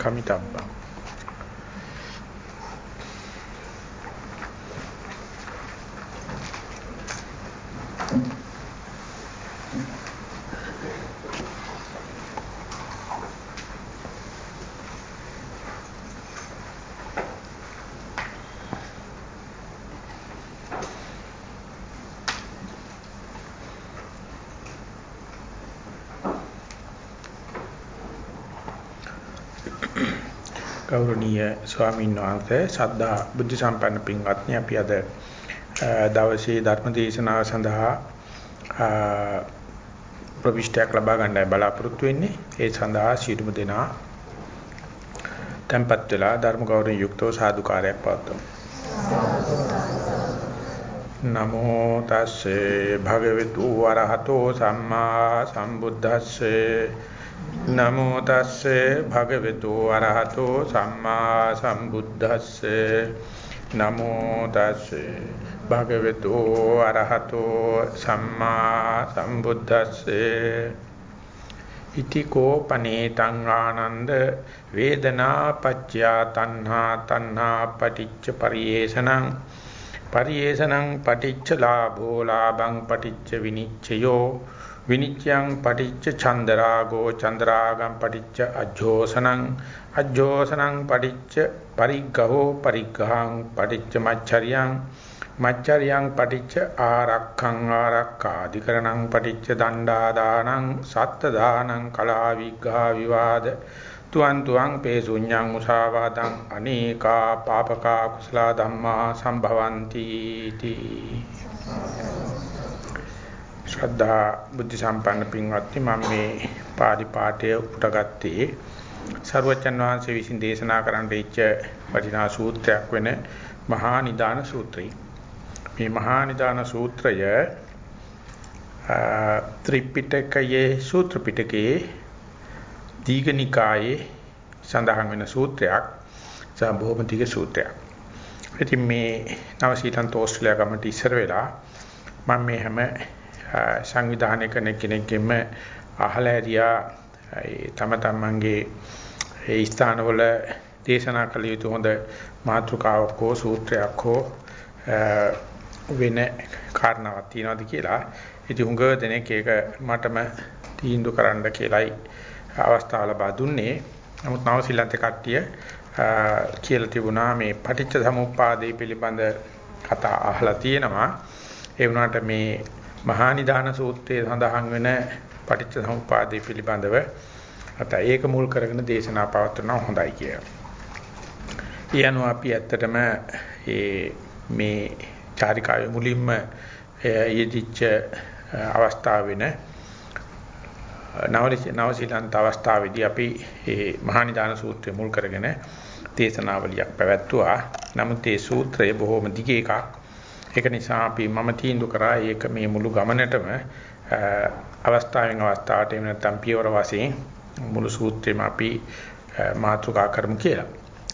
කමිතබ්බං ගෞරවනීය ස්වාමීන් වහන්සේ සද්ධා බුද්ධ සම්පන්න පින්වත්නි අපි අද දවසේ ධර්ම දේශනාව සඳහා ප්‍රවිෂ්ටයක් ලබා ගන්නයි බලාපොරොත්තු වෙන්නේ. ඒ සඳහා සියලුම දෙනා tempත් වෙලා ධර්ම ගෞරවයෙන් යුක්තව සාදුකාරයක් පවත්වමු. නමෝ තස්සේ භගවතු වරහතෝ සම්මා සම්බුද්දස්සේ නමෝ තස්සේ භගවතු අරහතෝ සම්මා සම්බුද්දස්සේ. නමෝ තස්සේ භගවතු අරහතෝ සම්මා සම්බුද්දස්සේ. ඉතිකෝ පනේතං ආනන්ද වේදනා පච්චයා තණ්හා තණ්හා පටිච්ච පරියේෂණං පරියේෂණං පටිච්ච ලාභෝ ලාභං පටිච්ච විනිච්ඡයෝ. විනිච්ඡයන් පටිච්ච චන්දරාගෝ චන්දරාගම් පටිච්ච අජ්ජෝසනං අජ්ජෝසනං පටිච්ච පරිග්ගහෝ පරිග්ගහං පටිච්ච මච්චරියං මච්චරියං පටිච්ච ආරක්ඛං ආරක්ඛාධිකරණං පටිච්ච දණ්ඩා දානං සත්ත දානං කලා විග්ඝා විවාද තුවන් තුවන් පේසුඤ්ඤං මුසාවාදං අනේකා පාපකා කුසල ධම්මා සම්භවಂತಿ තී ශ්‍රද්ධා බුද්ධ සම්පන්න පින්වත්නි මම මේ පාලි පාඨය උපුටගත්තේ සර්වචන් වහන්සේ විසින් දේශනා කරන්න ඉච්ච වටිනා සූත්‍රයක් වෙන මහා නිදාන සූත්‍රය. මේ මහා නිදාන සූත්‍රය ත්‍රිපිටකයේ සූත්‍ර පිටකයේ දීඝනිකායේ සඳහන් වෙන සූත්‍රයක්. සම්බෝධි දීඝ සූත්‍රයක්. ඉතින් මේ නවසීලන්ත ඕස්ට්‍රේලියා ගමට ඉස්සර වෙලා මම මේ හැම සංවිධානය කරන කෙනෙක්ගෙම අහලා ඇරියා තම තමන්ගේ ඒ ස්ථානවල දේශනා කළ යුතු හොඳ මාතෘකාවක් හෝ සූත්‍රයක් හෝ වෙන කාරණාවක් තියනවාද කියලා. ඉතින් හුඟ දෙනෙක් ඒක මටම තීන්දුව කරන්න කියලායි අවස්ථාව ලබා දුන්නේ. නමුත් නවසීලන්ත කට්ටිය කියලා තිබුණා මේ පටිච්ච සමුප්පාදේ පිළිබඳ කතා අහලා තියෙනවා. ඒ වුණාට මේ මහා නිදාන සූත්‍රයේ සඳහන් වෙන පටිච්ච සමුප්පාදේ පිළිබඳව අත ඒක මුල් කරගෙන දේශනා පවත්වනවා හොඳයි කියලා. ඊයන්ව අපි ඇත්තටම මේ චාරිකාවේ මුලින්ම යෙදිච්ච අවස්ථාව වෙන නවසීලන්ත අවස්ථාවේදී අපි මේ මහා නිදාන සූත්‍රය මුල් කරගෙන දේශනාවලියක් පැවැත්තුවා. නමුත් මේ සූත්‍රය බොහොම දිග එකක්. ඒක නිසා අපි මම තීන්දුව කරා ඒක මේ මුළු ගමනටම අවස්ථාවෙන් අවස්ථාවට එහෙම නැත්නම් පියවර වශයෙන් මුළු සූත්‍රෙම අපි මාතෘකා කරමු කියලා.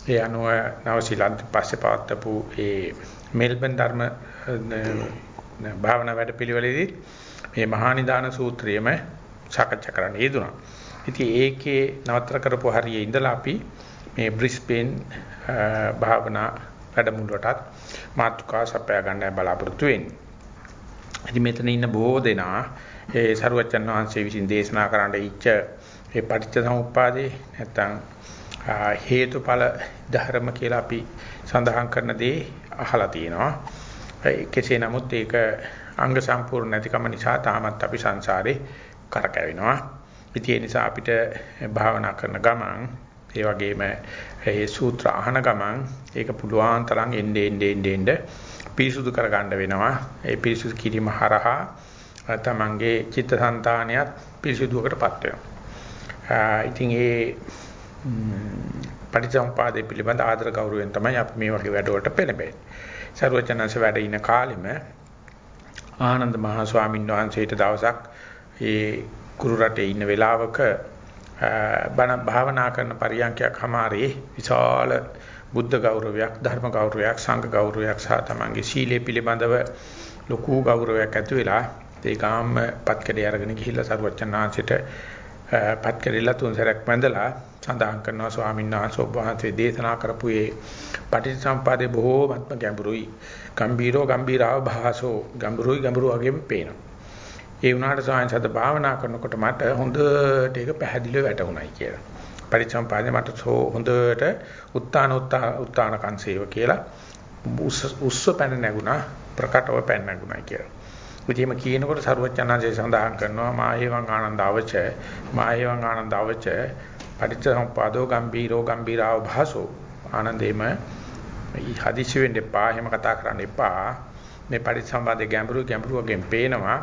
ඒ අනුව නවසීලන්ත පස්සේ පවත්වපු ඒ මෙල්බන් ධර්ම භාවනා වැඩපිළිවෙලෙදී මේ මහා නිදාන සූත්‍රයම සාකච්ඡා කරන්න යෙදුණා. ඉතින් ඒකේ නවතර කරපු හරියේ ඉඳලා අපි මේ බ්‍රිස්බේන් භාවනා වැඩමුළුවටත් මාතෘකා සපයා ගන්නයි බලාපොරොත්තු වෙන්නේ. ඉතින් මෙතන ඉන්න බොහෝ දෙනා ඒ සරුවචන් වහන්සේ විසින් දේශනා කරන්න ඉච්ඡ ඒ පටිච්චසමුප්පාදේ නැත්තම් හේතුඵල ධර්ම කියලා අපි සඳහන් කරන දේ අහලා තියෙනවා. කෙසේ නමුත් ඒක අංග සම්පූර්ණ නැතිකම නිසා තාමත් අපි සංසාරේ කරකැවෙනවා. ඉතින් ඒ නිසා අපිට භාවනා කරන ගමන් ඒ වගේම ඒ සූත්‍ර අහන ගමන් ඒක පුළුවන් තරම් එnde ende ende ende පිරිසුදු කරගන්න වෙනවා. ඒ පිරිසුදු කිරීම හරහා තමන්ගේ චිත්තසංතානියත් පිරිසුදුවකටපත් වෙනවා. ඉතින් ඒ පටිච්චසමුපාදේ පිළිබඳ ආදර ගෞරවයෙන් තමයි අපි මේ වගේ වැඩවලට පෙළඹෙන්නේ. සර්වචනංශ වැඩ ඉන කාලෙම ආනන්ද මහා ස්වාමීන් වහන්සේට දවසක් ඒ කුරු රටේ ඉන්න වෙලාවක බණ භාවනා කරන පරියන්කයක් හමාරේ විශාල බුද්ධ ගෞරවයක් ධර්ම ගෞරවයක් සංඝ ගෞරවයක් සහ තමන්ගේ සීලය පිළිබඳව ලොකු ගෞරවයක් ඇති වෙලා ඒ ගාම්ම පත්කඩේ අරගෙන ගිහිල්ලා සරුවචනාංශයට පත්කඩේලා තුන් සැරයක් වැඳලා සඳහන් කරනවා ස්වාමීන් වහන්සේ ඔබ වහන්සේ දේශනා කරපු ඒ පටිච්චසම්පාදේ බොහෝමත්ම ගැඹුරුයි. ගම්බීරෝ ගම්බීරාව භාසෝ ගැඹුරුයි ගැඹුරු වගේම පේනවා. ඒ වුණාට සායන් සද භාවනා කරනකොට මට හොඳට ඒක පැහැදිලිව වැටුණයි කියලා. පරිසම්පාදේ මට හොඳට උත්තාන උත්තාන කංසේව කියලා උස්ස පැන නැගුණා ප්‍රකටව පැන නැගුණා කියලා. ඉතින් මේ කියනකොට සරුවචනාංශය සඳහන් කරනවා මායවං ආනන්ද අවච මායවං ආනන්ද අවච පටිච්චසමුපාදෝ ගම්බීරෝ ගම්බීරාව භාසෝ ආනන්දේම හදිසි වෙන්න එපා එහෙම කතා කරන්න එපා මේ පටිච්චසමුපාදේ ගැඹුරු ගැඹුරු වගේ පේනවා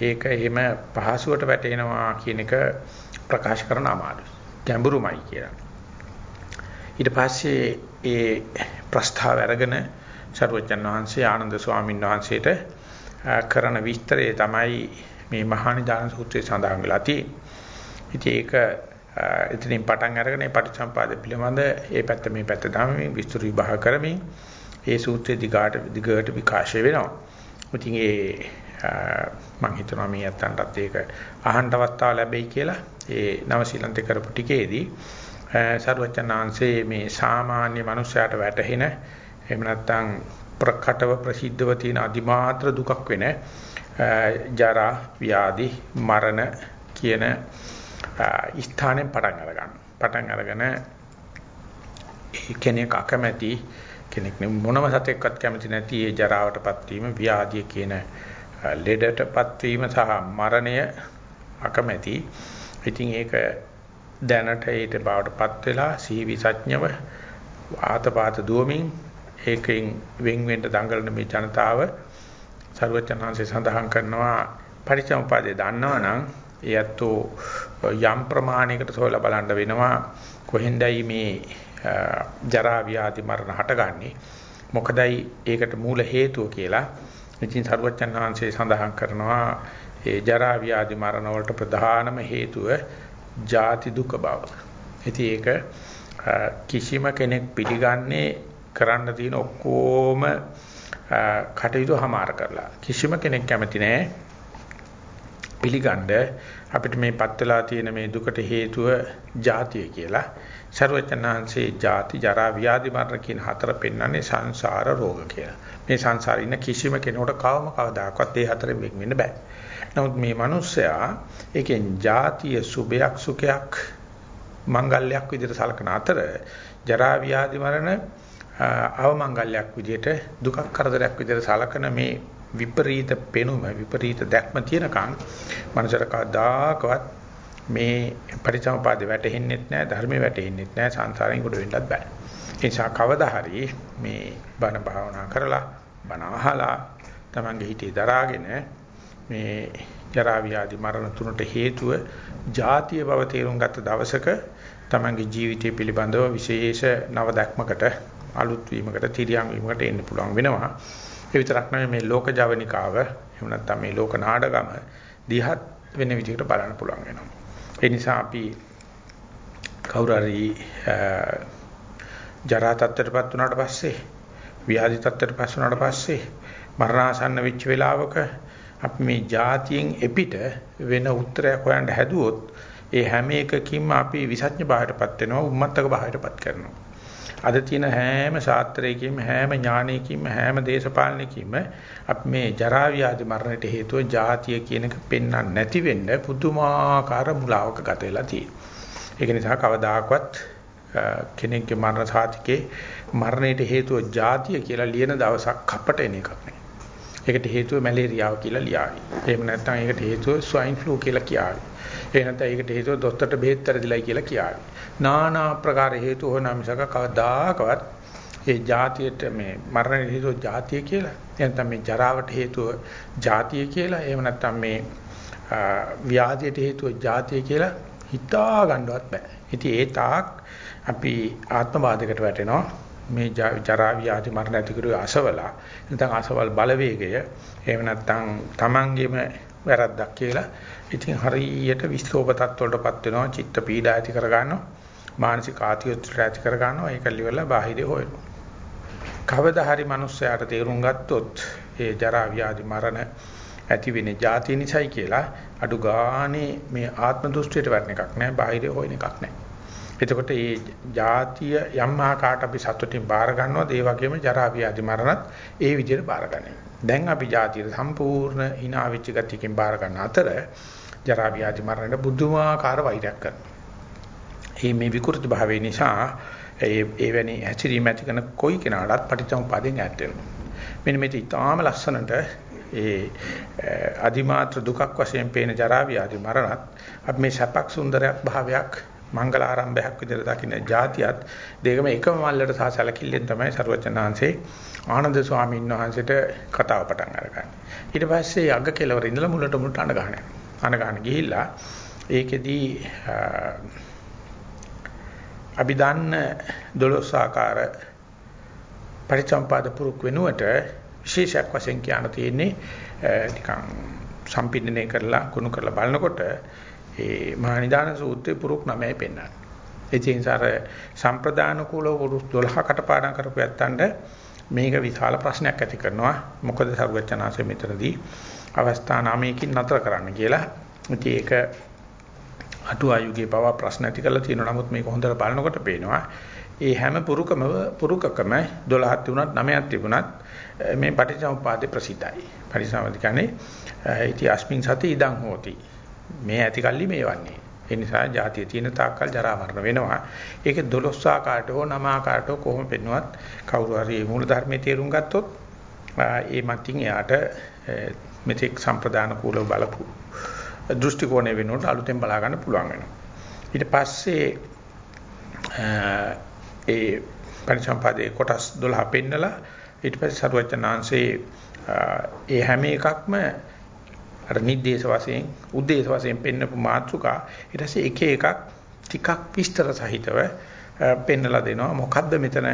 ඒක එහෙම පහසුවට වැටෙනවා කියන එක ප්‍රකාශ කරන අමාරුයි ගැඹුරුමයි කියලා ඊට පස්සේ ඒ ප්‍රස්තාව අරගෙන සර්වජන් වහන්සේ ආනන්ද ස්වාමීන් වහන්සේට කරන විස්තරය තමයි මේ මහා නිදාන සූත්‍රයේ සඳහන් වෙලා තියෙන්නේ. ඉතින් ඒක එතනින් පටන් අරගෙන මේ පටිච්චසම්පාද පිළිබඳ ඒ පැත්ත මේ පැත්ත තමයි විස්තර විභාග කරමින් ඒ සූත්‍රයේ දිගට දිගට විකාශය වෙනවා. ඉතින් ඒ මම හිතනවා මේ අතන්ටත් ඒක අහන්න අවස්ථාව ලැබෙයි කියලා ඒ නවසීලන්තේ කරපු ටිකේදී සරුවචනාංශයේ මේ සාමාන්‍ය මනුස්සයාට වැටහෙන එහෙම නැත්නම් ප්‍රකටව ප්‍රසිද්ධව තියෙන අදිමාත්‍ර දුකක් වෙන ජරා ව්‍යාධි මරණ කියන ස්ථානෙන් පටන් අරගන්න. පටන් අරගෙන කෙනෙක් අකමැති කෙනෙක් මොනම සතෙක්වත් කැමති නැති ඒ ජරාවටපත් වීම ව්‍යාධිය කියන ලෙඩටපත් වීම සහ මරණය අකමැති. ඉතින් ඒක දැනට ඊට බවටපත් වෙලා සිහි විසඥව ආතපාත දුවමින් ඒකෙන් වෙන් වෙන්න දඟලන මේ ජනතාව ਸਰවචනහන්සේ සඳහන් කරනවා පරිචම්පාදේ දන්නවනම් එයත්ෝ යම් ප්‍රමාණයකට සොයලා බලන්න වෙනවා කොහෙන්දයි මේ ජරා ව්‍යාධි මරණ හටගන්නේ මොකදයි ඒකට මූල හේතුව කියලා ඉතින් සරුවච්චන් වහන්සේ සඳහන් කරනවා ඒ ජරා ව්‍යාධි මරණ වලට ප්‍රධානම හේතුව ජාති දුක බව. ඉතින් ඒක කිසිම කෙනෙක් පිළිගන්නේ කරන්න තියෙන ඔක්කොම කටයුතු හමාර කරලා කිසිම කෙනෙක් කැමති නැහැ පිළිගන්න අපිට මේ පත් වෙලා තියෙන මේ දුකට හේතුව ජාතිය කියලා. ਸਰවචනාංශේ ජාති ජරා ව්‍යාධි මරණ කියන හතර පෙන්වන්නේ සංසාර රෝග කියලා. මේ සංසාරේ ඉන්න කිසිම කෙනෙකුට කවම කවදාකවත් ඒ හතරෙන් වෙන් වෙන්න බෑ. නමුත් මේ මිනිස්සයා ඒකෙන් ජාතිය සුභයක් සුඛයක් මංගල්‍යයක් විදිහට සලකන අතර ජරා ව්‍යාධි මරණ අවමංගල්‍යයක් විදිහට දුකක් කරදරයක් විදිහට සලකන මේ විපරීත පෙනුම විපරීත දැක්ම තියෙනකන් මනසට කවදාකවත් මේ පරිසමපාද වැටෙන්නේ නැහැ ධර්මයේ වැටෙන්නේ නැහැ සංසාරයෙන් ගොඩ වෙන්නත් බෑ ඒ නිසා කවදා හරි මේ බණ භාවනා කරලා බණ අහලා තමන්ගේ හිතේ දරාගෙන මේ ජරා ව්‍යාධි මරණ තුනට හේතුව ජාතිය බව තේරුම් ගත්ත දවසක තමන්ගේ ජීවිතය පිළිබඳව විශේෂ නව දැක්මකට අලුත් වීමකට තිරියම් වීමකට එන්න පුළුවන් වෙනවා ඒ විතරක් නෙමෙයි මේ ලෝක ජවනිකාව එහෙම නැත්නම් මේ ලෝක නාඩගම දිහත් වෙන විදිහකට බලන්න පුළුවන් වෙනවා. ඒ නිසා අපි කවුරු හරි ජරා තත්ත්වයටපත් වුණාට පස්සේ ව්‍යාධි තත්ත්වයටපත් වුණාට පස්සේ මරණාසන්න වෙච්ච වෙලාවක අපි මේ જાතියෙන් එපිට වෙන උත්තරයක් හොයන්න හැදුවොත් ඒ හැම එකකින්ම අපි විසඥ භාවයටපත් වෙනවා උම්මත්තක භාවයටපත් කරනවා. අද තියෙන හැම ශාස්ත්‍රයකින්ම හැම ඥානයකින්ම හැම දේශපාලනයකින්ම අපි මේ ජරා ව්‍යාධි මරණයට හේතුව ಜಾතිය කියන එක පෙන්වන්න නැති වෙන්න පුදුමාකාර මුලාවක ගත වෙලා තියෙනවා. ඒක නිසා කවදාකවත් කෙනෙක්ගේ මරණ සාතිකේ මරණයට හේතුව ජාතිය කියලා ලියන දවසක් කපට එන එකක් නේ. ඒකට හේතුව මැලේරියාව කියලා ලියාවි. එහෙම නැත්නම් ඒකට හේතුව ස්වයින් ෆ්ලූ කියලා කියාවි. ඒ නැත්නම් ඒකට හේතුව දොස්තරට බෙහෙත් අරදිලයි කියලා කියාවි. নানা ආකාර හේතු හොනා මිසක කවදාකවත් ඒ જાතියට මේ මරණයට හේතුව જાතිය කියලා. එහෙනම් මේ ජරාවට හේතුව જાතිය කියලා. එහෙම නැත්නම් මේ ව්‍යාධියට හේතුව જાතිය කියලා හිතා ගන්නවත් බෑ. ඉතින් ඒ තාක් අපි ආත්මවාදයකට වැටෙනවා. මේ ජරා ව්‍යාධි මරණ ඇති කරු අසවල නැත්නම් අසවල් බලවේගය එහෙම නැත්නම් Tamangeම වැරද්දක් කියලා ඉතින් හරියට විස්තෝප තත්ත්වවලටපත් වෙනවා චිත්ත පීඩා ඇති කර ගන්නවා මානසික ආතියුත්‍ර ඇති කර ගන්නවා ඒක liverලා බාහිරේ හොයනවා කවදා හරි මිනිස්සයාට තේරුම් ගත්තොත් ඒ ජරා ව්‍යාධි මරණ ඇති වෙන්නේ ಜಾති නිසයි කියලා අඩු ගානේ මේ ආත්ම දෘෂ්ටියට වැටෙන එකක් නෑ බාහිරේ හොයන එකක් නෑ එතකොට මේ ಜಾතිය යම් ආකාරයට අපි සතුටින් බාර ගන්නවද ඒ වගේම ජරා ව්‍යාධි මරණත් ඒ විදිහට බාර දැන් අපි ಜಾතිය සම්පූර්ණ hina වෙච්ච ගතියකින් බාර ගන්න අතර ජරා ව්‍යාධි මරණයට බුදුමාකාර වෛරයක් කරනවා. මේ මේ විකෘති භාවය නිසා ඒ එවැනි හැසිරීම ඇති කරන කොයි කෙනාටත් පටිච්චසමුපාදයෙන් ඈත් වෙනවා. මෙන්න මේක ඉතාම ලස්සනට ඒ අදිමාත්‍ර දුකක් වශයෙන් පේන ජරා ව්‍යාධි මරණත් අපි මේ සැපක් සුන්දරයක් භාවයක් මංගල ආරම්භයක් විදිහට දකින්න જાතියත් දෙකම එකම මල්ලට සහ සැලකිල්ලෙන් තමයි සරුවචනාංශේ ආනන්ද ස්වාමීන් වහන්සේට කතාව පටන් අරගන්නේ. ඊට පස්සේ අග කෙලවර ඉඳලා මුලට මුලට අඬ ගන්න. අඬ ගන්න ගිහිල්ලා ඒකෙදී අපි දන්න 12 ආකාර පරිචම්පාද පුරුක් වෙනුවට විශේෂයක් වශයෙන් කියන්න තියෙන්නේ නිකන් සම්පින්නණය කරලා කුණු කරලා බලනකොට ඒ මහා නිදාන සූත්‍රයේ පුරුක් නමයි පෙන්වන්නේ. ඒ නිසා සම්ප්‍රදාන කුල පුරුක් 12කට පාඩම් කරපු යත්තන්ට මේක විශාල ප්‍රශ්නයක් ඇති කරනවා. මොකද සර්වචනාංශ මෙතනදී අවස්ථා නාමයකින් නතර කරන්න කියලා. ඉතින් ඒක අටු ආයුගේ පව ප්‍රශ්න ඇති කරලා තියෙනවා. නමුත් මේක හොඳට බලනකොට පේනවා ඒ හැම පුරුකම පුරුකකම 12ක් තිබුණත් 9ක් තිබුණත් මේ පටිච්චසමුපාදේ ප්‍රසිද්ධයි. පරිසමදි කියන්නේ ඉති අස්මින් සති ඉදං හෝති. මේ ඇති කල්ලි මේවන්නේ. ඒ නිසා ජාතිය තියෙන තාක්කල් ජරා මරණ වෙනවා. ඒකේ 12 ආකාරයට හෝ 9 ආකාරයට කොහොම පෙන්වුවත් කවුරු හරි මූල ධර්මයේ තේරුම් ගත්තොත් ඒ මතින් එයාට මෙතෙක් සම්ප්‍රදාන කූලව බලපු දෘෂ්ටි කෝණය වෙනකොට අලුතෙන් බලා ගන්න පුළුවන් වෙනවා. ඊට පස්සේ ඒ පරිසම්පාදේ කොටස් 12 පෙන්නලා ඊට පස්සේ සරුවචනාංශේ ඒ හැම එකක්ම අර නිද්දේශ වශයෙන් උද්දේශ වශයෙන් පෙන්නපු මාතෘකා ඊට පස්සේ එක එකක් ටිකක් විස්තර සහිතව පෙන්නලා දෙනවා. මොකද්ද මෙතන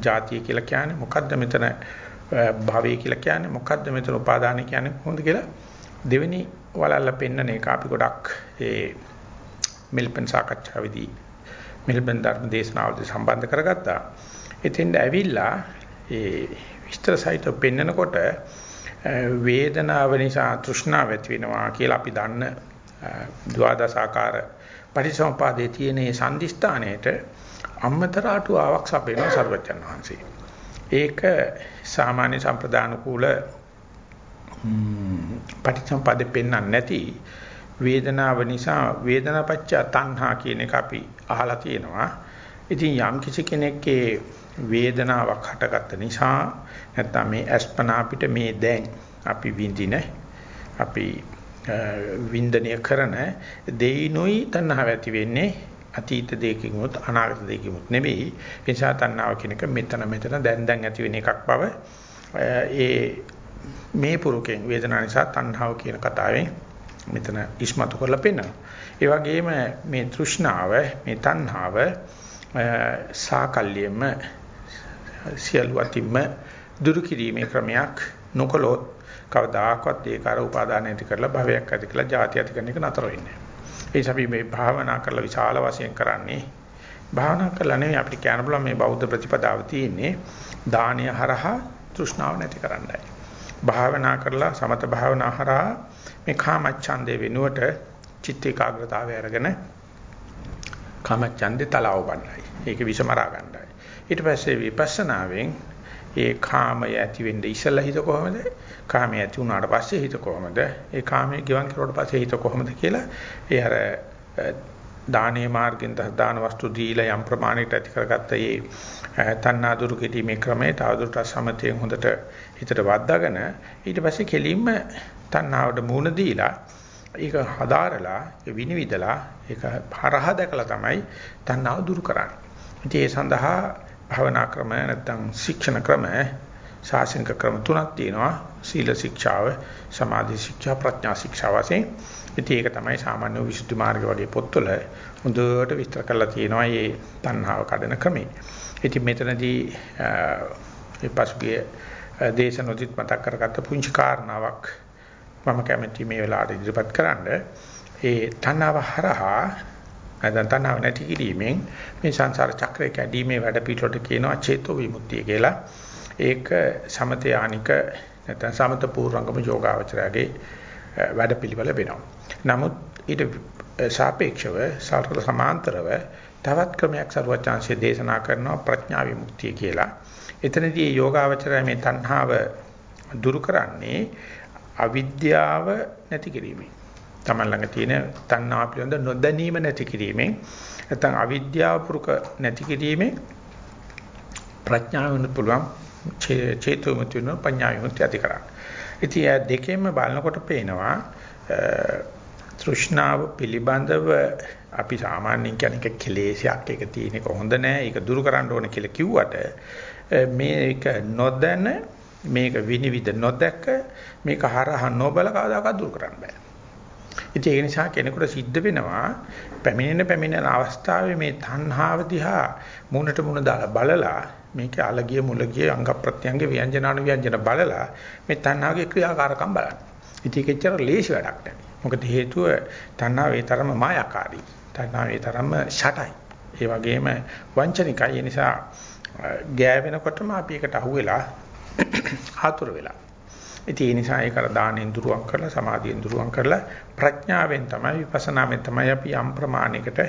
ಜಾතිය කියලා කියන්නේ? මොකද්ද මෙතන භවය කියලා කියන්නේ? මොකද්ද මෙතන උපාදානය කියන්නේ කොහොමද කියලා දෙවෙනි වලල්ල පෙන්නන එක අපි ගොඩක් ඒ මෙල්බන් සාකච්ඡාවේදී මෙල්බන් ධර්ම දේශනාවලදී සම්බන්ධ කරගත්තා. එතෙන්ද ඇවිල්ලා ඒ විස්තර සහිතව පෙන්නකොට වේදනාව නිසා තෘෂ්ණාව ඇති වෙනවා කියලා අපි දන්න ද්වාදස ආකාර පරිසම්පාදයේ තියෙන මේ සම්දිස්ථානයේට අම්මතර අටුවාවක් සපේනවා සර්වචන් වහන්සේ. ඒක සාමාන්‍ය සම්ප්‍රදාන කුල පටිච්චසමුප්පාදේ පෙන්වන්නේ නැති වේදනාව නිසා වේදනාපච්ච තණ්හා කියන එක අපි අහලා තියෙනවා. ඉතින් යම් කිසි කෙනෙක්ගේ වේදනාවක් හටගත්ත නිසා නැත්නම් මේ අස්පනා අපිට මේ දැන් අපි විඳින අපි වින්දනය කරන දෙයිනුයි තණ්හාව ඇති වෙන්නේ අතීත දෙයකින්වත් අනාගත දෙයකින්වත් නෙවෙයි ඒ නිසා තණ්හාව කියන එක මෙතන මෙතන දැන් දැන් ඇති වෙන එකක් බව ඒ මේ පුරුකෙන් වේදනාව නිසා තණ්හාව කියන කතාවෙන් මෙතන ඉස්මතු කරලා පෙන්නනවා. ඒ වගේම මේ තෘෂ්ණාව මේ තණ්හාව සාකල්යෙම සියලු අතිම දුරු කිරීමේ ක්‍රමයක් නොකළොත් කවදාකවත් ඒක අර උපාදාන ඇති කරලා භවයක් ඇති කරලා ජාති ඇති කරන එක නතර වෙන්නේ නැහැ. ඒ අපි මේ භාවනා කරලා විශාල වශයෙන් කරන්නේ භාවනා කරලා නෙවෙයි අපිට කියන්න පුළුවන් මේ බෞද්ධ ප්‍රතිපදාව තියෙන්නේ දානය හරහා තෘෂ්ණාව නැති කරන්නයි. භාවනා කරලා සමත භාවනා හරහා මේ කාමච්ඡන්දේ වෙනුවට චිත්ත ඒකාග්‍රතාවය අරගෙන කාමච්ඡන්දේ තලාව ගන්නයි. ඒක විසමරා ගන්නයි. ඊට පස්සේ විපස්සනාවෙන් ඒ කාමය ඇති වෙන්න ඉස්සලා හිත කොහොමද? කාමය ඇති වුණාට පස්සේ හිත කොහොමද? ඒ කාමයේ ගිවන් කරුවට පස්සේ හිත කොහොමද කියලා ඒ අර දානේ මාර්ගෙන් දාන වස්තු දීලා යම් ප්‍රමාණයකට ඇති කරගත්ත ඒ තණ්හා දුරු කිරීමේ ක්‍රමය තවදුරටත් සමතයෙන් හොඳට හිතට වද්දාගෙන ඊට පස්සේ කෙලින්ම තණ්හාවට මූණ දීලා ඒක හදාරලා ඒක විනිවිදලා ඒක හරහා දැකලා තමයි තණ්හාව දුරු කරන්නේ. ඉතින් ඒ සඳහා භවනා ක්‍රම නැත්නම් ශික්ෂණ ක්‍රම ශාසනික ක්‍රම තුනක් තියෙනවා. සීල ශික්ෂාව, සමාධි ශික්ෂා, ප්‍රඥා ශික්ෂා වශයෙන්. ඉතින් ඒක තමයි සාමාන්‍ය විසුද්ධි මාර්ග වගේ පොත්වල හොඳට විස්තර කරලා තියෙනවා මේ තණ්හාව කඩන ක්‍රමය. ඉතින් මෙතනදී මේ පසුගිය දේශනොදිත් මතක් කරගත්ත පුංචි කාරණාවක් මම කැමති මේ වෙලාවට ඉදිරිපත් කරන්න. ඒ තණ්හාව හරහා නැත්නම් තණ්හාව නැති කිරීමෙන් මේ සංසාර චක්‍රය කැඩීමේ වැඩ පිළිවෙලට කියනවා චේතෝ විමුක්තිය කියලා. ඒක සමතේ ආනික නැත්නම් සමත පූර්වංගම යෝගාවචරයේ වැඩ පිළිවෙල වෙනවා. නමුත් ඊට සාපේක්ෂව සාර්ථක සමාන්තරව තවත් ක්‍රමයක් සරුවචාන්සිය දේශනා කරනවා ප්‍රඥා විමුක්තිය කියලා. එතනදී යෝගාවචරය මේ තණ්හාව දුරු කරන්නේ අවිද්‍යාව නැති කිරීමෙන්. Taman ළඟ තියෙන තණ්හා පිළිබඳ නොදැනීම නැති කිරීමෙන් නැත්නම් අවිද්‍යාව පුරුක නැති කිරීමෙන් ප්‍රඥාවෙන් පුළුවන් චේතුමුතුන පඤ්ඤායමුත්‍ය ඇති කරන්න. ඉතින් දෙකෙන්ම බලනකොට පේනවා තෘෂ්ණාව පිළිබඳව අපි සාමාන්‍යයෙන් කියන එක කෙලේශයක් එක තියෙන එක හොඳ නෑ ඒක දුරු කරන්න ඕනේ කියලා කිව්වට මේක නොදැන මේක විනිවිද නොදැක මේක හරහා නොබල කවදාකවත් දුරු කරන්න බෑ. ඉතින් ඒ නිසා කෙනෙකුට සිද්ධ වෙනවා පැමිණෙන පැමිණෙන අවස්ථාවේ මේ තණ්හාව දිහා මුණට මුණ දාලා බලලා මේකේ අලගිය මුලගිය අංග ප්‍රත්‍යංග ව්‍යංජනානු ව්‍යංජන බලලා මේ තණ්හාවේ ක්‍රියාකාරකම් බලන්න. ඉතින් ඒකෙච්චර ලේසි වැඩක් නෑ. මොකද හේතුව තණ්හාව ඒ තරම මායාකාරී. තණ්හාව ඒ තරම ෂටයි. ඒ වගේම වංචනිකයි. ඒ නිසා ගෑවෙනකොටම අපි ඒකට අහුවෙලා ආතුර වෙලා. ඉතින් ඒ නිසා ඒක අර දානෙන් දුරුවන් කරලා සමාධියෙන් දුරුවන් කරලා ප්‍රඥාවෙන් තමයි විපස්සනාවෙන් තමයි අපි යම් ප්‍රමාණයකට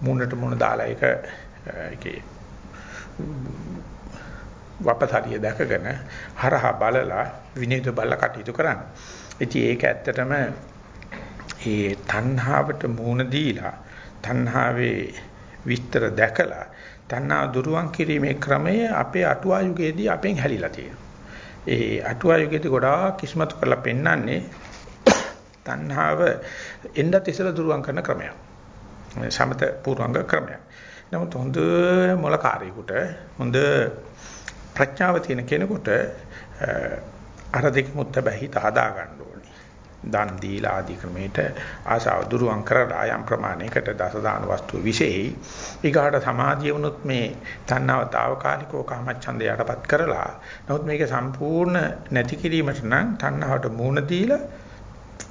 මුණට මුණ දාලා ඒක ඒකේ වපතරිය දැකගෙන හරහා බලලා විනීත බලලා කටයුතු කරන්න. ඉතින් ඒක ඇත්තටම ඒ තණ්හාවට මූණ දීලා තණ්හාවේ විස්තර දැකලා තණ්හා දුරුවන් කිරීමේ ක්‍රමය අපේ අටුවා යුගයේදී අපෙන් හැලිලා තියෙනවා. ඒ අටුවා යුගයේදී ගොඩාක් කිස්මතු කරලා පෙන්වන්නේ තණ්හාව එන්නත් ඉස්සෙල්ලා දුරුවන් කරන ක්‍රමයක්. සමත පූර්වංග ක්‍රමයක්. නමුත් හොඳ මොලකාරයෙකුට හොඳ ප්‍රඥාව තියෙන කෙනෙකුට අර දෙක මුත්ත බැහිත හදා ගන්න ඕනේ. දන් දීලා ආදී ක්‍රමයට ආශාව දුරුවන් කරලා යම් ප්‍රමාණයකට දස දාන වස්තු විශේෂයි. ඊගාට සමාධිය වුණොත් මේ තණ්හාව తాවකාලිකව කාමච්ඡන්දය යටපත් කරලා නමුත් මේක සම්පූර්ණ නැති කිරීමට නම් තණ්හාවට මූණ දීලා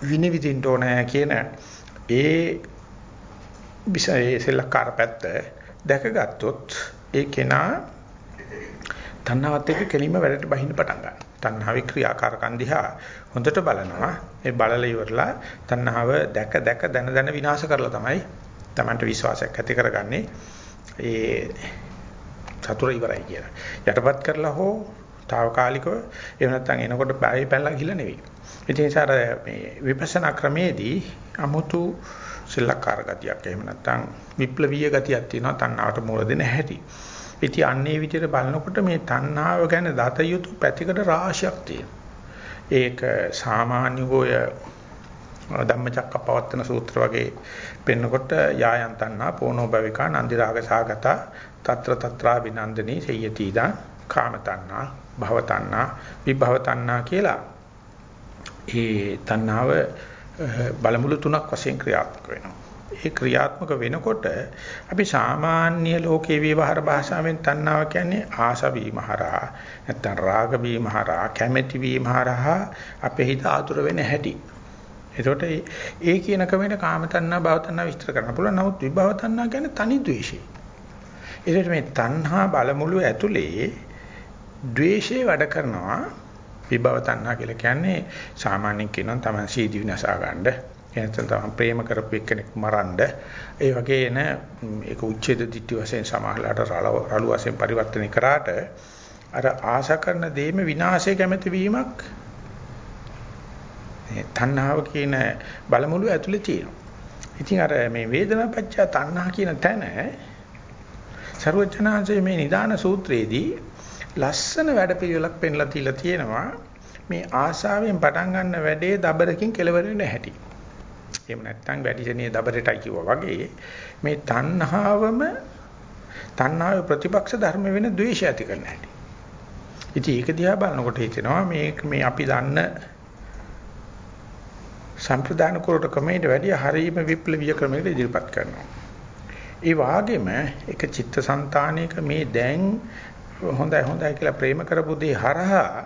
විනිවිදින්න ඕනේ කියන ඒ විෂයේ සෙල්ලක්කාර පැත්ත දැකගත්තොත් ඒ කෙනා තණ්හාවත් එක්ක කෙලින්ම වැඩට බහින්න පටන් ගන්නවා. තණ්හාවේ ක්‍රියාකාරකම් දිහා හොඳට බලනවා. ඒ බලල ඉවරලා තණ්හාව දැක දැක දන දන විනාශ කරලා තමයි Tamanට විශ්වාසයක් ඇති කරගන්නේ. ඒ සතුර ඉවරයි කියලා. යටපත් කරලා හෝ తాවකාලිකව එහෙම නැත්නම් එනකොට බය පැනලා ගිහලා නෙවෙයි. ඒ නිසා මේ විපස්සනා ක්‍රමේදී 아무තු සිල්ලකාර ගතියක් එහෙම නැත්නම් විප්ලවීය ගතියක් තියෙනවා තණ්හාවට මූල දෙන හැටි. ඉතින් අන්නේ විදිහට බලනකොට මේ තණ්හාව ගැන දත යුතු පැතිකඩ රාශියක් තියෙනවා. ඒක සාමාන්‍ය හොය ධම්මචක්කපවත්තන සූත්‍ර වගේ පෙන්නකොට යායන් තණ්හා පෝනෝ භවිකා නන්දි රාග සාගත తත්‍ර తත්‍රා විනන්දනී සයතිදා කාම තණ්හා භව තණ්හා විභව තණ්හා කියලා ඒ තණ්හාව බලමුළු තුනක් වශයෙන් ක්‍රියාත්මක වෙනවා. ඒ ක්‍රියාත්මක වෙනකොට අපි සාමාන්‍ය ලෝකේ විවහාර භාෂාවෙන් තණ්හාව කියන්නේ ආශ වීම හරහා නැත්නම් රාග වීම හරහා කැමැති වීම හරහා අපේ හිත ආතුර වෙන හැටි. එතකොට ඒ කියන ක්‍රමයට කාම තණ්හා භව තණ්හා විස්තර කරන්න පුළුවන්. නමුත් විභව තණ්හා කියන්නේ තනි ද්වේෂය. ඒකට මේ තණ්හා බලමුළු ඇතුලේ ද්වේෂය වැඩ කරනවා විභව තණ්හා කියලා කියන්නේ සාමාන්‍යයෙන් කියනවා තමයි සීදී විනාශා ගන්න එනතන තමයි ප්‍රේම කරපු එක්කෙනෙක් මරන්න ඒ වගේ එන ඒක උච්ඡේද දිට්ඨි වශයෙන් සමාහලට රළු වශයෙන් පරිවර්තනය කරාට අර ආශා කරන දේම විනාශය කැමති වීමක් තණ්හාව කියන බලමුළු ඇතුලේ තියෙනවා. ඉතින් අර මේ වේදනාපච්චය තණ්හා කියන තැන ਸਰවඥාන්සේ මේ නිදාන සූත්‍රයේදී ලස්සන වැඩපිළිවෙලක් පෙන්ලා තියලා තියෙනවා. මේ ආශාවෙන් පටන් ගන්න වැඩේ දබරකින් කෙලවර වෙන්න හැටි. එහෙම නැත්නම් වැඩිසෙනිය දබරටයි කිව්වා වගේ මේ තණ්හාවම තණ්හාවේ ප්‍රතිපක්ෂ ධර්ම වෙන ද්වේෂය ඇති කරන හැටි. ඉතින් ඒක දිහා බලනකොට හිතෙනවා මේ මේ අපි දන්න සම්ප්‍රදාන කුරට ක්‍රමයට වැඩිය හරීම විප්ලවීය ක්‍රමයකට ඉදිරිපත් කරනවා. ඒ වාගේම එක චිත්තසංතානයක මේ දැන් හොඳයි හොඳයි කියලා ප්‍රේම කරපු දේ හරහා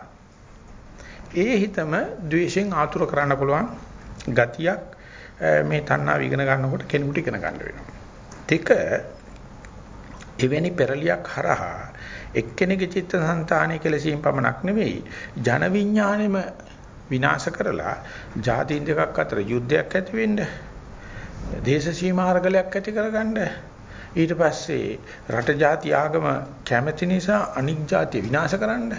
ඒ හිතම ද්වේෂෙන් ආතුර කරන්න පුළුවන් ගතියක් මේ තණ්හාව ඉගෙන ගන්නකොට කෙනෙකුට ඉගෙන ගන්න වෙනවා. දෙක එවැනි පෙරලියක් හරහා එක්කෙනෙකුගේ චිත්තසංතානයේ කෙලසීම් පමණක් නෙවෙයි ජන විඥාණයම විනාශ කරලා ජාතීන් දෙකක් අතර යුද්ධයක් ඇති වෙන්න දේශ සීමාර්ගලයක් ඇති කරගන්න ඊට පස්සේ රට ජාති ආගම කැමැති නිසා අනික් ජාතිය විනාශ කරන්න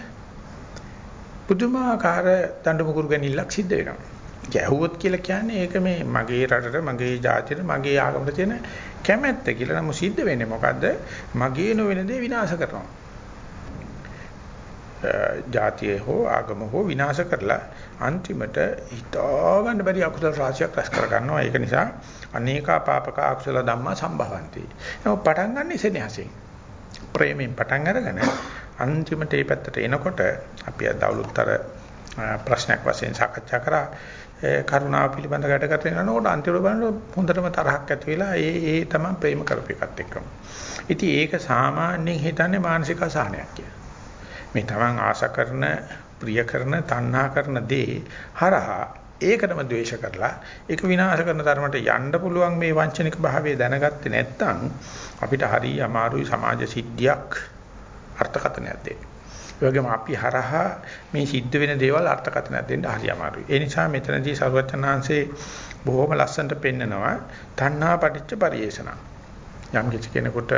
පුදුමාකාර දඬු මුගුරු ගැනීමක් සිද්ධ වෙනවා. ගැහුවොත් කියලා කියන්නේ ඒක මේ මගේ රටට මගේ ජාතියට මගේ ආගමට තියෙන කැමැත්ත කියලා නම් සිද්ධ වෙන්නේ මොකද්ද? මගේ නොවන දේ විනාශ කරනවා. ජාතිය හෝ ආගම හෝ විනාශ කරලා අන්තිමට හිතා ගන්න බැරි අකුසල රාශියක් රැස් කර ගන්නවා. ඒක නිසා අනේකා පාපක අකුසල ධම්මා සම්භවಂತಿ. ඒක පටන් ගන්න ඉසෙනෙහසින්. ප්‍රේමයෙන් පටන් අරගෙන අන්තිමට මේ පැත්තට එනකොට අපි අද දවලුත්තර ප්‍රශ්නයක් වශයෙන් සාකච්ඡා කරා කරුණාව පිළිබඳ ගැට කරගෙන යනකොට අන්තිමට බලනකොට හොඳටම තරහක් ඇති වෙලා ඒ ඒ තමයි ප්‍රේම කරපු එකත් එක්කම. ඉතින් ඒක සාමාන්‍යයෙන් හිතන්නේ මානසික අසහනයක් කියලා. මේ තමන් ආශා කරන ප්‍රිය කරන තණ්හා කරන දේ හරහා ඒකටම ද්වේෂ කරලා ඒක විනාශ කරන තරමට යන්න පුළුවන් මේ වංචනික භාවය දැනගත්තේ නැත්නම් අපිට හරි අමාරුයි සමාජ සිද්ධියක් අර්ථකථනයක් දෙන්න. ඒ වගේම අපි හරහා මේ සිද්ධ වෙන දේවල් අර්ථකථනයක් දෙන්න හරි අමාරුයි. ඒ නිසා මෙතනදී සරුවචනාංශේ බොහොම ලස්සනට පෙන්නනවා තණ්හා පටිච්ච පරිේෂණ. යම් කිසි කෙනෙකුට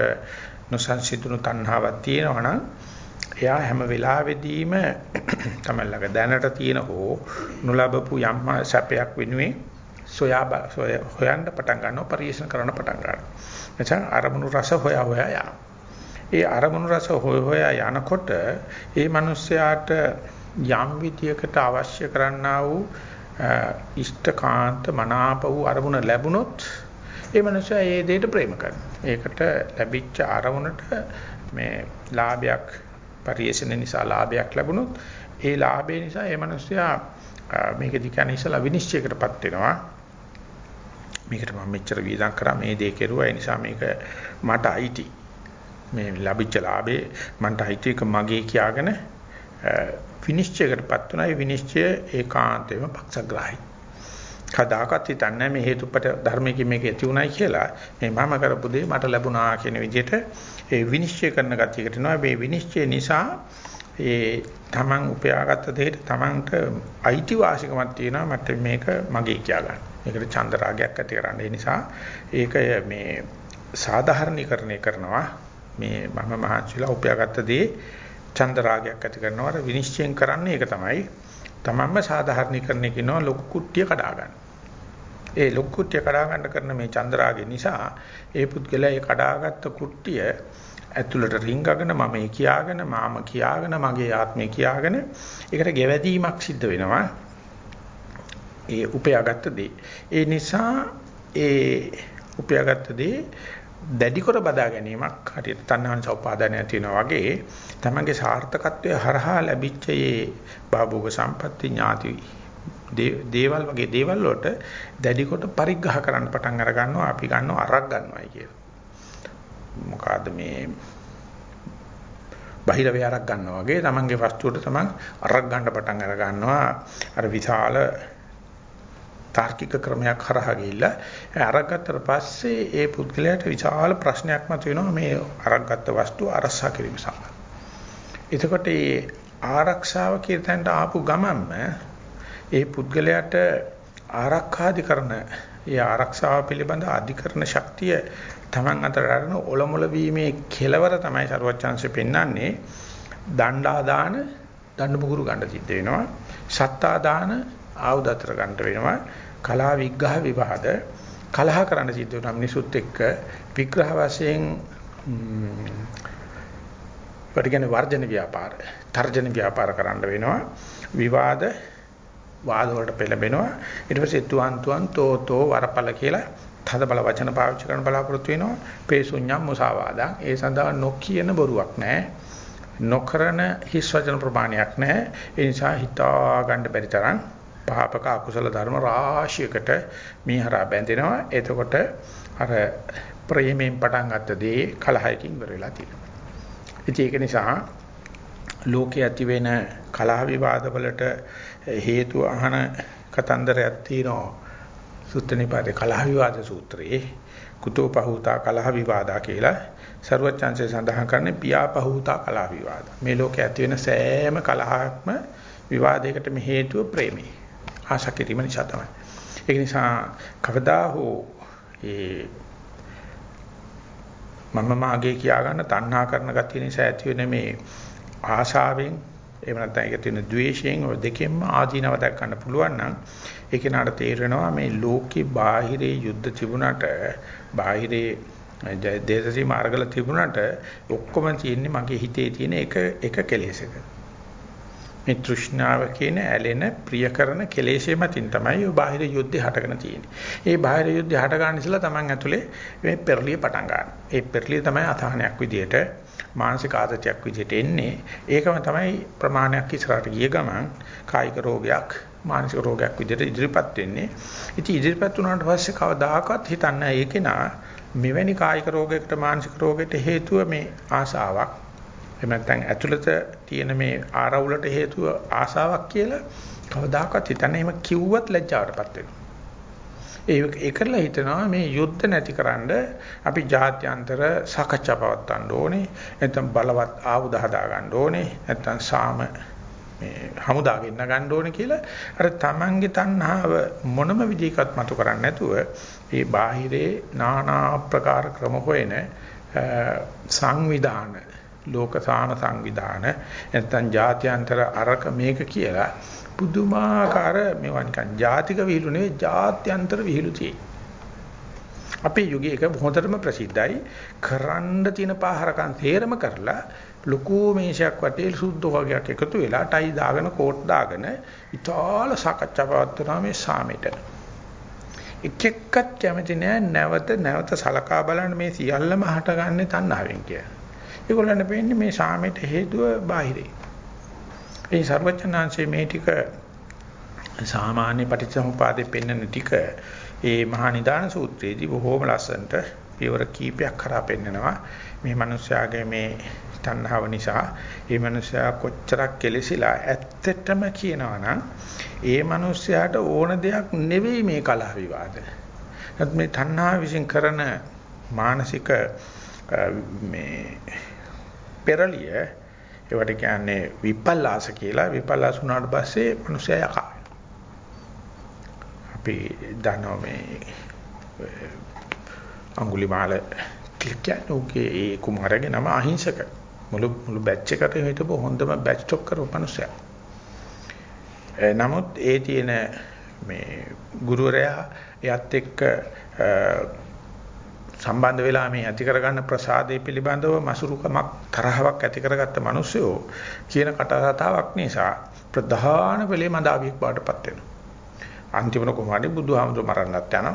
නොසන්සිතුණු තණ්හාවක් තියෙනවා නම් එයා හැම වෙලාවෙදීම තමයි ළඟ දැනට තියෙන හෝ නොලබපු යම් සැපයක් වෙනුවෙන් සොයා හොයන්න පටන් ගන්නවා පරිශන කරන්න පටන් ගන්නවා. එතන අරමුණු රස හොයා හොයා යනවා. ඒ අරමුණු රස හොය හොයා යනකොට ඒ මිනිස්යාට යම් විදියකට අවශ්‍ය කරන්නා වූ ඉෂ්ඨකාන්ත මනාප වූ අරමුණ ලැබුණොත් ඒ මිනිස්යා ඒ දෙයට ප්‍රේම කරනවා. ඒකට ලැබිච්ච අරමුණට මේ ලාභයක් පරිේශන නිසා ලාභයක් ලැබුණොත් ඒ ලාභය නිසා ඒ මිනිස්සයා මේකදී කියන්නේ ඉස්සලා විනිශ්චයකටපත් වෙනවා. මේකට මම මෙච්චර වීදම් කරා මේ දේ කෙරුවා ඒ නිසා මේක මට අයිති. මේ ලැබිච්ච ලාභේ මන්ට අයිති එක මගේ කියාගෙන විනිශ්චයකටපත් වුණා. ඒ විනිශ්චය ඒකාන්තයෙන්ම පක්ෂග්‍රාහී. කදාකත් හිතන්නේ මේ හේතුපට ධර්මයෙන් මේක ඇති උනායි කියලා මේ මම කරපු දේ මට ලැබුණා කියන විදිහට ඒ විනිශ්චය කරන ගතියකට එනවා මේ විනිශ්චය නිසා ඒ තමන් උපයාගත්ත දෙයට තමන්ට අයිතිවාසිකමක් තියෙනවා මට මේක මගේ කියා ගන්න. මේකට චන්ද රාගයක් ඇති කරන්න. ඒ නිසා ඒක මේ සාධාරණීකරණය කරනවා මේ මම මහන්සිලා උපයාගත්ත දේ චන්ද රාගයක් ඇති කරනවා විනිශ්චයෙන් කරන්නේ ඒක තමයි. තමන්ම සාධාරණීකරණය කියනවා ලොකු කුට්ටිය කඩා ගන්න. ඒ ලොකු කුට්ටිය කඩා ගන්න කරන මේ චන්ද්‍රාගය නිසා ඒ පුද්ගලයා ඒ කඩාගත්ත කුට්ටිය ඇතුළට රිංගගෙන මම ඒ කියාගෙන මාම කියාගෙන මගේ ආත්මය කියාගෙන ඒකට ගෙවැදීමක් සිද්ධ වෙනවා. ඒ උපයාගත්ත දේ. ඒ නිසා ඒ උපයාගත්ත දේ දැඩි කර බදා ගැනීමක් හරියට තණ්හාන සෝපාදානය තියෙනවා වගේ තමන්ගේ සාර්ථකත්වය හරහා ලැබිච්ච මේ භාභෝග සම්පatti ඥාති දේවල් වගේ දේවල් වලට දැඩි කොට පරිග්‍රහ කරන්න පටන් අර ගන්නවා අපි ගන්නවා අරක් ගන්නවායි කියලා. මොකಾದ මේ බාහිර වේරක් ගන්නවා වගේ තමන්ගේ වස්තුවට තමන් අරක් ගන්න පටන් අර ගන්නවා අර විශාල තාර්කික ක්‍රමයක් හරහා ගිහිල්ලා අරගත්තට පස්සේ ඒ පුද්ගලයාට විශාල ප්‍රශ්නයක් මතුවෙනවා මේ අරගත්ත වස්තුව අරසා කිරීම සම්බන්ධ. එතකොට මේ ආරක්ෂාව කියන තැනට ආපු ගමන්ම ඒ පුද්ගලයාට ආරක්ෂාධිකරණ ඒ ආරක්ෂාව පිළිබඳ අධිකරණ ශක්තිය Taman අතර අරන ඔලොමල වීමේ කෙලවර තමයි ਸਰවචන්සේ පෙන්වන්නේ දණ්ඩා දාන දඬු මුගුරු ගන්න සිද්ධ වෙනවා සත්තා දාන ආයුධ අතර ගන්න වෙනවා. කලා විග්‍රහ විවාද කලහ කරන්න සිද්ධ වෙනවා මිනිසුත් එක්ක විග්‍රහ වශයෙන් පරිගණ වර්ජන ව්‍යාපාර තර්ජන ව්‍යාපාර කරන්න වෙනවා. විවාද වාද වලට පෙළඹෙනවා. ඊට පස්සේ තුවන් තුවන් තෝ තෝ වරපල කියලා තද බල වචන පාවිච්චි කරන බලාපොරොත්තු වෙනවා. පේසුඤ්ඤම් මුසාවාදා. ඒ සඳහා නොකියන බොරුවක් නැහැ. නොකරන හිස් වචන ප්‍රමාණයක් නැහැ. ඒ නිසා හිතා ගන්න බැරි තරම් පාපක අකුසල ධර්ම රාශියකට මේ හරහා බැඳෙනවා. එතකොට අර ප්‍රේමයෙන් පටන් ගත්ත දේ කලහයකින් ඉවර වෙලා තියෙනවා. ඉතින් ඒක නිසා ලෝකයේ ඇති වෙන කලහ විවාද වලට හේතු අහන කතන්දරයක් තියෙනවා. සුත්තනිපාතේ කලහ විවාද සූත්‍රයේ කුතෝ පහූතා කලහ විවාදා කියලා ਸਰවචන්සේ සඳහන් කරන්නේ පියාපහූතා කලහ විවාද. මේ ලෝකයේ ඇති වෙන සෑම කලහක්ම විවාදයකට මේ හේතුව ප්‍රේමී. ආශා කිරීම නිසා තමයි. ඒක නිසා කවදා හෝ ඒ මම මාගේ කියා ගන්න තණ්හා කරන ගතිය නිසා ඇති වෙන මේ ආශාවෙන් එහෙම නැත්නම් ඒක තියෙන ද්වේෂයෙන් ඔය දෙකෙන්ම ආදීනව දැක් ගන්න පුළුවන් නම් ඒක නාට තේරෙනවා මේ ලෝකේ බාහිරේ යුද්ධ තිබුණාට බාහිරේ දේශසී මාර්ගල තිබුණාට ඔක්කොම තියෙන්නේ මගේ හිතේ තියෙන එක එක කෙලෙසක. මේ තෘෂ්ණාව කියන ඇලෙන ප්‍රිය කරන කෙලෙෂේ මතින් තමයි ඔය බාහිර යුද්ධය හටගෙන තියෙන්නේ. ඒ බාහිර යුද්ධය හට ගන්න ඉස්සලා Taman ඇතුලේ මේ පෙරලිය පටන් ගන්නවා. ඒ පෙරලිය තමයි අසහනයක් විදියට මානසික ආතතියක් විදියට එන්නේ. ඒකම තමයි ප්‍රමාණයක් ඉස්සරහට ගිය ගමන් කායික රෝගයක් මානසික රෝගයක් විදියට ඉදිරිපත් වෙන්නේ. ඉතින් ඉදිරිපත් වුණාට පස්සේ කවදාකවත් හිතන්නේ ඒකේ නා මෙවැනි කායික රෝගයකට මානසික රෝගයකට හේතුව මේ ආසාවක් එහෙම නැත්නම් ඇතුළත තියෙන මේ ආරවුලට හේතුව ආසාවක් කියලා කවදාකවත් හිතන්නේ එහෙම කිව්වත් ලැජ්ජාවටපත් වෙනවා. ඒ ඒකලා හිතනවා මේ යුද්ධ නැතිකරන්න අපි ජාත්‍යන්තර සාකච්ඡා පවත්වන්න ඕනේ. නැත්නම් බලවත් ආයුධ හදා ගන්න ඕනේ. නැත්නම් සාම මේ හමුදා ගෙන්න ගන්න ඕනේ කියලා අර තමන්ගේ තණ්හාව මොනම විදිහකට මතු කරන්නේ නැතුව මේ බාහිරේ নানা ආකාර ක්‍රම හොයන සංවිධාන ලෝකසාන සංවිධාන නැත්නම් ජාත්‍යන්තර අරක මේක කියලා පුදුමාකාර මේවා නිකන් ජාතික විහිළු නෙවෙයි ජාත්‍යන්තර විහිළු තියෙන්නේ. අපේ යුගයේ එක හොඳටම ප්‍රසිද්ධයි කරන්න තියෙන පාහරකම් තේරම කරලා ලොකු මේෂයක් වටේ සුද්ධ වගේක් එකතු වෙලා ටයි දාගෙන කෝට් දාගෙන ඉතාල සාකච්ඡා පවත්වනවා මේ සාමෙට. එක එක්කත් කැමති නෑ නැවත නැවත සලකා බලන්න මේ සියල්ලම හටගන්නේ තණ්හාවෙන් කියලා. ඒගොල්ලන්ට පේන්නේ මේ සාමයට හේතුව බාහිරේ. ඒ සර්වඥාන්සේ මේ ටික සාමාන්‍ය පටිච්චසමුපාදේ පෙන්වන ටික ඒ මහා නිදාන සූත්‍රයේදී බොහෝම ලස්සනට පියවර කීපයක් කරා පෙන්නනවා. මේ මිනිස්යාගේ මේ තණ්හාව නිසා මේ මිනිස්යා කොච්චරක් කෙලසිලා ඇත්තටම කියනවා නම් ඒ මිනිස්යාට ඕන දෙයක් නෙවෙයි මේ කලහ විවාද. මේ තණ්හාව විසින් කරන මානසික මේ පෙරලිය. ඒවට කියන්නේ විපල්ලාස කියලා. විපල්ලාස වුණාට පස්සේ මිනිස්සයා යකා. අපි දන්නවා මේ අඟුලිමාල කියන්නේ ඒ කුමාරගේ නම අහිංසක. මුළු මුළු බැච් එකට හිටපු හොඳම බැච් ටොක් කරපු මිනිස්සයා නමුත් ඒ තියෙන මේ ගුරුවරයා එයත් එක්ක සම්බන්ධ වෙලා මේ ඇති කරගන්න ප්‍රසාදේ පිළිබඳව මසුරුකමක් තරහවක් ඇති කරගත්ත මිනිස්සුયો කියන කටකතාවක් නිසා ප්‍රධාන වෙලේ මදාවියක් බාටපත් වෙනවා. අන්තිමන කොහොමද බුදුහාමුදුර මරන්නත් යනවා.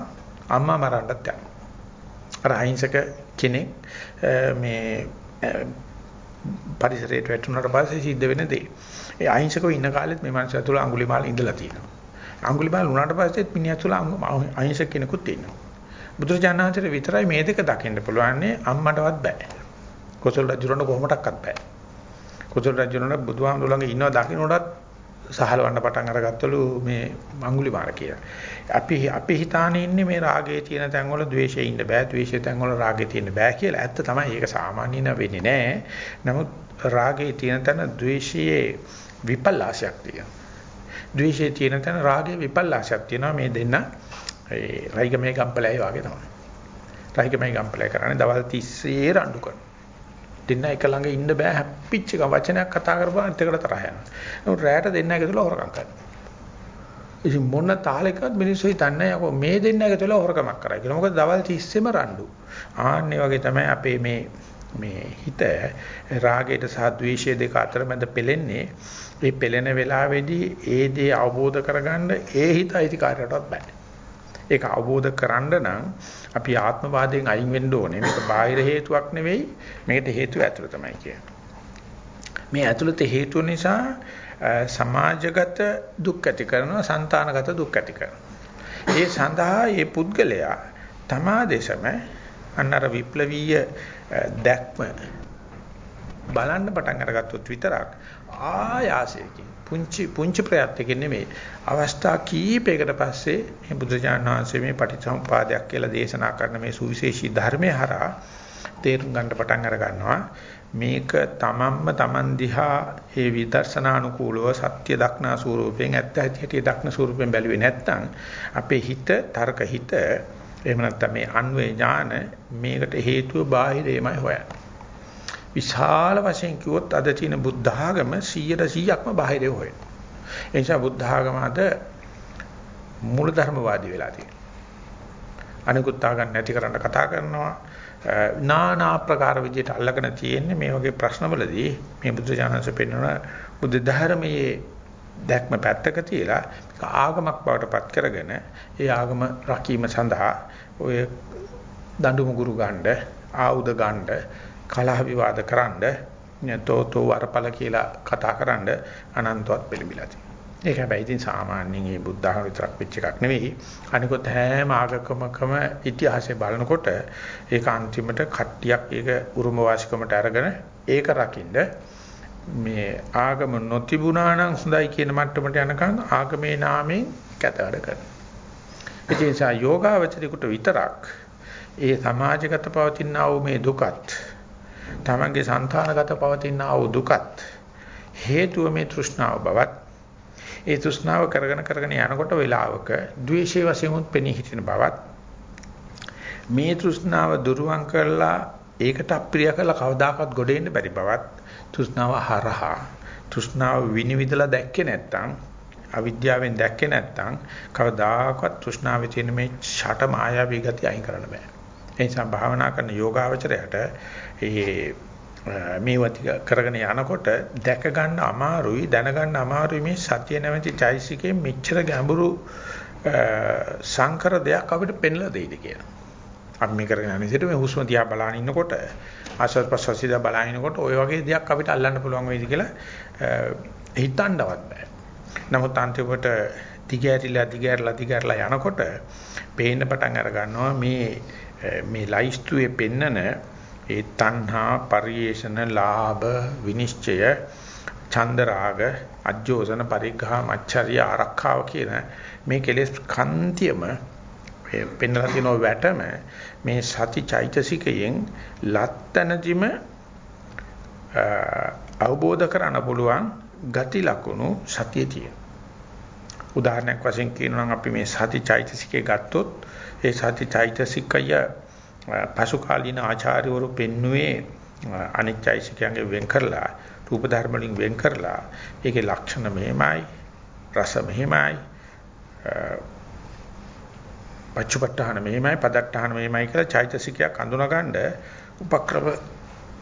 අම්මා මරන්නත් යනවා. අර අහිංසක කෙනෙක් මේ පරිසරයට වැටුණාට පස්සේ සිද්ධ වෙන දේ. ඒ අහිංසකව ඉන්න කාලෙත් මේ මනුස්සයා තුළ අඟුලිමාල ඉඳලා තියෙනවා. අඟුලිමාල උනාට පස්සෙත් මිනිහා තුළ අහිංසක කෙනෙකුත් ඉන්නවා. බුදුරජාණන්තර විතරයි මේ දෙක දකින්න පුළුවන්නේ අම්මටවත් බෑ. කොසල් රජුරණ කොහොමඩක්වත් බෑ. කොසල් රජුරණ බුදුහාමුදුර ළඟ ඉන්නවා දකින්නටත් සහලවන්න පටන් අරගත්තලු මේ මංගුලිමාර කියලා. අපි අපි හිතානේ ඉන්නේ මේ රාගයේ තියෙන තැන්වල ද්වේෂයේ ඉන්න බෑ, ද්වේෂයේ තැන්වල රාගයේ තියෙන්න බෑ කියලා. ඇත්ත තමයි ඒක සාමාන්‍යන වෙන්නේ නෑ. නමුත් රාගයේ තියෙන තැන ද්වේෂයේ විපල්ලාශයක් තියෙනවා. ද්වේෂයේ තියෙන තැන රාගයේ විපල්ලාශයක් තියෙනවා. මේ දෙන්න ඒ රයිගමේ ගම්පලයි වගේ තමයි. රයිගමේ ගම්පලයි කරන්නේ දවල් 30 රණ්ඩු කරනවා. දෙන්න එක ළඟ ඉන්න බෑ හැප්පිච්ච එක වචනයක් කතා කරපුවා අනිත් එකට තරහ යනවා. නමුත් රැයට දෙන්න එකතුලා හොරකම් කරනවා. ඉතින් මොන තාලෙකවත් මිනිස්සු හිතන්නේ යකෝ මේ දෙන්න එකතුලා හොරකමක් කරයි කියලා. මොකද දවල් 30ෙම රණ්ඩු. ආන්නේ වගේ තමයි අපේ මේ මේ හිත රාගයට සහ ද්වේෂය දෙක අතර මැද පෙලෙන්නේ. මේ පෙලෙන වෙලාවේදී ඒ දේ අවබෝධ කරගන්න ඒ හිත අයිතිකාරයටවත් බෑ. ඒක අවබෝධ කරගන්න නම් අපි ආත්මවාදයෙන් අයින් වෙන්න ඕනේ. මේක බාහිර හේතුවක් නෙවෙයි. මේකට හේතුව ඇතුළ තමයි කියන්නේ. මේ ඇතුළත හේතුව නිසා සමාජගත දුක් ඇති කරනවා, సంతానගත දුක් ඇති කරනවා. ඒ සඳහා මේ පුද්ගලයා තමා දේශම අන්නර විප්ලවීය දැක්ම බලන්න පටන් අරගත්තොත් විතරක් ආයාසයකින් පුංචි පුංචි ප්‍රයත්නකින් නෙමෙයි. අවස්ථා කීපයකට පස්සේ මේ බුදුජානක වහන්සේ මේ පටිච්චසමුපාදයක් කියලා දේශනා කරන මේ සුවිශේෂී ධර්මයේ හරහා තේරුම් ගන්න පටන් අර ගන්නවා. මේක තමන්ම තමන් දිහා ඒ විදර්ශනානුකූලව සත්‍ය දක්නා ස්වරූපයෙන් ඇත්ත ඇති දක්න ස්වරූපයෙන් බැලුවේ නැත්නම් අපේ හිත තර්ක හිත එහෙම නැත්නම් මේ අන්වේ ඥාන මේකට හේතුව බාහිරේමයි හොයන්නේ. විශාල වශයෙන් කිව්වොත් අද තියෙන බුද්ධ ආගම 100%ක්ම බාහිරේ හොයන. ඒ නිසා බුද්ධ ආගම අද මූලධර්මවාදී වෙලා තියෙනවා. අනිකුත් ආගම් නැති කරන්න කතා කරනවා. නානා ආකාර විදිහට අල්ලගෙන තියෙන්නේ මේ වගේ ප්‍රශ්නවලදී මේ බුද්ධ ඥානස පෙන්වන බුද්ධ ධර්මයේ දැක්ම පැත්තක තියලා ආගමක් බවට පත් කරගෙන ඒ ආගම රකීම සඳහා ඔය දඬු මුගුරු ගන්න ආයුධ ගන්න කලහ විවාද කරන්න තෝතෝ වරපල කියලා කතා කරන්න අනන්තවත් පිළිමිලා තියෙනවා. ඒක හැබැයි ඉතින් සාමාන්‍යයෙන් මේ බුද්ධ ධර්ම විතරක් වෙච්ච එකක් නෙවෙයි. අනිකොත් හැම ආගමකම ඉතිහාසය බලනකොට ඒක අන්තිමට කට්ටියක් ඒක උරුම වාසිකමට අරගෙන ඒක රකින්න මේ ආගම නොතිබුණා නම් හොඳයි කියන මට්ටමට යනකම් ආගමේ නාමයෙන් කැතවඩ කරනවා. ඒ නිසා යෝගාවචරිකුට විතරක් ඒ සමාජගත පවතින ආ මේ දුකත් තමන්ගේ సంతානගත පවතින ආ දුකත් හේතුව මේ තෘෂ්ණාව බවත් ඒ තෘෂ්ණාව කරගෙන කරගෙන යනකොට වේලාවක ද්වේෂයේ වශයෙන් පෙනී හිටින බවත් මේ තෘෂ්ණාව දුරුවන් කරලා ඒකට අප්‍රිය කරලා කවදාකවත් ගොඩ එන්න බැරි බවත් තෘෂ්ණාව හරහා තෘෂ්ණාව විනිවිදලා දැක්කේ නැත්නම් අවිද්‍යාවෙන් දැක්කේ නැත්නම් කවදාකවත් තෘෂ්ණාවේ තියෙන මේ ෂට මායාවී ගති අයින් කරන්න බෑ. ඒ නිසා භාවනා කරන යෝගාවචරයට ඒ මේවත් කරගෙන යනකොට දැක ගන්න අමාරුයි දැන ගන්න අමාරුයි මේ සතිය නැමැති චෛසිකේ මෙච්චර ගැඹුරු සංකර දෙයක් අපිට පෙන්ලා දෙයිද කියලා. අපි මේ කරගෙන යන විදිහට මේ හුස්ම දිහා බලන ඉන්නකොට ආශ්වාස ප්‍රශ්වාස දිහා බලන ඉන්නකොට ওই වගේ දෙයක් අපිට අල්ලන්න පුළුවන් වෙයිද කියලා හිතන්නවත් බෑ. නමුත් අන්තිමට දිගෑරිලා දිගෑරලා දිගෑරලා යනකොට පේන්න පටන් අර ගන්නවා මේ මේ ලයිස්තුවේ පෙන්නන ඒ තණ්හා පරිේෂණ ලාභ විනිශ්චය ඡන්ද රාග අජ්ජෝසන පරිග්ඝා මච්චරිය ආරක්ෂාව කියන මේ කෙලෙස් කන්තියම පෙන්ලා තියෙන වැටම මේ සති චෛතසිකයෙන් ලත්තනදිම අවබෝධ කරගන්න පුළුවන් ගති ලක්ෂණු සතියේ තියෙන. උදාහරණයක් වශයෙන් කියනවා නම් අපි මේ සති චෛතසිකේ ගත්තොත් ඒ සති චෛතසිකය පසු කාලීන ආචාර්යවරු පෙන්වුවේ අනිත්‍යයිසිකයන්ගේ වෙන් කරලා රූප ධර්ම වලින් වෙන් කරලා ඒකේ ලක්ෂණ මෙහෙමයි රස මෙහෙමයි පච්චපට්ඨාන මෙහෙමයි පදට්ඨාන මෙහෙමයි කියලා චෛතසිකයක් අඳුනගන්න උපක්‍රම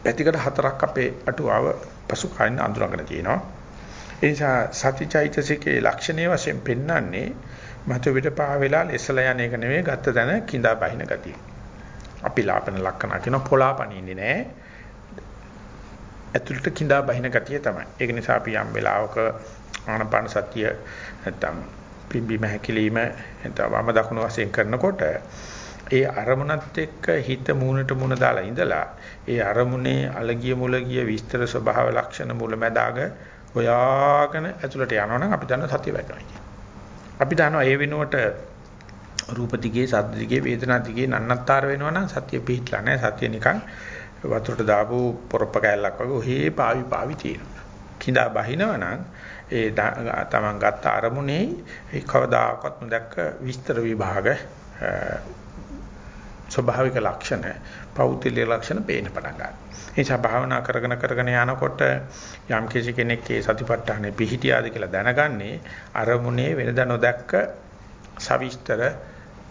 පැතිකඩ හතරක් අපේ අටුවාව පසු කාලින අඳුනගෙන තියෙනවා. ඒ නිසා සතිචෛතසිකේ ලක්ෂණයේ වශයෙන් පෙන්වන්නේ මත විට පහ වෙලා ලෙසලා යන එක නෙවෙයි ගත්ත තැන කිඳා බහින ගතිය අපි ලාපන ලක්කන කියන පොලාපනින්නේ නැහැ. ඇතුළට කිඳා බහින ගතිය තමයි. ඒක නිසා අපි යම් වෙලාවක ආනපාන සතිය නැත්තම් පිම්බීම හැකිලිම නැත්නම් වම දකුණු වශයෙන් කරනකොට ඒ අරමුණත් එක්ක හිත මූණට මූණ දාලා ඉඳලා ඒ අරමුණේ අලගිය මුලගිය විස්තර ස්වභාව ලක්ෂණ මුලැමැදාග හොයාගෙන ඇතුළට යනවනම් අපි දන්න සතිය වැඩනවා. අපි දන්නවා ඒ වෙනුවට රූප දිගේ, ශබ්ද දිගේ, වේදනා දිගේ නන්නත්තර වෙනවා නම් සතිය පිහිట్లా නැහැ. සතිය නිකන් වතුරට දාපු පොරොප්ප කෑල්ලක් වගේ ඔහේ පාවි පාවි තියෙනවා. කිඳා බහිනවා නම් ඒ තමන් ගත්ත අරමුණේ ඒ කවදාකවත් නොදැක්ක විස්තර විභාග ස්වභාවික ලක්ෂණ, පෞද්ගලික ලක්ෂණ පේන්න පටන් ගන්නවා. ඒ නිසා භාවනා කරගෙන කරගෙන යනකොට යම් කෙනෙක් ඒ සතිපට්ඨානෙ පිහිටියාද කියලා දැනගන්නේ අරමුණේ වෙනද නොදැක්ක සවිස්තර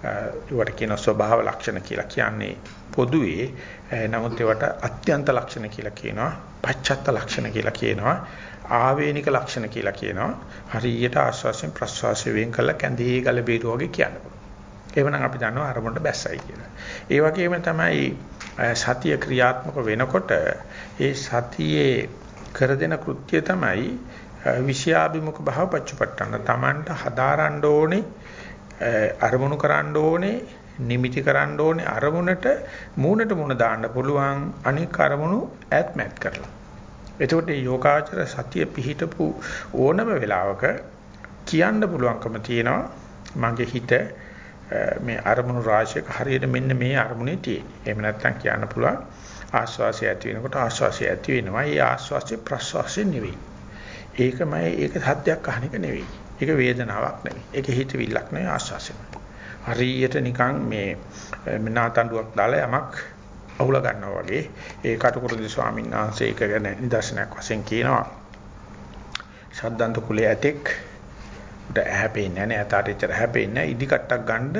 ඒවට කියන ස්වභාව ලක්ෂණ කියලා කියන්නේ පොදුවේ නමුත් ඒවට අත්‍යන්ත ලක්ෂණ කියලා කියනවා පච්චත්ත ලක්ෂණ කියලා කියනවා ආවේනික ලක්ෂණ කියලා කියනවා හරියට ආස්වාසයෙන් ප්‍රස්වාසයෙන් වෙන් කළ කැඳේ ගල බීරු වගේ කියන්න පුළුවන් එවනම් අපි දන්නවා අරමුණට බැස්සයි කියලා ඒ වගේම තමයි සතිය ක්‍රියාත්මක වෙනකොට ඒ සතියේ කර දෙන කෘත්‍ය තමයි විෂයාභිමුඛ භාව පච්චපට්ඨාන. Tamanට හදාරන්න ඕනේ අරමුණු කරන්න ඕනේ නිමිති කරන්න ඕනේ අරමුණට මූණට මූණ දාන්න පුළුවන් අනික් අරමුණු ඈත්මත් කරලා. එතකොට මේ යෝගාචර සතිය පිහිටපු ඕනම වෙලාවක කියන්න පුළුවන්කම තියෙනවා මගේ හිත මේ අරමුණු රාශියක හරියට මෙන්න මේ අරමුණේ තියෙන්නේ. එහෙම නැත්නම් කියන්න පුළුවන් ආස්වාසය ඇති වෙනකොට ආස්වාසය ඇති වෙනවා. ඒ ආස්වාසය ප්‍රස්වාසය නෙවෙයි. ඒකමයි ඒක සත්‍යයක් අහන එක නෙවෙයි. ඒක වේදනාවක් නෙවෙයි. ඒක හිතවිල්ලක් නෙවෙයි ආස්වාසය. හරියට නිකන් මේ නාතඬුවක් දාලා යමක් අහුල ගන්නවා වගේ ඒ කටුකුරුදි ස්වාමීන් වහන්සේ ඒක ගැන නිදර්ශනයක් වශයෙන් කියනවා. ශබ්දන්ත කුලයේ ඇතෙක් උට හැපෙන්නේ නැහැ තාට ඉතර හැපෙන්නේ ඉදි කට්ටක් ගන්න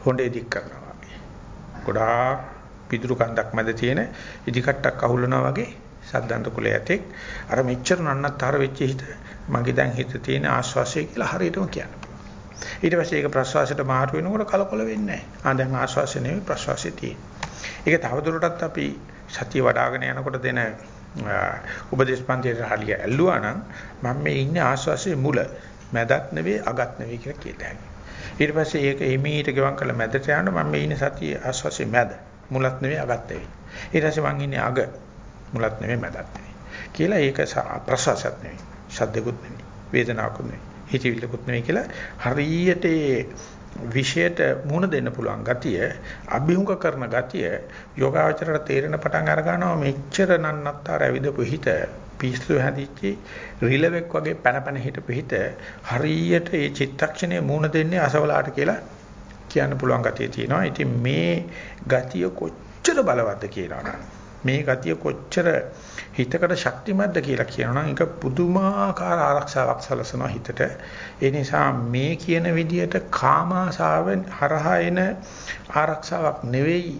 හොඬේ දික් කරනවා වගේ. ගොඩාක් පිදුරු කන්දක් මැද තියෙන ඉදි කට්ටක් අහුලනවා වගේ ශබ්දන්ත කුලයේ ඇතෙක් අර මෙච්චර නන්නත්තර වෙච්ච හිත මගේ දැන් හිත තියෙන ආශ්වාසය කියලා හරියටම කියන්න ඊට පස්සේ ඒක ප්‍රශ්වාසයට මාරු වෙනකොට කලකොල වෙන්නේ නැහැ. ආ දැන් ආශ්වාසය නෙවෙයි ප්‍රශ්වාසය තියෙන්නේ. ඒක තවදුරටත් අපි සතිය වඩ아가න යනකොට දෙන උපදේශ පන්තියේ හරිය ඇල්ලුවා නම් මම මේ ඉන්නේ ආස්වාසේ මුල මැදත් නෙවෙයි අගත් නෙවෙයි කියලා කියත හැකියි. ඊට පස්සේ ඒක එමීට ගෙවන් කළ මැදට යන මම මේ ඉන්නේ සතිය ආස්වාසේ මැද මුලත් නෙවෙයි අගත් නෙවෙයි. ඊට පස්සේ මං ඉන්නේ අග මුලත් නෙවෙයි මැදත් නෙවෙයි. කියලා ඒක ප්‍රසවාසත් නෙවෙයි. ශබ්දකුත් නෙවෙයි. වේදනාවකුත් නෙවෙයි. හිතවිල්ලකුත් නෙවෙයි කියලා හරියට විශේෂයට මුණ දෙන්න පුළුවන් ගතිය අභිමුඛ කරන ගතිය යෝගාවචරයට තේරෙන පටන් අර ගන්නවා මෙච්චර නන්නත්තර ඇවිදපු හිත පිස්සු හැදිච්චි රිලෙවෙක් වගේ පැන පැන හිටපු හිත හරියට මේ චිත්තක්ෂණය මුණ දෙන්නේ අසවලාට කියලා කියන්න පුළුවන් ගතිය තියෙනවා. ඉතින් මේ ගතිය කොච්චර බලවත්ද කියනවා මේ ගතිය කොච්චර හිතකට ශක්තිමත්ද කියලා කියනනම් ඒක පුදුමාකාර ආරක්ෂාවක් සලසනවා හිතට. ඒ නිසා මේ කියන විදියට කාමාශාවෙන් හරහා එන ආරක්ෂාවක් නෙවෙයි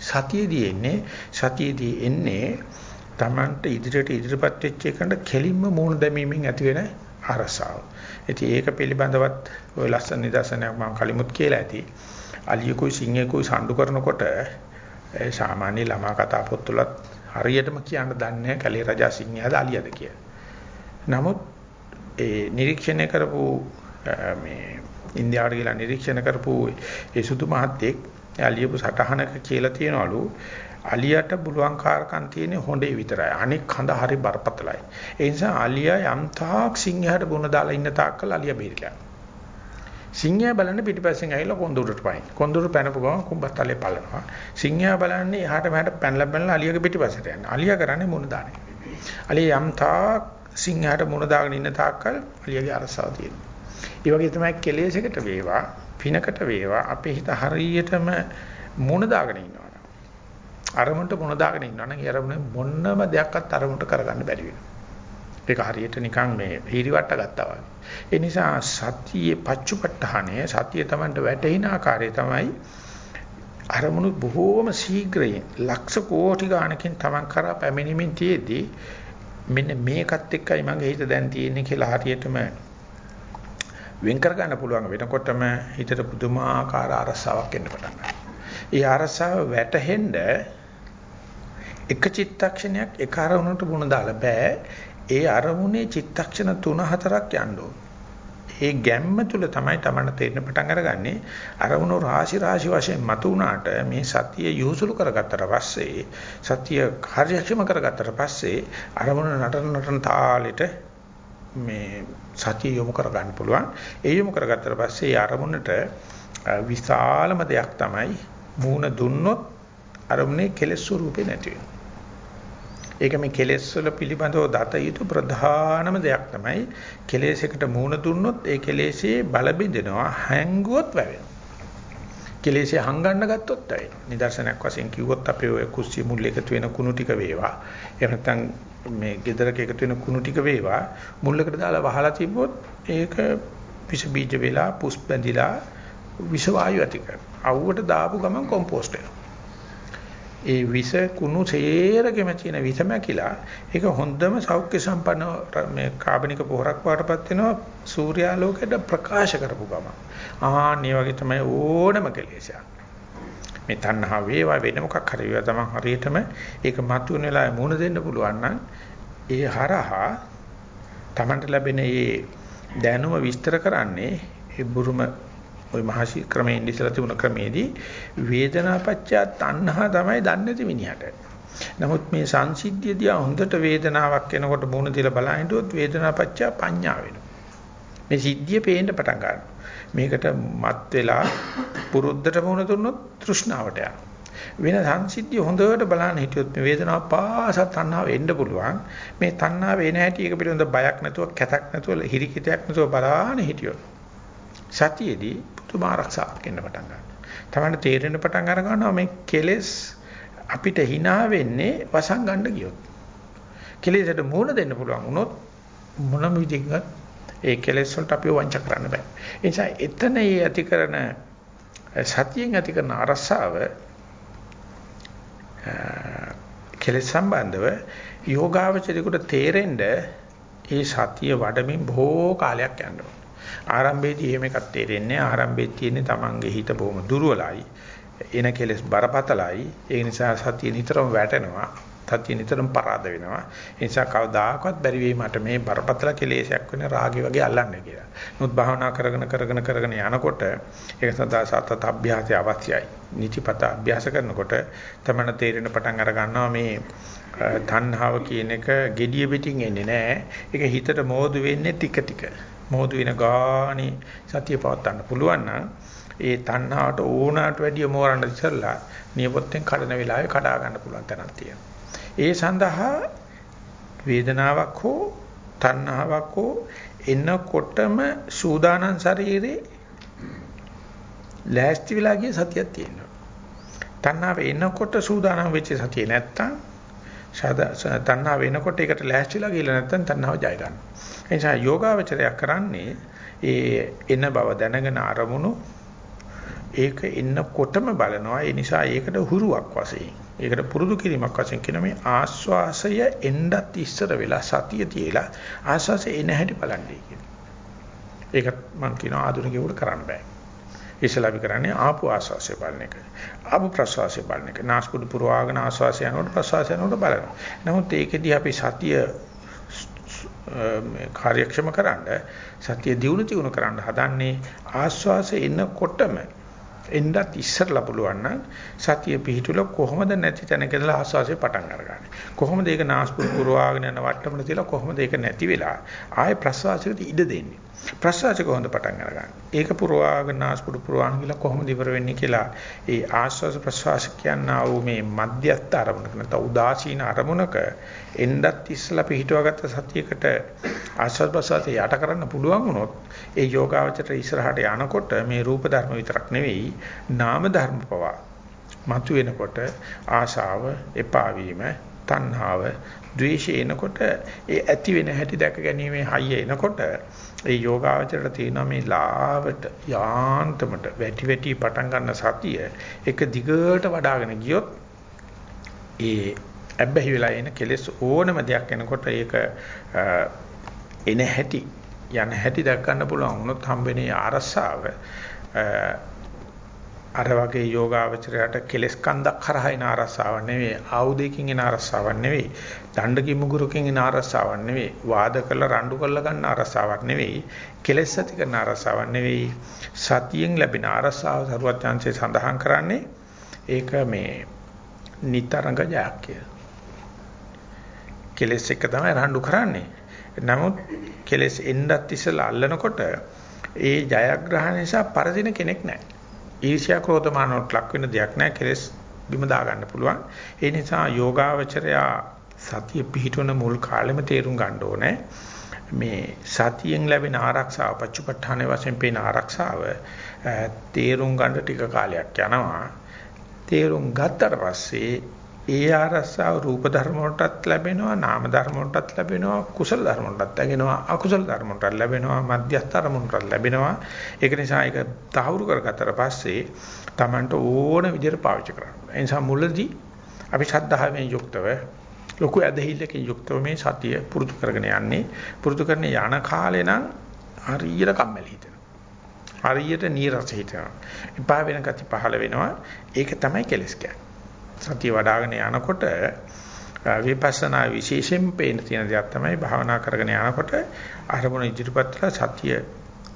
සතියේදී එන්නේ. සතියේදී එන්නේ Tamanට ඉදිරියට ඉදිරිපත් වෙච්ච එකට කෙලින්ම මූණ දැමීමෙන් ඇති වෙන අරසාව. ඉතින් ඒක පිළිබඳවත් ওই ලස්සන නිදර්ශනයක් මම කලිමුත් කියලා ඇති. අලියකුයි සිංහයකුයි සම්ඩු කරනකොට සාමාන්‍ය ළමා කතා පොත්වලත් හරියටම කියන්න දන්නේ කැලේ රජා සිංහයාද අලියද කියලා. නමුත් ඒ නිරීක්ෂණය කරපු මේ ඉන්දියාවට ගිහලා නිරීක්ෂණ කරපු ඒ සුදු මහත්තයෙක් අලියපු සටහනක කියලා තියනවලු අලියට බුලුවන් කාර්කම් තියෙන හොඬේ විතරයි. අනික කඳ හරි බරපතලයි. ඒ නිසා අලියා යම් තාක් සිංහයාට බුණ දාලා ඉන්න තාක්කල් අලියා බේරිලා. සිංහයා බලන්නේ පිටිපස්සෙන් ඇවිල්ලා කොන්දරට පයින්. කොන්දර පැනපු ගමන් කුඹස්තලේ පලනවා. සිංහයා බලන්නේ එහාට මෙහාට පැනලා පැනලා අලියගේ පිටිපස්සට යනවා. අලියා කරන්නේ මුණ දාන්නේ. අලිය යම් තාක් සිංහයාට මුණ දාගෙන ඉන්න තාක්කල් අලියගේ අරසාව තියෙනවා. ඒ වගේ තමයි කෙලෙසකට වේවා, පිනකට වේවා අපේ හිත හරියටම මුණ දාගෙන ඉන්නවා. අරමුණට මුණ දාගෙන ඉන්නවා නම් ඒ අරමුණ මොන්නම දෙයක්වත් අරමුණට කරගන්න බැරි වෙනවා. ඒක හරියට නිකන් මේ හිරිවට ගත්තා වගේ. ඒ නිසා සතියේ පච්චුපට්ඨානය සතිය Tamanට වැටෙන ආකාරය තමයි අරමුණු බොහෝම ශීඝ්‍රයෙන් ලක්ෂ කෝටි ගාණකින් Taman කරා පැමිණීමෙන් තියේදී මෙන්න මේකත් එක්කයි මගේ හිත දැන් තියෙන්නේ කියලා හරියටම වෙන් කර ගන්න පුළුවන් වෙනකොටම හිතට පුදුමාකාර අරසාවක් එන්න පටන් ගන්නවා. ඒ අරසාව වැටහෙන්න එක චිත්තක්ෂණයක් එක අරමුණට මුණ දාලා බෑ. ඒ අරමුණේ චිත්තක්ෂණ 3-4ක් යන්න ඕන. ඒ ගැම්ම තුල තමයි තමන්න තේරෙන පටන් අරගන්නේ අරමුණු රාශි රාශි වශයෙන් මතු වුණාට මේ සතිය යොසුළු කරගත්තට පස්සේ සතිය කාර්යක්ෂම කරගත්තට පස්සේ අරමුණ නටන නටන තාලෙට මේ සතිය යොමු කරගන්න පුළුවන්. ඒ යොමු කරගත්තට පස්සේ අරමුණට විශාලම දෙයක් තමයි මූණ දුන්නොත් අරමුණේ කෙලෙස් ස්වරූපේ නැති වෙනවා. ඒක මේ කෙලෙස් වල පිළිබඳව දත යුතු ප්‍රධානම දෙයක් තමයි කෙලෙසයකට මූණ දුන්නොත් ඒ කෙලෙසේ බල බින්දෙනවා හැංගුවොත් වැවෙනවා. කෙලෙසේ හංගන්න ගත්තොත් වැවෙනවා. නිදර්ශනයක් වශයෙන් කිව්වොත් අපේ ඔය කුස්සිය මුල් එකතු වෙන කුණු ටික වේවා. එහෙම නැත්නම් මේ ගෙදරක එකතු වෙන කුණු ටික වේවා. මුල්ලකට දාලා වහලා තිබ්බොත් ඒක විස බීජ වෙලා පුස් බැඳිලා විස වායු ඇති කරනවා. අවුවට දාපු ගමන් කොම්පෝස්ට් වෙනවා. ඒ විස කුණු සේරගෙම තියෙන විස මැකිලා ඒක හොඳම සෞඛ්‍ය සම්පන්න මේ කාබනික පොහොරක් වඩපත් වෙනවා සූර්යාලෝකයට ප්‍රකාශ කරපු ගම. ආන් මේ වගේ තමයි ඕනම කෙලෙසයක්. මේ තණ්හා වේවා වෙන මොකක් හරි වේවා තමයි හරියටම ඒක මතුවෙන වෙලාවේ මුණ දෙන්න පුළුවන් නම් ඒ හරහා Tamanට ලැබෙන ඒ දැනුම විස්තර කරන්නේ ඒ බුරුම ওই මහසි ක්‍රමයෙන් ඉස්සලා තිබුණ ක්‍රමේදී වේදනාපච්චය තණ්හා තමයි දන්නේ නැති මිනිහට. නමුත් මේ සංසිද්ධියදී හොඳට වේදනාවක් එනකොට මුණ දිලා බලන හිටියොත් වේදනාපච්චය පඤ්ඤා වෙනවා. මේ සිද්ධිය පේන්න පටන් ගන්නවා. මේකට මත් වෙලා පුරුද්දට මුණ දුන්නොත් තෘෂ්ණාවට යනවා. වෙන සංසිද්ධිය හොඳට බලන්න හිටියොත් මේ වේදනාව පාස තණ්හාව එන්න පුළුවන්. මේ තණ්හාව එන හැටි එක පිළිබඳ බයක් නැතුව, කැතක් නැතුව, හිරිකිතයක් නැතුව බලන්න හිටියොත් සතියේදී පුදුම ආරක්ෂාවක් එන්න පටන් ගන්නවා. තමන්න තේරෙන්න පටන් අර ගන්නවා මේ කෙලෙස් අපිට hina වෙන්නේ වසන් ගන්න ගියොත්. කෙලෙසට මූණ දෙන්න පුළුවන් වුණොත් මොනම විදිහකින්වත් ඒ කෙලෙස් වලට අපිව වංච කරන්න බෑ. ඒ නිසා එතන ඒ ඇති කරන සතියෙන් ඇති කරන අරසාව කෙලෙස් සම්බන්ධව යෝගාවචරිකට තේරෙන්න ඒ සතිය වඩමින් බොහෝ කාලයක් යනවා. ආරම්භයේදී එහෙම එකක් තේරෙන්නේ ආරම්භයේ තියෙන්නේ Tamange හිත බොහොම දුර්වලයි. එන කෙලෙස් බරපතලයි. ඒ නිසා සතිය නිතරම වැටෙනවා. සතිය නිතරම පරාද වෙනවා. ඒ නිසා කවදාකවත් බැරි වෙයි මට මේ බරපතල කෙලෙසයක් වෙන රාගය වගේ අල්ලන්න කියලා. නමුත් භාවනා කරගෙන කරගෙන කරගෙන යනකොට ඒක සදා සතත අභ්‍යාසය අවශ්‍යයි. නිතිපත අභ්‍යාස කරනකොට තමයි තේරෙන පටන් අර ගන්නවා මේ තණ්හාව කියන එක gediya පිටින් එන්නේ නැහැ. ඒක හිතට මෝදු වෙන්නේ ටික ටික. මෝදු වෙන ගානේ සතිය පවත්වන්න පුළුවන් නම් ඒ තණ්හාවට ඕනකට වැඩිය මෝරන්න ඉස්සලා නියපොත්තෙන් කඩන වෙලාවේ කඩා ගන්න පුළුවන් තැනක් තියෙනවා. ඒ සඳහා වේදනාවක් හෝ තණ්හාවක් හෝ එනකොටම සූදානම් ශරීරේ ලෑස්ති වෙලා ගිය සතියක් තියෙනවා. තණ්හාව එනකොට සූදානම් වෙච්ච සතිය නැත්තම් තණ්හාව එනකොට ඒකට ලෑස්තිලා ගිහලා නැත්තම් තණ්හාව ජය ගන්නවා. ඒ නිසා යෝගාවචරය කරන්නේ ඒ එන බව දැනගෙන අරමුණු ඒක එන්නකොටම බලනවා. ඒ නිසා ඒකට හුරුවක් වශයෙන් ඒකට පුරුදු කිරීමක් වශයෙන් කියන මේ ආස්වාසය එන්නත් ඉස්සර වෙලා සතිය තියලා ආස්වාසය එන හැටි බලන්නේ කියන. ඒක මම කියන ආධුනිකයෙකුට කරන්න බෑ. ඉස්සලා අපි කරන්නේ ආපු ආස්වාසය බලන එක. ආපු ප්‍රසවාසය බලන එක. නාස්පුඩු පුරවාගෙන ආස්වාසය යනකොට ප්‍රසවාසය යනකොට බලනවා. නමුත් ඒකෙදී අපි සතිය කාර්යක්ෂම කරන්න සතිය දියුණු තියුණු කරන්න හදන්නේ ආස්වාසය එනකොටම එන්නත් ඉස්සරලා පුළුවන් නම් සතිය පිහිටුල කොහොමද නැති තැනක ඉඳලා ආස්වාසිය පටන් අරගන්නේ කොහොමද ඒක නාස්පුඩු පුරවාගෙන යන වට්ටමට තියලා කොහොමද ඒක නැති වෙලා ආයේ ප්‍රසවාසයට ඉඩ දෙන්නේ ප්‍රසවාසය කොහොමද පටන් අරගන්නේ. ඒක පුරවාගෙන නාස්පුඩු පුරවාන කියලා කොහොමද ඉවර වෙන්නේ කියලා ඒ ආස්වාස ප්‍රසවාස කියනා වූ මේ මධ්‍යස්ථ අරමුණක නැත්නම් උදාසීන අරමුණක එන්නත් ඉස්සලා පිහිටුවාගත්ත සතියකට ආස්වාද ප්‍රසවාසය යට කරන්න පුළුවන් වුණොත් ඒ යෝගාවචර ඉස්සරහට යනකොට මේ රූප ධර්ම විතරක් නෙවෙයි නාම ධර්ම පවා මතුවෙනකොට ආශාව, එපා වීම, තණ්හාව, ද්වේෂය එනකොට ඒ ඇති වෙන හැටි දැක ගැනීමේ හයිය එනකොට ඒ යෝගාවචරයට තියෙන මේ ලාවට යාන්තමට වැටි වැටි පටන් ගන්න සතිය එක දිගට වඩ아가න ගියොත් ඒ ඇබ්බැහි වෙලා එන කෙලෙස් ඕනම දෙයක් එනකොට ඒක එන හැටි යන හැටි දැක් ගන්න පුළුවන් වුණොත් හම්බෙන්නේ ආරස්සාව අර වගේ යෝගාවචරයට කෙලස් කන්දක් කරහා එන ආරස්සාවක් නෙවෙයි ආයුධයකින් එන ආරස්සාවක් නෙවෙයි දණ්ඩකි මුගුරකින් එන ආරස්සාවක් නෙවෙයි වාද කරලා රණ්ඩු කරලා ගන්න ආරස්සාවක් නෙවෙයි කෙලස් ඇති කරන ආරස්සාවක් නෙවෙයි සතියෙන් ලැබෙන ආරස්සාව සරුවත් chance සඳහන් කරන්නේ ඒක මේ නිතරංග ජයක් කියලා කෙලස් එක තමයි රණ්ඩු කරන්නේ. නමුත් කෙලස් එන්නත් ඉස්සලා අල්ලනකොට ඒ ජයග්‍රහණ නිසා පරදින කෙනෙක් නැහැ. ඊර්ෂ්‍යා ක්‍රෝධ මානවට ලක් වෙන දෙයක් නැහැ කෙලස් බිම දා ගන්න පුළුවන්. ඒ නිසා යෝගාවචරයා සතිය පිහිටවන මුල් කාලෙම තේරුම් ගන්න ඕනේ. මේ සතියෙන් ලැබෙන ආරක්ෂාව පච්චපට්ඨාන වශයෙන් පේන ආරක්ෂාව තේරුම් ගන්න ටික කාලයක් යනවා. තේරුම් ගත්තට පස්සේ ඒ ආරස්සාව රූප ධර්ම වලටත් ලැබෙනවා නාම ධර්ම වලටත් ලැබෙනවා කුසල ධර්ම වලටත් ලැබෙනවා අකුසල ධර්ම වලටත් ලැබෙනවා මධ්‍යස්ථ ධර්ම වලටත් ලැබෙනවා ඒක නිසා ඒක තහවුරු කරගත්තට පස්සේ Tamanට ඕන විදිහට පාවිච්චි කරන්න. ඒ නිසා මුලදී අපි ශ්‍රද්ධාවෙන් යුක්තව ලොකු ඇදහිල්ලකින් යුක්තව මේ සතිය පුරුදු කරගෙන යන්නේ පුරුදු කරන යන කාලේ නම් හරියට කම්මැලි හිතෙනවා. හරියට නීරස හිතෙනවා. එපා වෙන ගති පහළ වෙනවා. ඒක තමයි කෙලස් කියන්නේ. සතිය වඩ아가න යනකොට විපස්සනා විශේෂයෙන් පේන තියෙන දෙයක් තමයි භාවනා කරගෙන යනකොට අරමුණ ඉදිරිපත්ලා සතිය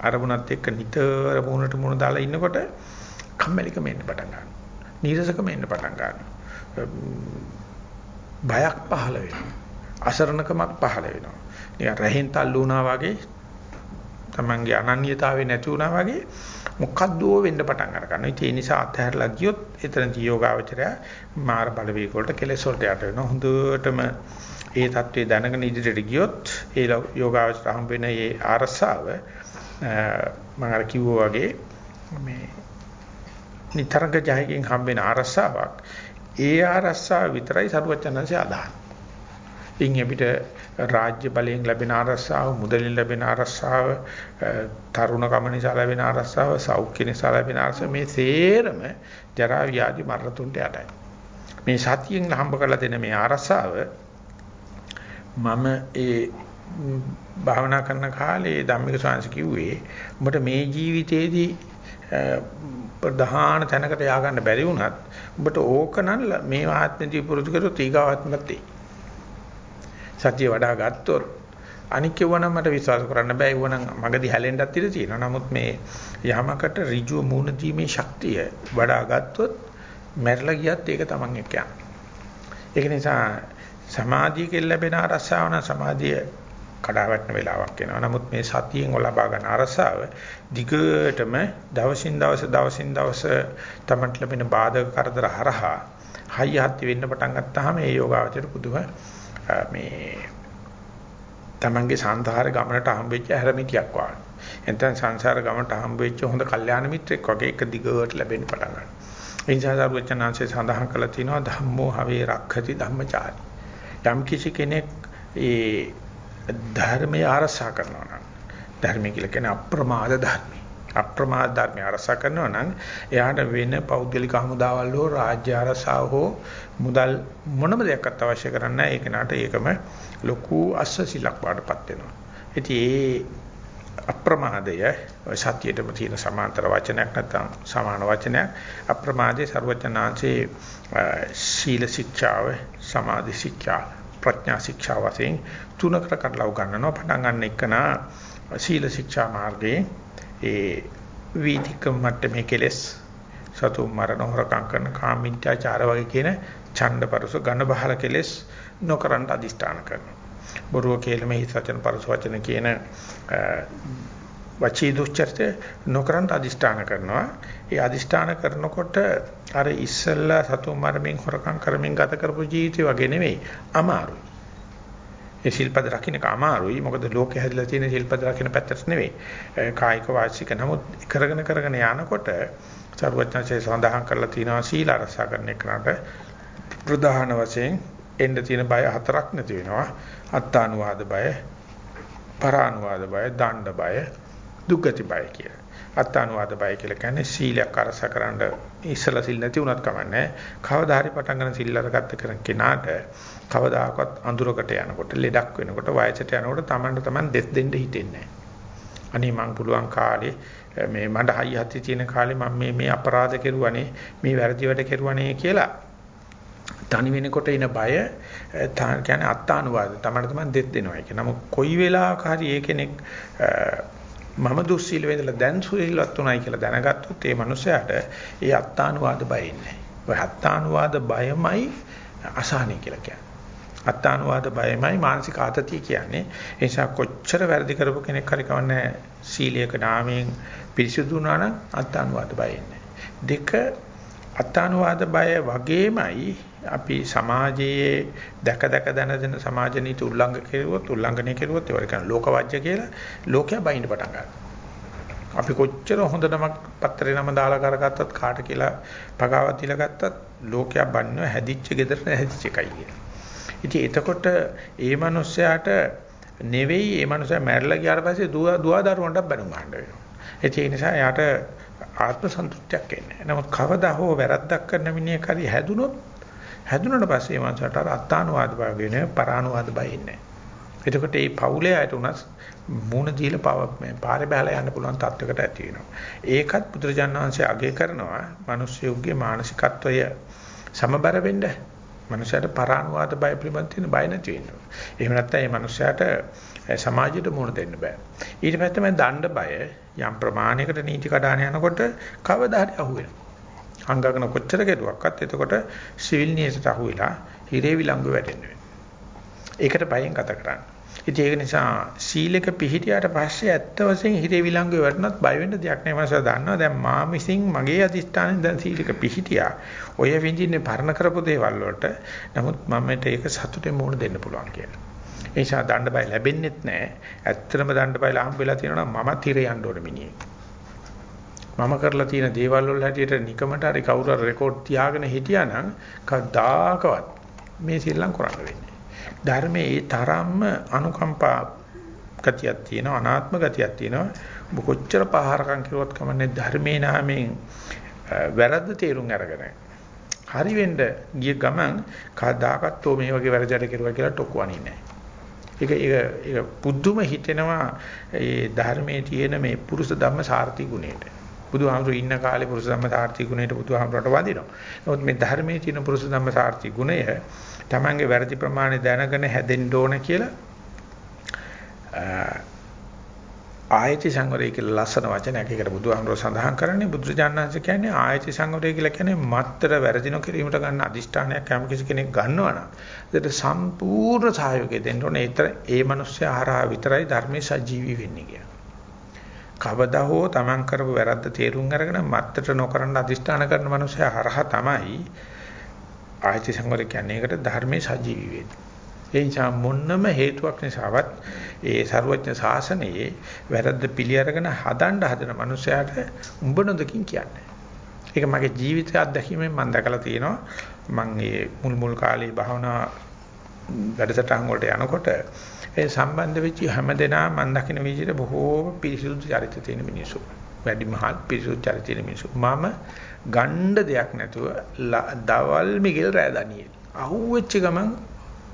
අරමුණත් එක්ක නිතර මුණට මුණ දාලා ඉන්නකොට කම්මැලිකම එන්න පටන් ගන්නවා. නීරසකම එන්න පටන් ගන්නවා. බයක් පහළ වෙනවා. අසරණකමක් පහළ වෙනවා. නිකන් රහෙන් තල්ලු වුණා වගේ තමන්ගේ අනන්‍යතාවය නැති වුණා වගේ මොකද්දෝ වෙන්න පටන් අර ගන්නවා. ඒ නිසා අත්හැරලා ගියොත් එතනදී යෝගාවචරය මාර බලවේග වලට කෙලෙස් වලට යට වෙනවා. හොඳටම ඒ தત્ත්වය දැනගෙන ඉදිරියට ගියොත් ඒ යෝගාවචර හම්බ වෙන ඒ ආරසාව මම අර කිව්වා වගේ මේ නිතරක ජයකින් හම්බ වෙන ආරසාවක් ඒ ආරසාව විතරයි සරුවචනන්සේ අදහන්නේ. ඉන් අපිට රාජ්‍ය බලයෙන් ලැබෙන ආරස්සාව, මුදලින් ලැබෙන ආරස්සාව, තරුණකම නිසා ලැබෙන ආරස්සාව, සෞඛ්‍ය නිසා ලැබෙන ආරස්සාව මේ සේරම ජරා ව්‍යාධි මරණ තුන්ට යටයි. මේ සතියෙන් හම්බ කරලා දෙන මේ ආරස්සාව මම ඒ භාවනා කරන කාලේ ධම්මික ස්වාමීන් කිව්වේ උඹට මේ ජීවිතේදී ප්‍රධාන තැනකට යා ගන්න බැරි වුණත් උඹට ඕකනම් මේ ආත්මදී පුරුදු කරොත් ඊගාත්මත් එයි. සතිය වඩා ගත්තොත් අනික් යවනම් මට විශ්වාස කරන්න බෑ යවනම් මගදී හැලෙන්නත් ඉඩ තියෙනවා. නමුත් මේ යමකට ඍජුව මූණ දීමේ ශක්තිය වඩා ගත්තොත් මැරලා ගියත් ඒක තමන් එක්ක ඒක නිසා සමාධියකින් ලැබෙන අරසාව නම් සමාධිය කඩා වැටෙන වෙලාවක් එනවා. නමුත් මේ සතියෙන් ලබා ගන්න අරසාව දිගටම දවසින් දවස දවසින් දවස තමන්ට ලැබෙන බාධක කරදර හරහා හයිය හත්ති වෙන්න පටන් ගත්තාම ඒ යෝගාවචර පුදුම මේ තමන්ගේ සංසාර ගමනට හම්බෙච්ච හැරමිටියක් වගේ. එතෙන් සංසාර ගමනට හම්බෙච්ච හොඳ කල්යාණ මිත්‍රෙක් වගේ එක දිගට ලැබෙන්න පටන් ගන්නවා. ඒ නිසා සරුවචනාංශය සඳහන් කළා තියෙනවා ධම්මෝ හවේ රක්ඛති ධම්මචාරි. යම් කිසි කෙනෙක් ඒ ධර්මය ආරසා කරනවා නම් ධර්මය කියලා කියන්නේ අප්‍රමාද ධර්මය. අප්‍රමාද ධර්මය ආරසා කරනවා නම් එයාට වෙන පෞද්ගලික හමුදාවල් හෝ රාජ්‍ය ආරසාව හෝ මුදල් මොනම දෙයක්වත් අවශ්‍ය කරන්නේ නැහැ. ඒක නට ඒකම ලොකු අස්සසිලක් වඩපත් වෙනවා. ඉතින් ඒ අප්‍රමාදය සත්‍යයටම තියෙන සමාන්තර වචනයක් නැත්නම් සමාන වචනයක් අප්‍රමාදයේ ਸਰවඥාන්සේ ශීල ශික්ෂාව සමාධි ශික්ෂා ප්‍රඥා ශික්ෂා වශයෙන් තුනකට කඩලා උගන්වනවා පටන් ගන්න එකනා ශීල ශික්ෂා මාර්ගයේ ඒ වීතිකම මට්ටමේ කෙලස් සතු මරණ හොරකම් කරන කාමීත්‍යාචාර වගේ කියන ඡණ්ඩපරස ඝන බහල කෙලෙස් නොකරන්න අදිෂ්ඨාන කරනවා. බොරුව කියලා මේ සත්‍යන පරස වචන කියන වචී දුස්චර්ත නොකරන්න අදිෂ්ඨාන කරනවා. ඒ අදිෂ්ඨාන කරනකොට අර ඉස්සල්ලා සතුන් මරමින් හොරකම් කරමින් ගත කරපු ජීවිතය වගේ නෙවෙයි. අමාරුයි. ඒ ශිල්පද රකින්න අමාරුයි. මොකද ලෝකේ හැදලා තියෙන ශිල්පද රකින්න පැත්තට නෙවෙයි. කායික වාචික නමුත් කරගෙන කරගෙන යනකොට සරුවචනසේ සඳහන් කරලා තියෙනවා සීල අරසා කරන එකට ප්‍රධාන වශයෙන් එන්න තියෙන බය හතරක් නැති වෙනවා. අත්තානුවාද බය, පරානුවාද බය, දණ්ඩ බය, දුක්ගති බය කියලා. අත්තානුවාද බය කියලා කියන්නේ සීලයක් අරසකරනද ඉස්සලා සිල් නැති වුණත් කමන්නේ. කවදා හරි පටන් ගන්න සිල් අරගත්ත කරන කෙනාට කවදාකවත් අඳුරකට යනකොට, ලෙඩක් වෙනකොට, වයසට යනකොට Tamanට Taman දෙස් දෙන්න හිතෙන්නේ අනේ මං පුළුවන් කාලේ මේ මඩ හයි හති තියෙන කාලේ මම මේ මේ අපරාධ කෙරුවනේ මේ වැරදි වැඩ කෙරුවනේ කියලා තනි වෙනකොට එන බය කියන්නේ අත්තානුවාද තමයි තමයි දෙත් දෙනවා ඒක. නමුත් කොයි වෙලාවක හරි ඒ කෙනෙක් මම දුස්සීල වේදලා දැන් සුරිල්වත් උනායි කියලා දැනගත්තොත් ඒ මනුස්සයාට ඒ අත්තානුවාද බය ඉන්නේ. ඔය අත්තානුවාද බයමයි අසහනයි කියලා කියන්නේ. අත්තානුවාද බයමයි මානසික ආතතිය කියන්නේ. ඒ නිසා කොච්චර වැරදි කරපු කෙනෙක් හරි කවන්නේ සීලයක නාමයෙන් පිරිසුදු වුණා නම් අත්තානුවාද බය ඉන්නේ. දෙක අත්තානුවාද බය වගේමයි අපි සමාජයේ දැක දැක දන දෙන සමාජ නීති උල්ලංඝ කෙරුවොත් උල්ලංඝනය කෙරුවොත් ඒවට කියන ලෝකවජ්‍ය කියලා ලෝකයා බයින්ඩ පටන් ගන්නවා. අපි කොච්චර හොඳ නමක් පත්තරේ නම දාලා කරගත්තත් කාට කියලා පගාවක් දීලා ගත්තත් ලෝකයා බන්නේ හැදිච්ච ගෙදරට හැදිච්ච එකයි කියලා. ඉතින් එතකොට ඒ මනුස්සයාට නෙවෙයි ඒ මනුස්සයා මැරිලා ගියාට පස්සේ දුව දුව දරුවන්ට බැනුම් ගන්න වෙනවා. ඒ නිසා එයාට ආත්ම සන්තුෂ්ටියක් එන්නේ. නමුත් කවදා හෝ වැරද්දක් කරන මිනිහෙක් හරි හැදුනොත් හැදුනට පස්සේ මනසට අර අත්තානුවාද බය වෙන පරානුවාද බය ඉන්නේ. එතකොට මේ පවුලේ අයට උනස් මූණ දීලා පාව පාරේ බහලා යන්න පුළුවන් තත්වයකට ඇති වෙනවා. ඒකත් බුදුරජාණන් වහන්සේ අගය කරනවා මිනිස්සුගේ මානසිකත්වය සමබර වෙන්න මනුෂයාට පරානුවාද බය පිළිබඳ තියෙන බය නැති වෙන්න ඕනේ. එහෙම නැත්නම් මේ මනුෂයාට සමාජයට මුණ දෙන්න බෑ. ඊට පස්සේ තමයි දණ්ඩ බය යම් ප්‍රමාණයකට නීති කඩාන යනකොට කවදා හරි අහුවෙනවා. අංගකන කොච්චර කෙරුවක්වත් එතකොට සිවිල් නියසට අහුවෙලා හිරේ විලංගු වැටෙන්න වෙනවා. ඒකට බයෙන් ගත කරන්න. ඉතින් ඒක නිසා සීලක පිහිටියට පස්සේ ඇත්ත වශයෙන් හිරේ විලංගුවේ වැටුණත් බය වෙන්න දෙයක් නැහැ. මාසව දන්නවා දැන් මා විසින් මගේ අදිෂ්ඨානෙන් දැන් සීලක පිහිටියා. ඔය විඳින්නේ පරණ කරපු දේවල් වලට. නමුත් මමට ඒක සතුටේ මූණ දෙන්න පුළුවන් කියලා. ඒ නිසා දණ්ඩ බය ලැබෙන්නෙත් නැහැ. ඇත්තටම දණ්ඩ බය ලහම් වෙලා තියෙනවා නම් මමත් හිරේ යන්න ඕන මිනිහෙක්. මම කරලා තියෙන දේවල් වල හැටියට නිකමට හරි කවුරු හරි රෙකෝඩ් තියාගෙන හිටියානම් කවදාකවත් මේ සිල්ලම් කරන්න වෙන්නේ ධර්මයේ ඒ තරම්ම අනුකම්පා ගතියක් තියෙනවා අනාත්ම ගතියක් තියෙනවා ඔබ කොච්චර පහරකම් කරුවත් කමන්නේ ධර්මයේ නාමයෙන් වැරද්ද තේරුම් අරගෙන හරි වෙන්න ගිය ගමන් කවදාකවත් මේ වගේ වැරදට කෙරුවා කියලා ටොකුවන්නේ නැහැ. ඒක ඒක ඒක පුදුම හිතෙනවා ඒ ධර්මයේ තියෙන මේ පුරුෂ ධම්ම සාර්ථි ගුණයට. බුදුහාමුදුරු ඉන්න කාලේ පුරුෂ ධම්ම සාර්ථි ගුණයට බුදුහාමුදුරට වදිනවා. නමුත් මේ ධර්මයේ තියෙන පුරුෂ ධම්ම සාර්ථි ගුණය තමන්ගේ වැරදි ප්‍රමාණය දැනගෙන හැදෙන්න ඕන කියලා ආයති සංවරය කියලා ලස්සන වචනයක් ඒකට බුදුහාමුදුරුවෝ සඳහන් කරන්නේ බුදුරජාණන්සේ කියන්නේ ආයති සංවරය කියලා කියන්නේ මත්තර වැරදි නොකිරීමට ගන්න අදිෂ්ඨානයක් යම් කිසි කෙනෙක් ගන්නවා නම් ඒකට සම්පූර්ණ සහයෝගය දෙන්න ඕනේ ඒතර ඒ මිනිස්සයා හරහා විතරයි ධර්මයේ සජීවී වෙන්නේ කියලා. කවදා හෝ තමන් කරපු වැරද්ද තේරුම් අරගෙන මත්තර නොකරන අදිෂ්ඨාන කරන මිනිස්සයා හරහා තමයි ආයති සංවර කියන්නේ ඒකට ධර්මයේ සජීවී වෙන්නේ. ඒ නිසා මොන්නම හේතුවක් නිසාවත් ඒ ਸਰුවඥ ශාසනයේ වැරද්ද පිළි අරගෙන හදන්න හදන මනුස්සයාට උඹ නොදකින් කියන්නේ. ඒක මගේ ජීවිත අත්දැකීමෙන් මම දැකලා තියෙනවා. මම මේ මුල් මුල් කාලේ භාවනා වැඩසටහන් වලට යනකොට ඒ සම්බන්ධ වෙච්ච හැමදෙනා මම දකින විදිහට බොහෝ පිරිසුදු චරිත තියෙන මිනිස්සු. වැඩිමහල් පිරිසුදු චරිත තියෙන මිනිස්සු. මම ගණ්ඩ දෙයක් නැතුව දවල් මිගෙල් රෑ දනියෙල් අහුවෙච්ච ගමන්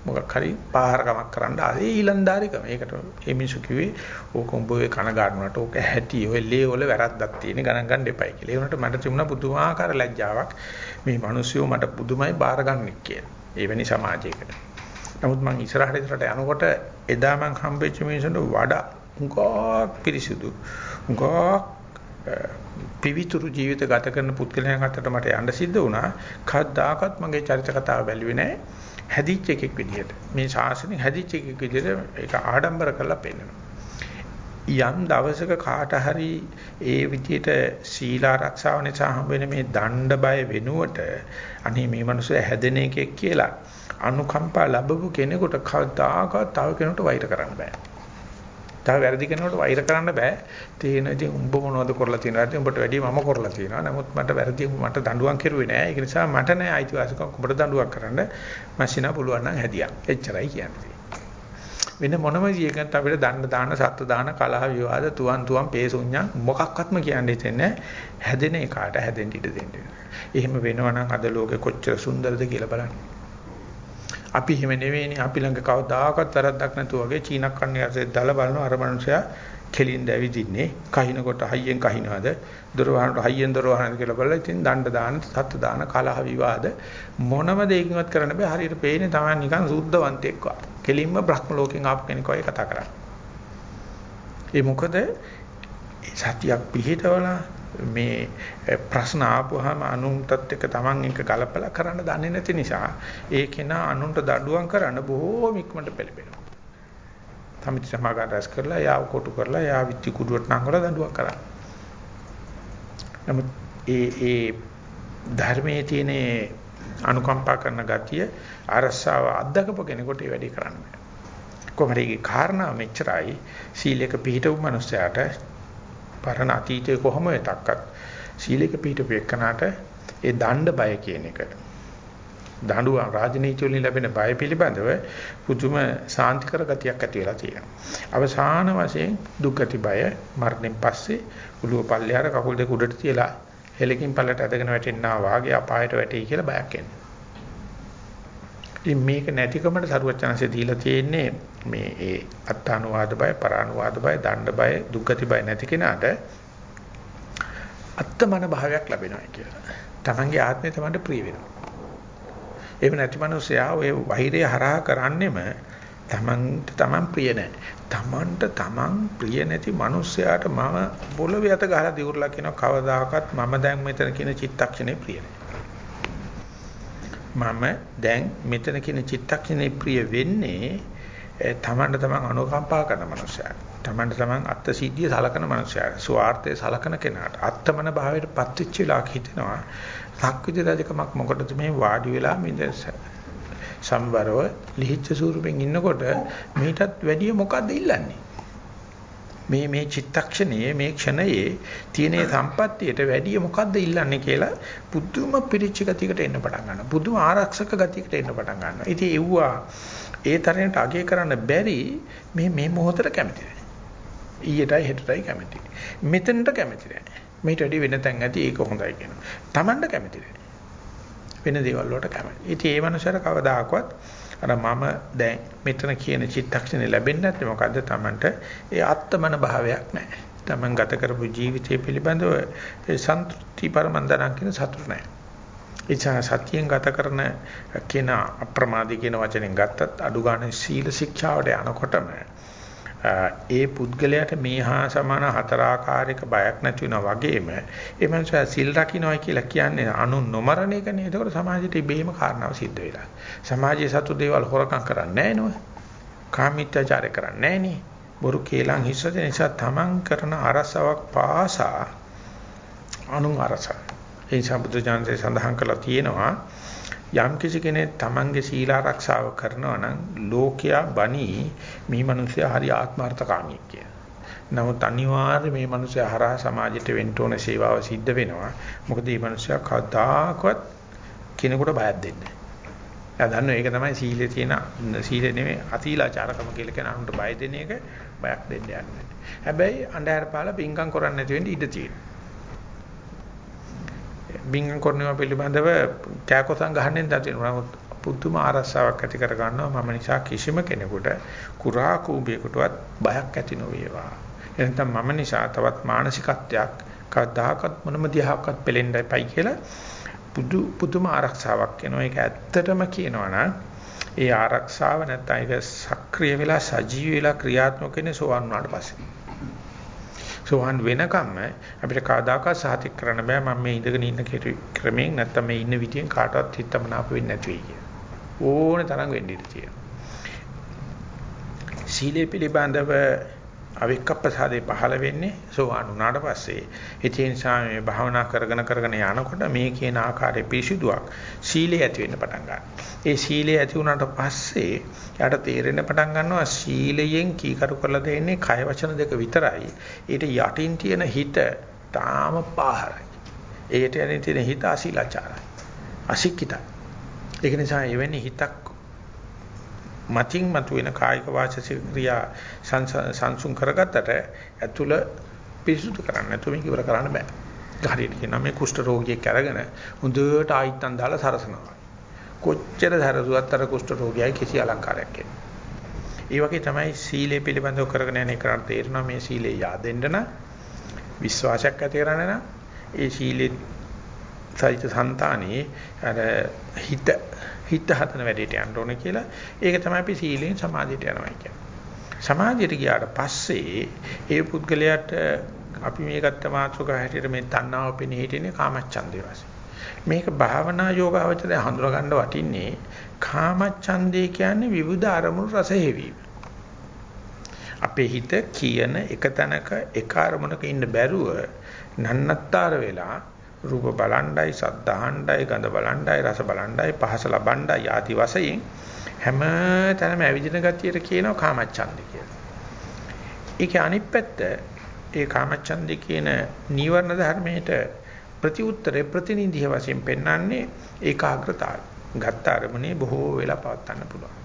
මොකක් හරි පාහරකමක් කරන්න ආයේ ඊලන්දාරිකම. ඒකට මේ මිනිස්සු කිව්වේ ඕක උඹේ කන ගන්නවට ඕක හැටි ඔය ලේ වල වැරද්දක් තියෙන ගණන් ගන්න එපයි කියලා. ඒ වුණාට මට තිබුණා පුදුමාකාර ලැජ්ජාවක්. මේ මිනිස්සුયો මට පුදුමයි බාර ගන්නෙක් කියලා. එවැනි සමාජයකට. නමුත් මං ඉස්සරහට ඉස්සරහට යනකොට එදා මං හම්බෙච්ච මිනිස්සුන්ට වඩා උගා පිරිසුදු උගා පිවිතුරු ජීවිත ගත කරන පුද්ගලයන් අතරට මට යන්න සිද්ධ වුණා. කවදාකවත් මගේ චරිත කතාව බැලුවේ නැහැ. හැදිච්ච එකෙක් විදිහට. මේ ශාසනය හැදිච්ච එකෙක් විදිහට ඒක ආඩම්බර කරලා පෙන්නනවා. යම් දවසක කාට හරි ඒ විදිහට සීල ආරක්ෂාව නිසා හම්බ වෙන මේ දණ්ඩ බය වෙනුවට අනේ මේ මිනිස්සු හැදෙන එකෙක් කියලා අනුකම්පා ලැබපු කෙනෙකුට කවදාකවත් තව කෙනෙකුට වෛර කරන්න බෑ. තව වැරදි කෙනෙකුට වෛර කරන්න බෑ. තේන ඉතින් උඹ මොනවද කරලා තියෙනවද? උඹට වැඩිය මම කරලා තියෙනවා. නමුත් මට වැරදි මට දඬුවම් කෙරුවේ නෑ. ඒක නිසා මට නෑ අයිතිවාසිකම් උඹට දඬුවම් කරන්න. මැෂිනා පුළුවන් නම් හැදියා. එච්චරයි කියන්නේ. වෙන මොනම ජීයකට අපිට දණ්ඩ දාන, සත්ත්ව දාන, කලහ විවාද, තුවන් තුවන්, පේසුඤ්ඤා මොකක්වත්ම කියන්නේ දෙන්නේ හැදෙන එකාට හැදෙන්න ඉඩ දෙන්න. එහෙම වෙනවා නම් අද ලෝකෙ කොච්චර සුන්දරද කියලා බලන්න. අපි හිම නෙවෙයිනේ. අපි ළඟ කවදාකවත් වැරද්දක් නැතුව වගේ චීනක් කන්නේ ඇසේ දාලා බලනවා අර මනුස්සයා කෙලින් දැවිදින්නේ කහිනකොට හයියෙන් කහිනවද? දොර වහනට හයියෙන් දොර වහනද කියලා බලලා ඉතින් දණ්ඩ දාන සත්ත්ව දාන කලහ විවාද මොනම දෙයකින්වත් කරන්න බෑ. හරියට පේන්නේ තමයි නිකන් සුද්ධවන්තෙක් වගේ කෙලින්ම බ්‍රහ්ම ලෝකෙන් ආපු කෙනෙක් වගේ කතා කරන්නේ. ඒ මොකද? සතියක් පිළිහිටවලා මේ eh, ප්‍රශ්න ආපුවාම අනුන්ටත් එක තමන් එක ගලපලා කරන්න දන්නේ නැති නිසා ඒ කෙනා අනුන්ට දඬුවම් කරන්න බොහෝම ඉක්මනට පෙළඹෙනවා. සමිති සමාගම් රැස් කරලා යාව කොටු කරලා යා විච්චි කුඩුවට නංගලා දඬුවම් කරා. නමුත් ඒ ඒ ධර්මයේ තියෙන අනුකම්පා කරන ගතිය අරසාව අත්දකපු කෙනෙකුට ඒ වැඩේ කරන්න බෑ. කොහොමද ඒකේ කාරණා මෙච්චරයි සීලයක පිළිපිටු මනුස්සයාට පරණ අතීතයේ කොහොම වෙතක්වත් සීලයක පිටුපු එක්කනට ඒ දණ්ඩ බය කියන එක දඬුවම් රාජනීති වලින් ලැබෙන බය පිළිබඳව පුදුම සාන්තිකර ගතියක් ඇති වෙලා තියෙනවා. අවසාන වශයෙන් දුක්ගති බය මරණයෙන් පස්සේ උළුව පල්ලෙහාර කකුල් දෙක උඩට තියලා හෙලකින් පල්ලට ඇදගෙන වැටෙන්නා වාගේ අපායට වැටෙයි කියලා බයක් එනවා. ඉතින් මේක නැතිකමට සරුවචනanse දීලා තියෙන්නේ මේ ඒ අත්තානුවාද බය, පරානුවාද බය, දණ්ඩ බය, දුක්ගති බය නැති කෙනාට අත්තමන භාවයක් ලැබෙනවා කියලා. තමන්ගේ ආත්මය තමන්ට ප්‍රිය වෙනවා. එහෙම නැති මිනිස්සයා ඔය වෛරය හරහා කරන්නෙම තමන්ට තමන් ප්‍රිය නැහැ. තමන්ට තමන් ප්‍රිය නැති මිනිස්සයාට මම පොළවේ අත ගහලා දිවුරලා කියන කවදාකවත් මම දැන් මෙතන කියන චිත්තක්ෂණේ ප්‍රිය මම දැන් මෙතන කියන චිත්තක්ෂණේ ප්‍රිය වෙන්නේ තමන්ට තමන් අනුකම්පා කරන මනුස්සයාට. තමන්ට තමන් අත්ත සිද්ධිය සලකන මනුස්සයාට. ස්වార్థය සලකන කෙනාට. අත්තමන භාවයට පත්වෙච්ච වෙලාවක හිතෙනවා. සක්විති රජකමක් මොකටද මේ වාඩි වෙලා මේ සම්වරව ලිහිච්ඡ ස්වරූපෙන් ඉන්නකොට මේකටත් වැඩිය මොකද්ද ඉල්ලන්නේ? මේ මේ චිත්තක්ෂණයේ මේ ක්ෂණයේ තියෙන සම්පත්තියට වැඩිය මොකද්ද ඉල්ලන්නේ කියලා පුදුම පිරිච්ච ගතියකට එන්න පටන් ගන්නවා. පුදුම ආරක්ෂක ගතියකට එන්න පටන් ගන්නවා. ඉතින් ඒවුවා ඒ තරමට අගය කරන්න බැරි මේ මේ මොහොතට කැමති නැහැ. ඊයටයි හෙටටයි කැමති. මෙතනට කැමති නැහැ. මේට වැඩි වෙන තැන් ඇති ඒක හොඳයි කියනවා. Tamanට කැමති නැහැ. වෙන දේවල් වලට කැමති. ඉතින් ඒ මනුස්සයර කවදාකවත් අර මම දැන් මෙතන කියන චිත්තක්ෂණේ ලැබෙන්නේ නැත්නම් මොකද්ද Tamanට ඒ ආත්මන භාවයක් නැහැ. Taman ගත කරපු ජීවිතය පිළිබඳව ඒ සන්තුෂ්ටි පරමන්දනක් කියන සතුට නැහැ. ඉච්ඡා සතියෙන් ගත කරන කෙනා අප්‍රමාදී කියන වචනෙන් ගත්තත් අඩු ගන්න සීල ශික්ෂාවට යනකොටම ඒ පුද්ගලයාට මේ හා සමාන හතරාකාරයක බයක් නැති වෙනා වගේම ඒ මනුස්සයා සිල් රකින්නයි කියලා කියන්නේ අනු නොමරණ එකනේ. ඒකෝර සමාජයට ඉබේම කාරණාව සිද්ධ වෙලා. සමාජයේ සතු දේවල් හොරකම් කරන්නේ නැහැ කාමීත්‍යචාරය කරන්නේ නැහැ බොරු කේලම් හිස්සද නිසා තමන් කරන අරසාවක් පාසා අනුන් අරසා. ඒ නිසා බුදු ජානකේ සඳහන් කළා තියෙනවා යම් කිසි කෙනෙක් තමන්ගේ සීල ආරක්ෂාව කරනවා නම් ලෝකයා බනි මේ මිනිස්සයා හරි ආත්මార్థකාමී කිය. නමුත් අනිවාර්යයෙන් මේ මිනිස්සයා හරහා සමාජයට වෙන්න ඕන සේවාව සිද්ධ වෙනවා. මොකද මේ මිනිස්සයා කවදාකවත් කෙනෙකුට බයක් දෙන්නේ නැහැ. එයා දන්නවා ඒක තමයි සීලේ තියෙන සීලේ නෙමෙයි අතිලාචාරකම කියලා කියන අනුන්ට බය දෙන එක බයක් දෙන්න යන්නේ. හැබැයි අන්ධහර පාලා පිංකම් කරන්නේ නැති වෙන්න ඉඩ තියෙනවා. බින්ගම් කරනවා පිළිබඳව කෑකොසම් ගහන්නේ නැති නමුත් පුදුම ආරස්සාවක් ඇති කර ගන්නවා මම නිසා කිසිම කෙනෙකුට කුරා කූඹියකටවත් බයක් ඇති නොවේවා. එනතම් මම නිසා තවත් මානසිකත්වයක් කවදාකවත් මොනම දිහාවක්වත් පෙලෙන්නයි පයි කියලා පුදු පුදුම ආරක්ෂාවක් වෙනවා ඒක ඇත්තටම කියනවා ඒ ආරක්ෂාව නැත්නම් ඒක සක්‍රිය වෙලා සජීවී වෙලා ක්‍රියාත්මක වෙන්නේ සෝවන් වුණාට පස්සේ. සෝවන් වෙනකම්ම අපිට කවදාකවත් සාතික් කරන්න බෑ මම මේ ඉඳගෙන ඉන්න ක්‍රමයෙන් නැත්තම් මේ ඉන්න විදියෙන් කාටවත් හිතමනාප වෙන්නේ නැති වෙයි කියලා. ඕනේ තරම් වෙන්න ඉඩ තියෙනවා. සීලේ පිළිබඳව අවික්කප්පසාදේ පහළ වෙන්නේ සෝවාන් වුණාට පස්සේ. ඒ නිසා මේ භාවනා කරගෙන කරගෙන යනකොට මේ කියන ආකාරයේ පිරිසුදුවක් සීලේ ඇති වෙන්න පටන් ගන්නවා. ඒ සීලේ ඇති වුණාට පස්සේ යාට තේරෙන්න පටන් ගන්නවා සීලයෙන් කීකරු කරලා දෙන්නේ කය වචන දෙක විතරයි. ඊට යටින් තියෙන හිත තාම පාහරයි. ඒකට යන්නේ තියෙන හිත අශීලාචාරයි. අශික්කිතයි. ඒක නිසා එවැනි හිතක් මතින් මතුවෙන කායික වාචික ක්‍රියා සංසුන් කරගත්තට ඇතුළ පිරිසුදු කරන්න නැතුව මේක ඉවර කරන්න බෑ. හරියට කියනවා මේ කුෂ්ඨ රෝගියෙක් අරගෙන හොඳට ආයිත්තන් දාලා සරසනවා. කොච්චර සරසුවත් අර කුෂ්ඨ රෝගියයි කිසි අලංකාරයක් එන්නේ. ඒ වගේ තමයි සීලය පිළිබඳව කරගෙන යන එකට තේරෙනවා මේ සීලේ yaadෙන්න නම් විශ්වාසයක් ඇති කරගන්න නම් ඒ සීලේ සහිත సంతානේ අර හිත හිත හදන වැඩේට යන්න ඕනේ කියලා. ඒක තමයි අපි සීලෙන් සමාධියට යනවා කියන්නේ. සමාධියට ගියාට පස්සේ ඒ පුද්ගලයාට අපි මේ ගත්ත මාතෘකාව හැටියට මේ තණ්හාව පෙනී හිටින්නේ කාමච්ඡන්දේ වශයෙන්. මේක භාවනා යෝගාවචරය හඳුනා ගන්න වටින්නේ කාමච්ඡන්දේ කියන්නේ විවිධ අරමුණු රස හේවීම. අපේ හිත කියන එක තැනක එක අරමුණක ඉන්න බැරුව නන්නත්තර වෙලා රූප බලණ්ඩයි, සද්ද අහණ්ඩයි, ගඳ බලණ්ඩයි, රස බලණ්ඩයි, පහස ලබණ්ඩයි ආදි වශයෙන් හැම තැනම ඇවිදින ගතියට කියනවා කාමච්ඡන්දේ කියලා. ඒකේ අනිත් පැත්ත ඒ කාමච්ඡන්දේ කියන නීවරණ ධර්මයට ප්‍රතිඋත්තරේ ප්‍රතිනිධිය වශයෙන් පෙන්වන්නේ ඒකාග්‍රතාවය. ගත්ත අරමුණේ බොහෝ වෙලා පවත්වන්න පුළුවන්.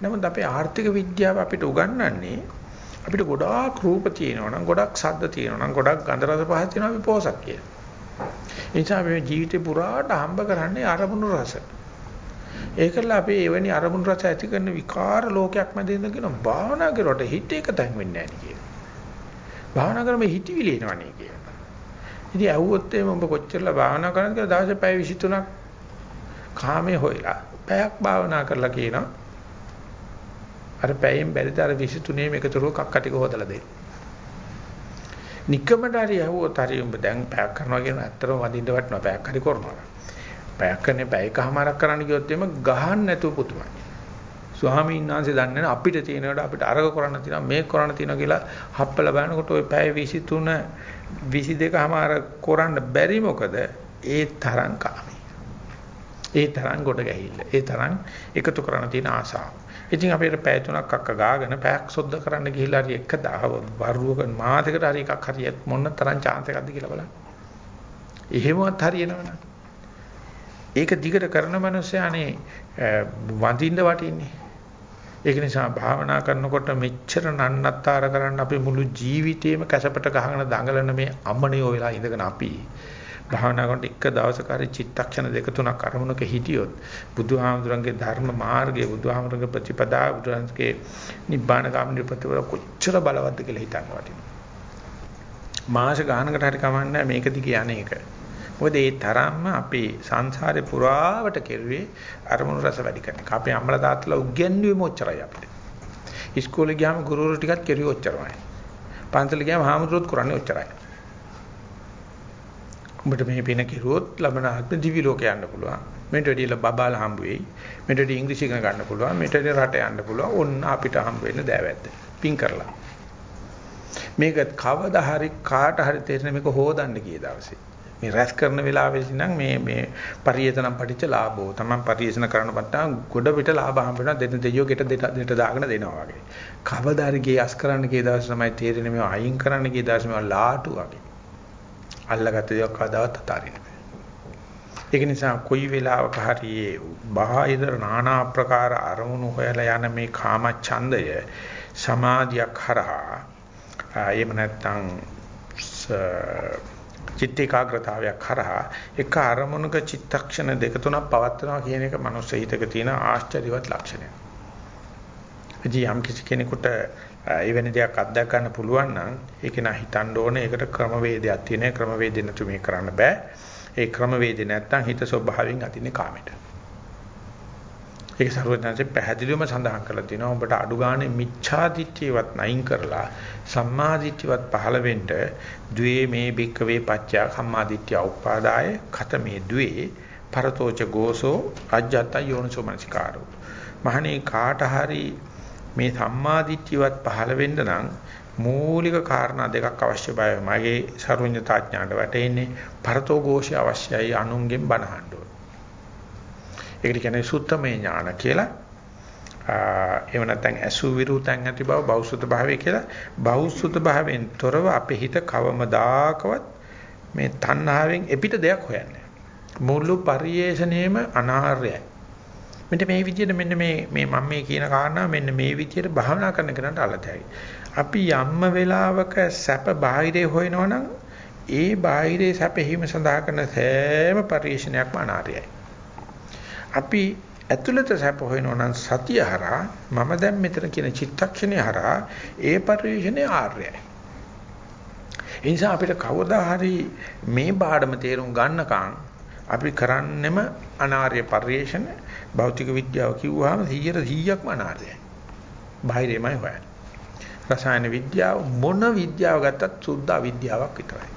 නමුත් අපේ ආර්ථික විද්‍යාව අපිට උගන්වන්නේ අපිට ගොඩාක් රූප තියෙනවා නම් ගොඩක් ශබ්ද තියෙනවා නම් ගොඩක් ගන්ධ රස පහස තියෙනවා අපි පෝසක් කියලා. ඒ නිසා මේ ජීවිතේ පුරාට හම්බ කරන්නේ අරමුණු රස. ඒකල අපි එවැනි අරමුණු රස ඇති කරන විකාර ලෝකයක් මැද ඉඳගෙන භාවනා කරුවට හිත එක තැන් වෙන්නේ නැහැ කියලා. භාවනා කරම හිතවිලි එනවනේ කියලා. ඉතින් ඇහුවොත් එimhe ඔබ කොච්චරලා භාවනා කරනද කියලා දවසේ පැය 23ක් කාමයේ හොයලා පැයක් භාවනා කරලා කියනවා අර පැයෙන් බැරිද අර 23 මේකතරුව කක්ක ටික හොදලා දෙන්න. නිකමට හරි යවුවොත් හරි උඹ දැන් පැයක් කරනවා කියන ඇත්තටම වදින්න වටනවා පැයක් හරි කරනවා. පැයක් කරන්නේ පැයකමාරක් කරන්න ගියොත් එimhe ගහන්න නැතුව පුතුමයි. ස්වාමීන් වහන්සේ දන්නේ නැහැ අපිට තියෙනවට අපිට අරග කරන්න තියෙනවා මේක කරන්න තියෙනවා කියලා හප්පල බලනකොට ওই පැය 23 22මාර කරන්න බැරි මොකද ඒ තරම් කාමී. ඒ තරම් ගොඩ ගැහිල්ල. ඒ තරම් එකතු කරන්න තියෙන ආසාව. ඉතින් අපිට පැය තුනක් අක්ක ගාගෙන පැයක් සොද්ද කරන්න ගිහිල්ලා හරි එක දහව වරුවක මාසෙකට හරි එකක් හරි මොන තරම් chance එකක්ද කියලා බලන්න. එහෙමවත් හරියනවනේ. ඒක දිගට කරන මනුස්සයානේ වඳින්න වටින්නේ. ඒක නිසා භාවනා කරනකොට මෙච්චර නන්නත්තර කරන්න අපි මුළු ජීවිතේම කැසපට ගහගෙන දඟලන මේ අමනියෝ වෙලා ඉඳගෙන අපි භාවනා කරනකොට එක දවසක හරි චිත්තක්ෂණ දෙක තුනක් අරමුණක හිටියොත් බුදුහාමුදුරන්ගේ ධර්ම මාර්ගය බුදුහාමුදුරන්ගේ ප්‍රතිපදා බුදුරන්ගේ නිබ්බාන ගාමිනී ප්‍රතිපද කොච්චර බලවත්ද කියලා හිතන්න වටිනවා. මාස ගානකට හරි කමන්නේ මේක දිගේ අනේක. මොකද ඒ තරම්ම අපේ සංසාරේ පුරාවට කෙරුවේ අරමුණු රස වැඩි කරන එක. අපේ අම්මලා තාත්තලා උගන්වුවේ මොච්චරයි අපිට. ඉස්කෝලේ ගියාම ගුරුවරු ටිකත් කෙරුවේ ඔච්චරමයි. පන්සලේ ගියාම හාමුදුරුවෝත් කරන්නේ ඔච්චරයි. උඹට මේ පින කෙරුවොත් ලබන ආත්ම දිවි ලෝකේ යන්න පුළුවන්. මෙට වැඩිලා බබාලා හම්බ වෙයි. මෙට වැඩි ඉංග්‍රීසි ඉගෙන ගන්න පුළුවන්. මෙට වැඩි රට යන්න පුළුවන්. ඔන්න අපිට හම්බ වෙන්න දෑවැද්ද. පින් කරලා. මේක කවදා හරි කාට හරි තේරෙන මේක හොදන්න කී දවසේ. මේ රැස් කරන වෙලාවෙදී නම් මේ මේ පරිේතනම් පටිච්ච ලාභෝ තමන් පරිේෂණ කරන බට්ටා ගොඩ පිට ලාභ හම්බ වෙනවා දෙන්න දෙයියෝ ගෙට දෙට දාගෙන දෙනවා වගේ. කවදාරි ගේ අස් කරන්න ගිය දවස් තමයි තේරෙන්නේ මේ අයින් කරන්න ගිය දවස් මේ ලාටු වගේ. අල්ලගත්ත දේක් කවදාවත් අතාරින්න බෑ. ඒක නිසා කොයි වෙලාවක හරි බාහිර নানা ආකාර අරමුණු හොයලා යන මේ කාම ඡන්දය සමාධියක් හරහා එහෙම නැත්නම් චිත්ත ඒකාග්‍රතාවයක් කරහා එක අරමුණක චිත්තක්ෂණ දෙක තුනක් පවත්නවා කියන එක මනුස්ස හිතක තියෙන ආශ්චර්යවත් ලක්ෂණයක්. ඉතින් යම් කිසි කෙනෙකුට එවැනි දෙයක් අත්දැක ගන්න පුළුවන් නම් ඒක නා හිතන්න ඕනේ ඒකට ක්‍රමවේදයක් තියෙන ක්‍රමවේදෙ නැතු මේ කරන්න බෑ. ඒ ක්‍රමවේදෙ නැත්තම් හිත ස්වභාවයෙන් අදින්නේ කාමයට. ඒක සර්වඥාන්සේ පැහැදිලිවම සඳහන් කරලා තිනවා ඔබට අඩු ගානේ මිච්ඡා දිට්ඨියවත් නැයින් කරලා සම්මා දිට්ඨියවත් පහළ වෙන්න ද්වේ මේ බික්කවේ පච්චා සම්මා දිට්ඨිය උපාදාය ඛතමේ ද්වේ පරතෝච ගෝසෝ අජ්ජත යෝනිසෝ මනසිකාරෝ මහණේ කාට හරි මේ සම්මා දිට්ඨියවත් පහළ වෙන්න නම් මූලික කාරණා දෙකක් අවශ්‍ය බයයි මගේ සර්වඥතා ඥාණයට වැටෙන්නේ පරතෝ ഘോഷය අවශ්‍යයි අනුන්ගෙන් බණහඬ ඒකට කියන්නේ සුත්තමේ ඥාන කියලා. එහෙම නැත්නම් අසු විරුතන් ඇති බව බෞසුත භාවය කියලා. බෞසුත භාවයෙන් තොරව අපේ හිත කවමදාකවත් මේ තණ්හාවෙන් එපිට දෙයක් හොයන්නේ මුළු පරිේශණයම අනාර්යයි. මෙන්න මේ විදිහට මෙන්න මේ මේ මම මේ කියන කාරණා මෙන්න මේ විදිහට භාවනා කරන කෙනාට අල්ලතයි. අපි යම්ම වෙලාවක සැප බාහිරේ හොයනවනම් ඒ බාහිරේ සැප හිම සඳහා කරන සෑම පරිේශනයක්ම අනාර්යයි. අපි ඇතුළත සැප හොයනවා නම් සතිය හරහා මම දැන් මෙතන කියන චිත්තක්ෂණය හරහා ඒ පරිශ්‍රණය ආර්යයි. ඒ නිසා අපිට කවදා හරි මේ බාඩම තේරුම් ගන්නකම් අපි කරන්නෙම අනාර්ය පරිශ්‍රණ භෞතික විද්‍යාව කිව්වහම 100 100ක්ම අනාර්යයි. බාහිරෙමයි හොයන්නේ. රසායන විද්‍යාව මොන විද්‍යාව ගත්තත් සුද්ධ අවිද්‍යාවක් විතරයි.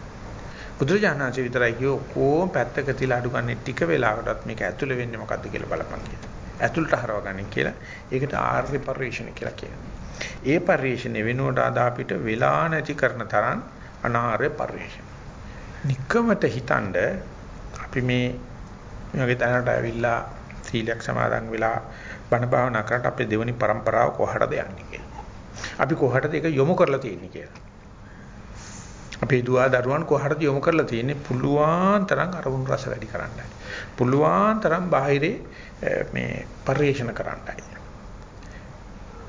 බුදුරජාණන්සේ විතරයි කිව්ව කොහොම පැත්තක තියලා අඩු ගන්න ටික වෙලාවකටත් මේක ඇතුළේ වෙන්නේ මොකද්ද කියලා බලපන් කියලා. ඇතුළට හරව ගන්න කියලා. ඒකට ආර්ය පරිශ්‍රණ කියලා කියනවා. ඒ පරිශ්‍රණය වෙනුවට අද අපිට වෙලා නැති කරන තරම් අනාර්ය පරිශ්‍රණ. নিকමට හිතනද අපි මේ මේ වගේ තැනකට ඇවිල්ලා සීලයක් සමාදන් වෙලා බණ භාවනා කරලා අපේ දෙවනි પરම්පරාව කොහටද යන්නේ කියලා. අපි කොහටද ඒක යොමු කරලා තියෙන්නේ කියලා. අපේ දුවා දරුවන් කොහටද යොමු කරලා තියෙන්නේ පුළුවන් තරම් අරමුණු රස වැඩි කරන්නයි. පුළුවන් තරම් බාහිරේ මේ පරිේශන කරන්නයි.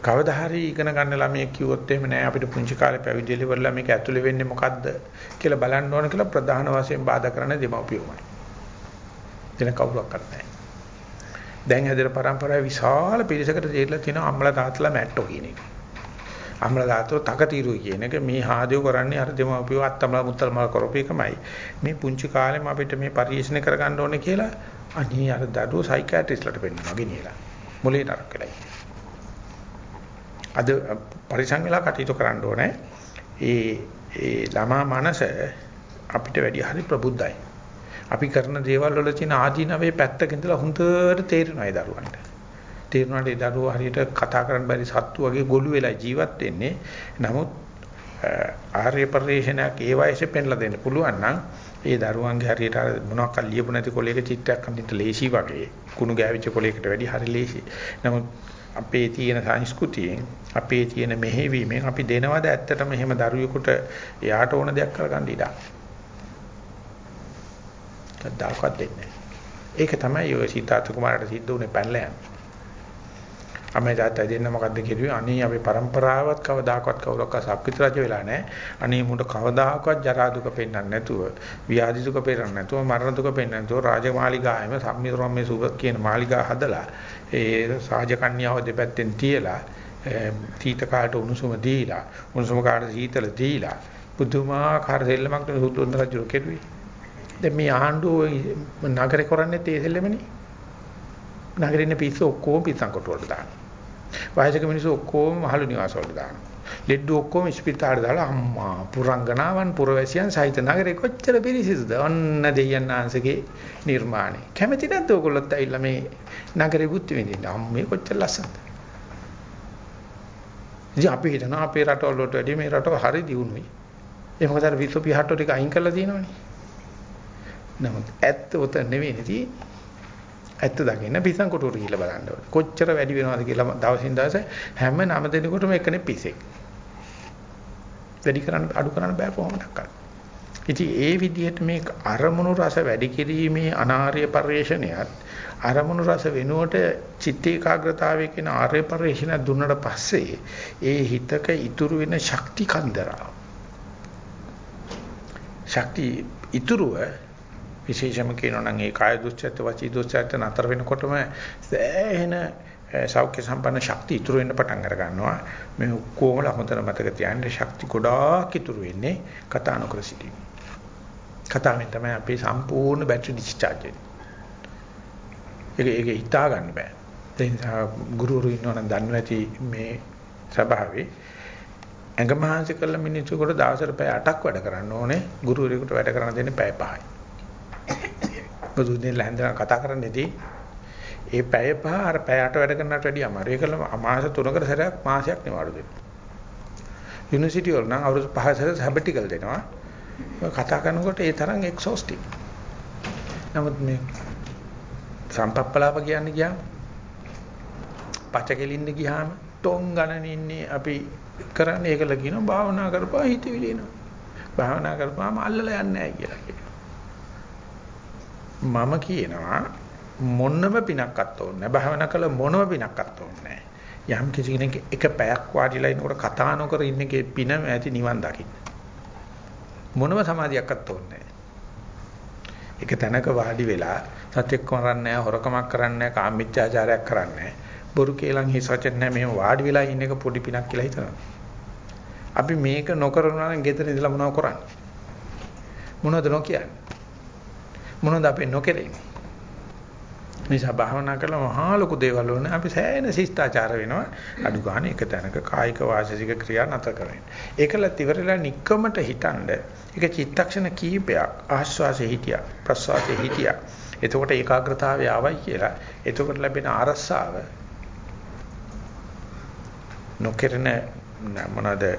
කවදා හරි ඉගෙන ගන්න ළමයෙක් කිව්වොත් එහෙම නෑ අපිට පුංචි කාලේ පැවිදි වෙලා මේක ඇතුලේ වෙන්නේ මොකද්ද කියලා බලන්න ඕන කියලා ප්‍රධාන වශයෙන් බාධා කරන දෙමව්පියෝමයි. දෙන කවුරක් නැහැ. දැන් හැදෙන પરම්පරාවේ විශාල පිරිසකට දෙයලා තියෙන අම්මලා තාත්තලා මැට්ටෝ කියන එක. අම්ල දාතෝ තකතිරුයි කියන එක මේ හාදියෝ කරන්නේ අර දෙමව්පියෝ අත්තමල මුත්තල්මල කරපු එකමයි. මේ පුංචි කාලෙම අපිට මේ පරිශීලනය කරගන්න ඕනේ කියලා අනේ අර දරුවෝ සයිකියාට්‍රිස්ට්ලට පෙන්නනවා ගෙනියලා. මොලේ නරක වෙලා අද පරිසං වෙලා කටයුතු කරන්න ඕනේ. ඒ ඒ ළමා මනස අපිට වැඩි හරි ප්‍රබුද්ධයි. අපි කරන දේවල් වල තියෙන ආදීනවේ පැත්තක ඉඳලා හොඳට තේරෙනවා ඒ දරුවන්ට. තේරුණාට ඒ දරුවෝ හරියට කතා කරන්න බැරි සත්තු වගේ ගොළු වෙලා ජීවත් වෙන්නේ. නමුත් ආර්ය පරිශ්‍රණයක් ඒ වයසේ පෙන්ලා දෙන්න පුළුවන් නම් ඒ දරුවන්ගේ හරියට අර මොනවාක් ලියපු නැති කොලයක චිත්‍රයක් අඳින්න ලේසි වගේ කුණු ගෑවිච්ච කොලයකට වැඩි හරි ලේසි. නමුත් අපේ තියෙන සංස්කෘතියෙන් අපේ තියෙන මෙහෙවීමෙන් අපි දෙනවද ඇත්තටම එහෙම දරුවෙකුට එයාට ඕන දෙයක් කරගන්න ඉඩ. කද්දාකවත් දෙන්නේ. ඒක තමයි ඔය සීතාර්ථ කුමාරට සිද්ධ වුණේ පැනලා යන්නේ. අම්මයි තාත්තයි දෙන්න මොකද්ද කිව්වේ අනේ අපේ પરම්පරාවත් කවදාකවත් කවුරක්වත් සක්විත රජ වෙලා නැහැ අනේ මුට කවදාකවත් ජරා දුක පෙන්වන්න නැතුව ව්‍යාධි දුක පෙන්වන්න නැතුව මරණ දුක පෙන්වන්න නැතුව රාජමාලිගාවෙම සම්මිතරම් මේ සුබ කියන මාලිගා හදලා ඒ සාජකන්‍යාව දෙපැත්තෙන් තියලා තීත කාට උණුසුම දීලා උණුසුම කාට සීතල දීලා පුදුමාකාර දෙල්ලමක් සුද්ධෝදන රජු කෙරුවේ දැන් මේ ආණ්ඩුව නගරේ කරන්නේ තේ දෙල්ලමනේ නගරේ ඉන්න පිස්සු ඔක්කොම පිටසන් කොට වලට දානවා. වයසක මිනිස්සු ඔක්කොම මහලු නිවාස වලට දානවා. ලෙඩ්ඩු ඔක්කොම ඉස්පිරිතාලේ දාලා අම්මා පුරංගනාවන් පුරවැසියන් සහිත නගරේ කොච්චර පිරිසිදුද? ඔන්න දෙයයන් ආංශගේ නිර්මාණය. කැමති නැද්ද ඔයගොල්ලොත් ඇවිල්ලා මේ නගරේ බුද්ධ විඳින්න? අම්මේ කොච්චර ලස්සනද? ඉතින් අපි හිතනවා අපේ රටවල වලට වැඩිය මේ රටව හරි දියුණුයි. ඒ මොකද අර විශ්ව පිහට්ටෝ ටික අයින් කරලා තියෙනවනේ. නමුත් ඇත්ත උත නෙවෙයි නේ ඇත්ත දකින්න පිසන් කොටුවට ගිහිල්ලා බලන්න ඕනේ. කොච්චර වැඩි වෙනවද කියලා දවසින් දවස හැම නම දෙනකොටම එකනේ පිසෙක්. වැඩි කරන්න අඩු කරන්න බෑ කොහොමදක් ඉතින් ඒ විදිහට මේ අරමුණු රස වැඩි කිරීමේ අනාර්ය පරිශ්‍රණයත් අරමුණු රස වෙනුවට චිත්ත ඒකාග්‍රතාවයේ කියන ආර්ය පරිශ්‍රණ දුන්නට පස්සේ ඒ හිතක ඉතුරු වෙන ශක්ති කන්දරා ශක්ති ඉතුරුව විශේෂම කියනවා නම් ඒ කාය දුස්චර්ත වචී දුස්චර්ත නතර වෙනකොටම සෑහෙන සෞඛ්‍ය සම්පන්න ශක්තිය ඉතුරු වෙන්න පටන් අර ගන්නවා. මේ ඔක්කොම ලහතර මතක තියාගන්න ශක්ති ගොඩාක් ඉතුරු වෙන්නේ කතා නොකර සිටීම කතාවෙන් තමයි අපේ සම්පූර්ණ බැටරි ඩිස්චාර්ජ් වෙන්නේ. ඒක ඒක හිතා ගන්න බෑ. ඒ නිසා ගුරුවරු ඉන්නවනම් දන්නවා ඇති මේ ස්වභාවේ ඇඟමහාන්සි කළ මිනිස්සුන්ට දවසට පැය 8ක් වැඩ කරන්න ඕනේ. ගුරුවරයෙකුට වැඩ කරන්න දෙන්නේ පැය 5යි බුදුදෙන් ලැන්දන කතා කරන්නේදී ඒ පැය පහ අර පැයට වැඩ කරනට වැඩිය අමාරු. ඒකල මාස 3කට සැරයක් මාසයක් නිවාඩු දෙනවා. යුනිවර්සිටි වල නම් අවුරුදු 5 සැරයක් සැබටිකල් දෙනවා. කතා කරනකොට ඒ තරම් එක්සෝස්ටිං. නමුත් මේ සම්පප්පලාප කියන්නේ ගියාම පචකෙලින්න ගියාම ටොං ගණන් ඉන්නේ අපි කරන්නේ ඒකල කියනවා භාවනා කරපුවා හිතවිලි එනවා. භාවනා කරපුවාම අල්ලලා යන්නේ නැහැ කියලා කියනවා. මම කියනවා මොනම පිනක්වත් ඕනේ නැහැ. භාවනා කළ මොනම පිනක්වත් ඕනේ නැහැ. යම් කිසි කෙනෙක් එක පැයක් වාඩිලා ඉන්නකොට කතා නොකර ඉන්න එකේ පින ඇති නිවන් දකින්න. මොනම සමාධියක්වත් ඕනේ නැහැ. එක තැනක වාඩි වෙලා සත්‍යයක් කරන්නේ නැහැ, හොරකමක් කරන්නේ නැහැ, කාමීච්ඡාචාරයක් කරන්නේ නැහැ. බොරු කේලම් හිස් වචන නැහැ. මෙහෙම වාඩි වෙලා ඉන්න එක පොඩි පිනක් කියලා හිතනවා. අපි මේක නොකරනවා නම් ගෙදර ඉඳලා මොනව කරන්නේ? මොනවද නොකියන්නේ? මොනවද අපි නොකෙරෙන්නේ නිසා භාවනා කළා මහා ලොකු දේවල් වුණා අපි සෑහෙන ශිෂ්ටාචාර වෙනවා. අඩු ගන්න එක තැනක කායික වාචික ක්‍රියා නැතර කරන්නේ ඒකලත් ඉවරලා নিকකමට හිතනද ඒක චිත්තක්ෂණ කීපයක් ආස්වාසේ හිටියා ප්‍රස්වාසේ හිටියා. එතකොට ඒකාග්‍රතාවය ආවයි කියලා. එතකොට ලැබෙන අරසාව නොකරන මොනවාද?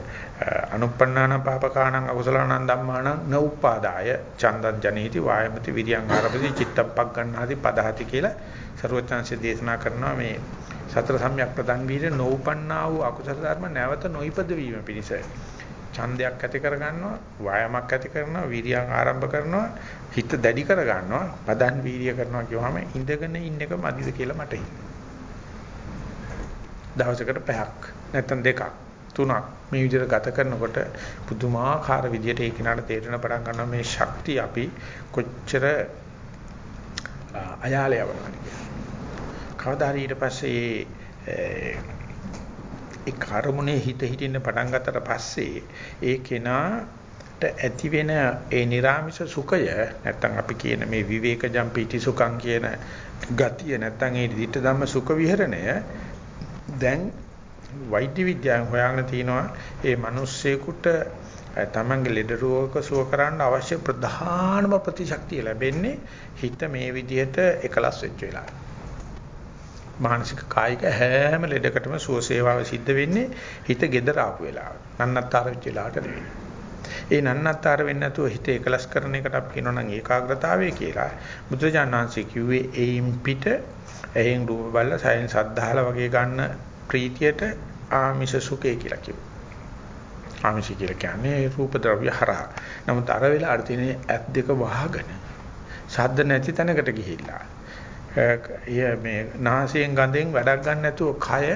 අනුප්පන්නාන පාපකාණං අකුසලාණං ධම්මාණං න උපාදාය. චන්දං ජනේති වායමති විරියං ආරපති චිත්තප්පක් ගන්නාති පදහති කියලා ਸਰවඥාන්සේ දේශනා කරනවා මේ සතර සම්‍යක් ප්‍රදන් වීර්ය නොඋපන්නා වූ අකුසල ධර්ම නැවත නොයිපද වීම පිණිස. ඡන්දයක් ඇති කර ගන්නවා වායමක් ඇති කරනවා විරියං ආරම්භ කරනවා හිත දැඩි කර ගන්නවා පදන් වීර්ය කරනවා කියවම ඉඳගෙන ඉන්න එක මදිද කියලා මට හිතෙනවා. දවසකට පැයක් නැත්නම් දෙකක්. තුනක් මේ විදිහට ගත කරනකොට පුදුමාකාර විදිහට ඒ කෙනාට තේරෙන පටන් ගන්නවා මේ ශක්තිය අපි කොච්චර අයාලේ යවනවාද කියලා. කවදා හරි ඊට පස්සේ ඒ කර්මුනේ හිත හිටින්න පටන් ගත්තට පස්සේ ඒ කෙනා ඇති වෙන ඒ නිර්ාමිෂ සුඛය නැත්තම් අපි කියන මේ විවේකජම් පීති සුඛං කියන ගතිය නැත්තම් ඒ ධිට ධම්ම සුඛ විහරණය දැන් වෛද්‍ය විද්‍යාවෙන් හොයාගෙන තිනවා ඒ මිනිස්සෙකුට තමන්ගේ ලෙඩ රෝගක සුව කරන්න අවශ්‍ය ප්‍රධානම ප්‍රතිශක්තිය ලැබෙන්නේ හිත මේ විදිහට එකලස් වෙච්ච වෙලාවට. මානසික කායික හැම ලෙඩකටම සුව සේවාව සිද්ධ වෙන්නේ හිත gedara ආපු වෙලාවට. නන්නත්තර වෙච්ච වෙලාවට නෙවෙයි. ඒ නන්නත්තර වෙන්නේ නැතුව හිත එකලස් කරන එකට අපි කියනවා නම් ඒකාග්‍රතාවය කියලා. බුදුජානනාංශي කිව්වේ එයින් පිට එයින් රූප බල්ල සයන් සද්ධාල වගේ ගන්න ප්‍රීතියට ආමිෂ සුඛය කියලා කිව්වා. ආමිෂ කියලා කියන්නේ රූප ද්‍රව්‍ය හරහා. නමුත් අර වෙලාවට තියෙන ඇත් දෙක වහගෙන ශබ්ද නැති තැනකට ගිහිල්ලා මේ නාසයෙන් ගඳෙන් වැඩක් ගන්න නැතුව කය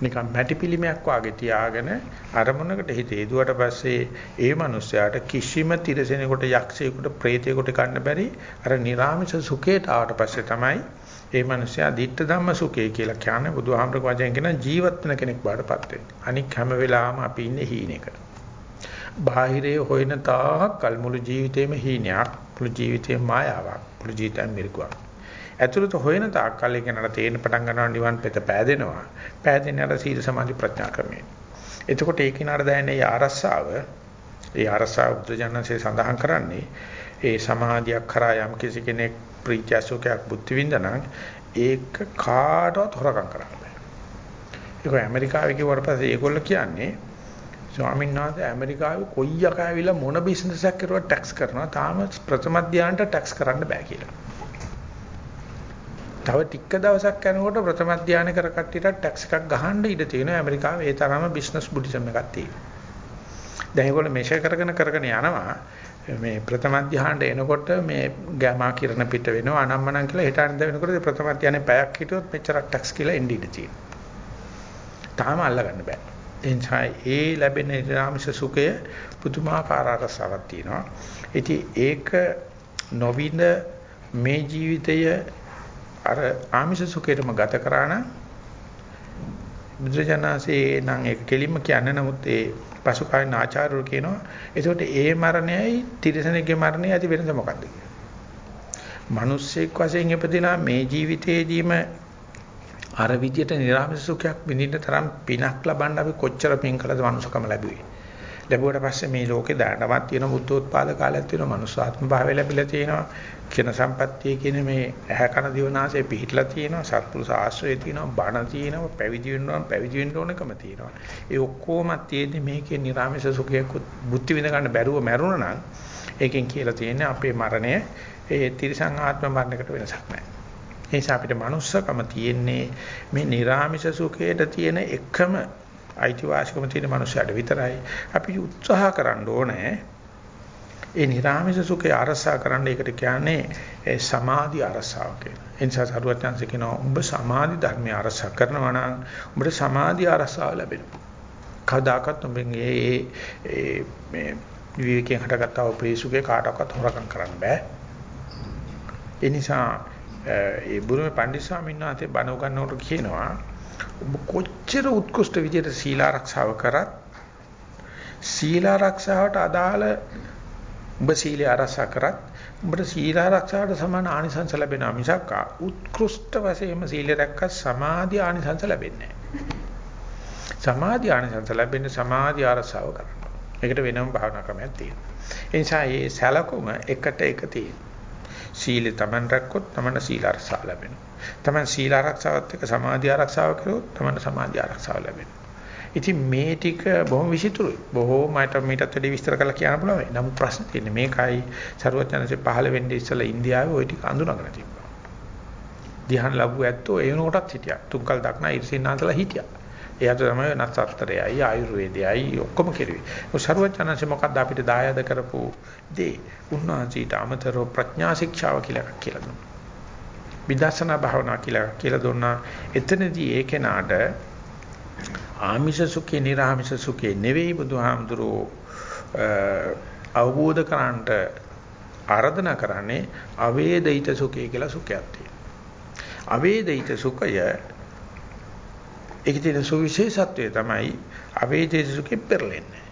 නිකන් මැටි පිළිමයක් වාගේ තියාගෙන අරමුණකට හිත යදුවට පස්සේ ඒ මනුස්සයාට කිසිම තිරසනෙකුට යක්ෂයෙකුට ප්‍රේතයෙකුට ගන්න බැරි අර නිර්ාමිෂ සුඛයට ආවට පස්සේ තමයි ඒ මනුස්සයා ditta ධම්ම සුඛය කියලා කියන්නේ බුදුහාමරක වචෙන් කියන ජීවත් වෙන කෙනෙක් බාටපත් වෙන්නේ. අනික් හැම වෙලාවම අපි ඉන්නේ හීනෙක. බාහිරේ හොයන තාක් කල් මුළු ජීවිතේම හීනයක්, මුළු ජීවිතේම මායාවක්, මුළු ජීවිතේම මිරිකුවක්. ඇතුළත හොයන තාක්කල් එකනට තේරෙන පටන් ගන්නවා නිවන් පෙත පෑදෙනවා. පෑදෙන්නේ අර සීල සමාධි ප්‍රඥා ක්‍රමයෙන්. එතකොට ඒ කිනාර දැනෙන ආරස්සාව ඒ ආරස්සාව බුදුජානසයේ සඳහන් කරන්නේ ඒ සමාධියක් කරා යම් කිසි කෙනෙක් ප්‍රීතියසෝකයක් බුද්ධ විඳනනම් ඒක කාටවත් හොරකම් කරන්න බෑ. ඒක ඇමරිකාවේ කිව්වට පස්සේ ඒගොල්ලෝ කියන්නේ ස්වාමීන් වහන්සේ ඇමරිකාවේ කොයි යකා ඇවිල්ලා මොන බිස්නස් එකක් කරුවා ටැක්ස් කරනවා තාම ප්‍රථම ධානයට ටැක්ස් කරන්න බෑ කියලා. තව ටික දවසක් යනකොට ප්‍රථම ධානය කර කට්ටියට ටැක්ස් එකක් ගහන්න ඉඩ තියෙනවා ඇමරිකාවේ ඒ තරම බිස්නස් බුද්දිසම් එකක් තියෙනවා. දැන් ඒගොල්ලෝ මේෂය කරගෙන කරගෙන යනවා මේ ප්‍රථම ධානයට එනකොට මේ ගෑමා කිරණ පිට වෙනවා අනම්මනම් කියලා හිට අනින්ද වෙනකොට ප්‍රථම ධානයේ පැයක් හිටියොත් මෙච්චරක් ටැක්ස් කියලා එන්න ඉඩ තියෙනවා. තාම අල්ලගන්න බෑ. එනිසා ඒ ලැබෙන නිරාමිෂ සුඛය පුදුමාකාර රසාවක් තියෙනවා. ඉතින් ඒක නොවින මේ ජීවිතය අර ආමිෂ සුඛයටම ගත කරා නම් බුදුජානසී නම් ඒක කෙලින්ම කියන්නේ නමුත් ඒ පසුකාලීන ආචාර්යවරු කියනවා එතකොට ඒ මරණයයි තිරසනෙගේ මරණයයි ඇති වෙනස මොකක්ද කියලා. මිනිස්සෙක් වශයෙන් ඉපදිනා මේ ජීවිතේදීම අර විදියට නිර්ආමිෂ සුඛයක් විඳින්න තරම් පිනක් ලබන්න අපි කොච්චර පින් කළද මනුස්සකම ලැබුවේ. ලැබුවට පස්සේ මේ ලෝකේ දැනටමත් තියෙන බුද්ධෝත්පාද කාලයක් තියෙනවා මනුස්සාත්ම භාවය ලැබිලා තියෙනවා. කියන සම්පත්තිය කියන මේ ඇහැ කන දිවනාසය පිහිටලා තියෙනවා. සත්පුරුෂ ආශ්‍රය තියෙනවා. බණ තියෙනවා. පැවිදි වෙනවා. පැවිදි වෙන්න ඕනකම තියෙනවා. ඒ ඔක්කොම තියෙන්නේ මේකේ නිර්ාමේශ සුඛයක් බුද්ධි විඳ ගන්න බැරුව මැරුණා නම් ඒකෙන් කියලා තියෙන්නේ අපේ මරණය ඒ තිරිසං ආත්ම මරණයකට වෙනසක් නැහැ. ඒ නිසා අපිට manussකම තියෙන්නේ මේ නිර්ාමේශ සුඛයට තියෙන එකම අයිතිවාසිකම තියෙන මනුස්සයට විතරයි අපි උත්සාහ කරන්න ඕනේ ඒ නිර්ාමිෂ සුඛය අරසා කරන්න ඒකට කියන්නේ සමාධි අරසාව කියලා. ඒ නිසා සරුවත්යන්සේ කියනවා උඹ සමාධි ධර්මය අරසා කරනවා නම් උඹට සමාධි අරසාව ලැබෙනවා. කවදාකවත් උඹෙන් ඒ ඒ මේ විවේකයෙන් හටගත්තා වූ ප්‍රේසුකේ කාටවත් හොරකම් කරන්න බෑ. ඒ නිසා ඒ බුදුම පණ්ඩිත ස්වාමීන් වහන්සේ බණ උගන්වනකොට කියනවා ඔබ කොච්චර උත්කෘෂ්ඨ විදියට සීල ආරක්ෂාව කරත් සීල ආරක්ෂාවට අදාළ උඹ සීලය ආරක්ෂා කරත් උඹට සීල ආරක්ෂාවට සමාන ආනිසංස ලැබෙනවා මිසක් උත්කෘෂ්ඨ වශයෙන්ම සීලය රැක්ක සමාධි ආනිසංස ලැබෙන්නේ නැහැ. සමාධි ආනිසංස ලැබෙන්නේ සමාධි ආරක්ෂාව කරනවා. ඒකට වෙනම භාවනා ක්‍රමයක් තියෙනවා. ඒ නිසා මේ සැලකුම එකට එක තියෙනවා. සීලය Taman රැක්කොත් Taman සීල ආරක්ෂාව ලැබෙනවා. Taman සීල ආරක්ෂාවත් එක්ක සමාධි ආරක්ෂාව කරොත් Taman සමාධි ආරක්ෂාව ලැබෙනවා. ඉතින් මේ ටික බොහොම විචිතුරුයි. බොහොමයට මීටත් වැඩි විස්තර කරලා කියන්න පුළුවන්. නමුත් ප්‍රශ්නේ තියෙන්නේ මේකයි සරුවචනසේ පහළ වෙන්නේ ඉස්සලා ඉන්දියාවේ ওই ටික අඳුනගෙන තිබ්බා. ධ්‍යාන ලැබුව ඇත්තෝ ඒ වෙනකොටත් හිටියා. තුන්කල් දක්නා ඉර්සින්නාන්තලා හිටියා. එයාට තමයි නස්සත්තරයයි ආයුර්වේදයයි ඔක්කොම කෙරුවේ. ඔය සරුවචනසේ මොකද්ද අපිට දායාද කරපු දේ? උන්වහන්සේට අමතරව ප්‍රඥා ශික්ෂාව කියලා එකක් කියලා දුන්නා. විදර්ශනා භාවනා කියලා කියලා දුන්නා. එතනදී ඒ කෙනාට ආමිෂ සුඛේ නිර්ආමිෂ සුඛේ නෙවෙයි බුදුහාමුදුරෝ අවබෝධ කරන්නට ආරාධනා කරන්නේ අවේදිත සුඛය කියලා සුඛයක් තියෙනවා. අවේදිත සුඛය ඒකේ තියෙන සුවිශේෂත්වය තමයි අවේදිත සුඛෙ පෙරලෙන්නේ.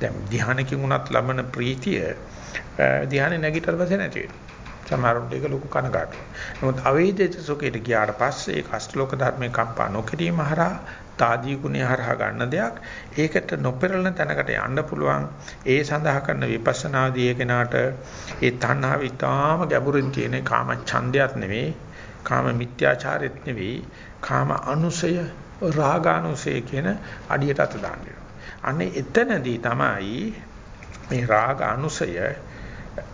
දැන් ධ්‍යානකින් උනත් ලබන ප්‍රීතිය ධ්‍යානෙ නැගිටතර පස්සේ නැති වෙනවා. සමහරවිට ඒක ලොකු කනගාටුවක්. නමුත් අවේදිත සුඛයට ගියාට පස්සේ ඒක අෂ්ටලෝක ධර්මේ කම්පා නොකිරීම හරහා තාදී ගුණය හරහා ගන්න දෙයක්. ඒකට නොපෙරළෙන තැනකට යන්න පුළුවන්. ඒ සඳහා කරන විපස්සනාදී ඒ කෙනාට ඒ තණ්හාව ඊටාම ගැඹුරින් තියෙන කාම ඡන්දයක් නෙවෙයි, කාම මිත්‍යාචාරෙත් නෙවෙයි, කාම අනුසය, රාගානුසය කියන අඩියට අත දාන්න අනේ එතනදී තමයි මේ රාග අනුසය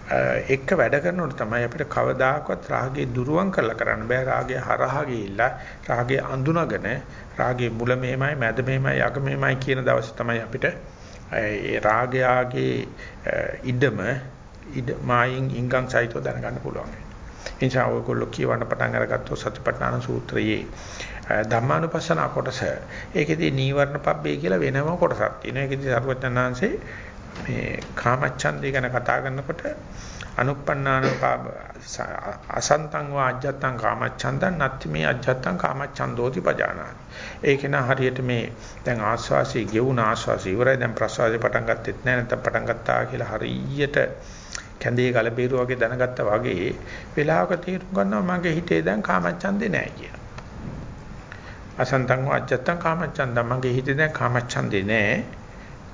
එක වැඩ කරනකොට තමයි අපිට කවදාකවත් රාගේ දුරුවන් කරලා කරන්න බෑ රාගේ හරහා ගිහිල්ලා රාගේ අඳුනගෙන රාගේ මුල මෙහෙමයි මැද මෙහෙමයි අග මෙහෙමයි කියන දවසේ තමයි අපිට ඒ රාගයාගේ ඉඩම ඉඩ මායින් ඉංගම් සහිතව දැනගන්න පුළුවන්. ඒ නිසා ඔයගොල්ලෝ කියවන්න පටන් අරගත්තොත් සතිපට්ඨාන සූත්‍රයේ ධම්මානුපස්සන කොටස ඒකෙදී නීවරණ පබ්බේ කියලා වෙනම කොටසක් තියෙනවා. ඒකෙදී සරුවචනාංශේ මේ කාමච්ඡන්දය ගැන කතා කරනකොට අනුප්පන්නාන අසන්තං වා අජ්ජත්තං කාමච්ඡන්දං නත්ති මේ අජ්ජත්තං කාමච්ඡන්දෝති පජානාති. ඒක න හරියට මේ දැන් ආස්වාසිය ගෙවුන ආස්වාසිය ඉවරයි දැන් ප්‍රසවාසය පටන් ගත්තෙත් නෑ නැත්නම් පටන් ගත්තා කියලා හරියට කැඳේ ගල බේරුව වගේ දැනගත්තා වගේ වෙලාවක තීරු ගන්නවා මගේ හිතේ දැන් කාමච්ඡන්දේ නෑ කියලා. අසන්තං වා අජ්ජත්තං කාමච්ඡන්දං මගේ හිතේ දැන් කාමච්ඡන්දේ නෑ.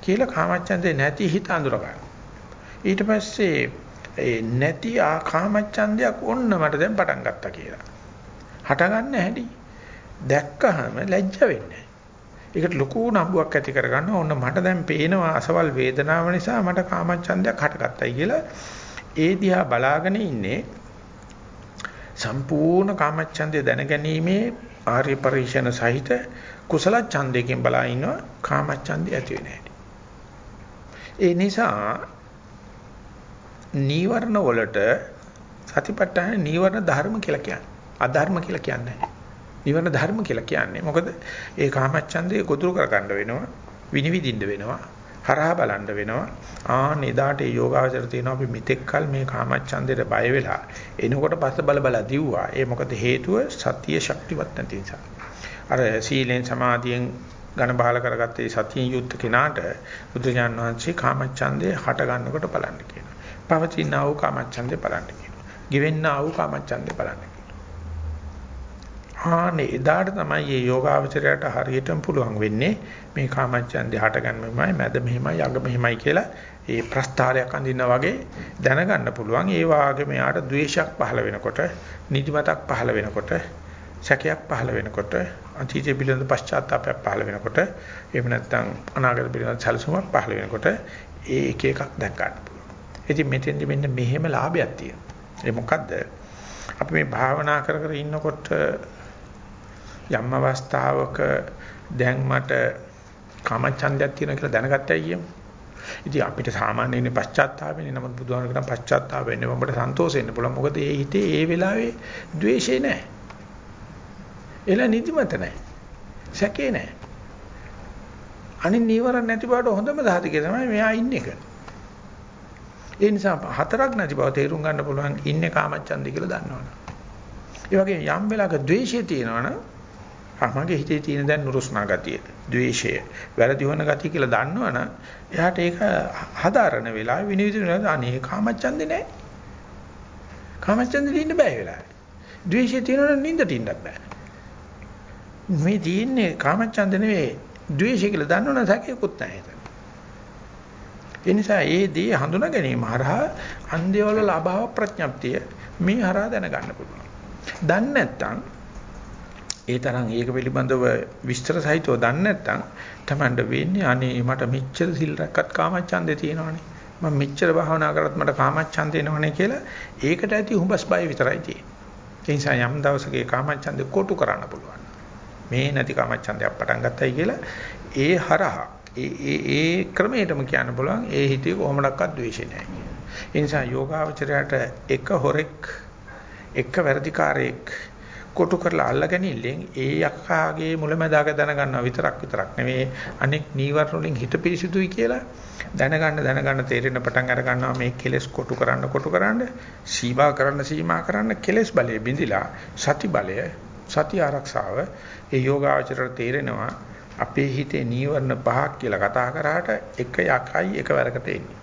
කියලා කාමච්ඡන්දේ නැති හිත අඳුර ගන්න. ඊට පස්සේ ඒ නැති ආ කාමච්ඡන්දයක් ඔන්න මට දැන් පටන් ගත්තා කියලා. හට ගන්න හැටි දැක්කහම ලැජ්ජ වෙන්නේ ඒකට ලොකු නම්බුවක් ඇති කරගන්න ඕන. මට දැන් පේනවා අසවල් වේදනාව නිසා මට කාමච්ඡන්දයක් හටගත්තයි කියලා. ඒ දිහා බලාගෙන ඉන්නේ සම්පූර්ණ කාමච්ඡන්දය දැනගැනීමේ ආර්ය පරිශන සහිත කුසල ඡන්දයෙන් බලා ඉන්නවා. කාමච්ඡන්දය ඇති වෙන්නේ ඒ නිසා නීවරණ වලට සතිපට්ඨාන නීවරණ ධර්ම කියලා කියන්නේ. අධර්ම කියලා කියන්නේ නැහැ. නීවරණ ධර්ම කියලා කියන්නේ. මොකද ඒ කාමච්ඡන්දේ ගොදුරු කරගන්න වෙනවා. විනිවිදින්න වෙනවා. හරහා බලන්න වෙනවා. ආන් එදාට ඒ යෝගාවචර තියෙනවා අපි මෙතෙක්කල් මේ කාමච්ඡන්දේට බය වෙලා එනකොට පස්ස බල බල දිව්වා. ඒ මොකද හේතුව සතිය ශක්තිවත් නැති නිසා. අර සීලෙන් සමාධියෙන් ඝන බහල කරගත්තේ සතියෙන් යුක්ත කෙනාට බුදුජාන් වහන්සේ කාමච්ඡන්දේ හට ගන්නකොට බලන්න කියනවා. පවතින ආ වූ කාමච්ඡන්දේ බලන්න කියනවා. ගෙවෙන්න ආ වූ කාමච්ඡන්දේ බලන්න කියනවා. ආනේ එදාට තමයි මේ යෝගාවචරයට හරියටම පුළුවන් වෙන්නේ මේ කාමච්ඡන්දේ හට ගන්නමයි මැද මෙහිමයි අග මෙහිමයි කියලා ඒ ප්‍රස්තාරයක් අඳිනා වගේ දැනගන්න පුළුවන්. ඒ වාගේ මෙයාට ද්වේෂයක් පහළ වෙනකොට, නිදිමතක් පහළ වෙනකොට, සැකයක් පහළ වෙනකොට අතීතය පිළිබඳ පශ්චාත්තාවයක් පහළ වෙනකොට එහෙම නැත්නම් අනාගත පිළිබඳ සැලසුමක් පහළ වෙනකොට ඒ එක එකක් දැක් ගන්න පුළුවන්. ඉතින් මෙතෙන්දි මෙන්න මෙහෙම ලාභයක් තියෙනවා. ඒ මොකද්ද? අපි මේ භාවනා කර කර ඉන්නකොට යම් අවස්ථාවක දැන් මට කාමච්ඡන්දයක් තියෙනවා කියලා දැනගත්තයි කියමු. ඉතින් අපිට සාමාන්‍යයෙන් පශ්චාත්තාප වෙන්නේ නමුත් බුදුහාමර කියන පශ්චාත්තාප වෙන්නේ අපිට සන්තෝෂ වෙන්න පුළුවන්. මොකද ඒ හිතේ ඒ වෙලාවේ ද්වේෂේ නැහැ. එලා නිදිමත නැහැ. සැකේ නැහැ. අනිත් නීවරණ නැති බවට හොඳම සාධකය තමයි මෙයා ඉන්න එක. ඒ නිසා හතරක් නැති බව තේරුම් ගන්න පුළුවන් ඉන්නේ කාමච්ඡන්දේ කියලා දන්නවනේ. ඒ වගේ යම් වෙලාවක ද්වේෂය තියෙනවනම් මගේ හිතේ තියෙන දැන් නුරුස්නා ගතිය, ද්වේෂය, වැරදි වන ගතිය කියලා දන්නවනම් එයාට ඒක හදාරන වෙලාවෙ විනිවිදින වෙලාවෙ අනේ කාමච්ඡන්දේ නැහැ. කාමච්ඡන්දේ ඉන්න බෑ වෙලාවෙ. ද්වේෂය තියෙනවනම් නිින්දට ඉන්නත් බෑ. මේ තියෙන්නේ කාමච්ඡන්ද නෙවෙයි ද්වේෂය කියලා දන්නවනම් සැකයක්වත් නැහැ එතන. ඒ නිසා ඒ දේ හඳුනා ගැනීම හරහා අන්දේවල ලබාව ප්‍රඥප්තිය මේ හරහා දැනගන්න පුළුවන්. දන්නේ නැත්නම් ඒ තරම් ඒක පිළිබඳව විස්තර සහිතව දන්නේ නැත්නම් Tamanට වෙන්නේ අනේ මට මෙච්චර සිල් රැක්කත් කාමච්ඡන්දේ තියෙනවනේ. මම මෙච්චර භාවනා කරත් මට කාමච්ඡන්දේ එනවනේ කියලා ඒකට ඇති හුඹස් බය විතරයි තියෙන්නේ. ඒ නිසා යම් දවසක කාමච්ඡන්දේ කොටු කරන්න පුළුවන්. මේ නැති කාමච්ඡන්දයක් පටන් ගත්තයි කියලා ඒ හරහා ඒ ඒ ඒ ක්‍රමයටම කියන්න පුළුවන් ඒ හිතේ කොහොමඩක්වත් ද්වේෂය නැහැ. ඒ නිසා යෝගාවචරයට එක හොරෙක් එක වැඩිකාරයෙක් කොටු කරලා අල්ලගනිල්ලෙන් ඒ යක්කාගේ මුලැමැදාක දැනගන්නවා විතරක් විතරක් නෙවෙයි අනෙක් නීවරණ වලින් හිත පිරිසිදුයි කියලා දැනගන්න දැනගන්න තේරෙන පටන් අර ගන්නවා මේ කෙලෙස් කොටු කරන්න කොටු කරන්න සීමා කරන්න සීමා කරන්න කෙලෙස් බලය බිඳිලා සති බලය සති ආරක්ෂාව ඒ යෝගාචරයට තේරෙනවා අපේ හිතේ නීවරණ පහක් කියලා කතා කරාට එක යකයි එකවරකට එන්නේ.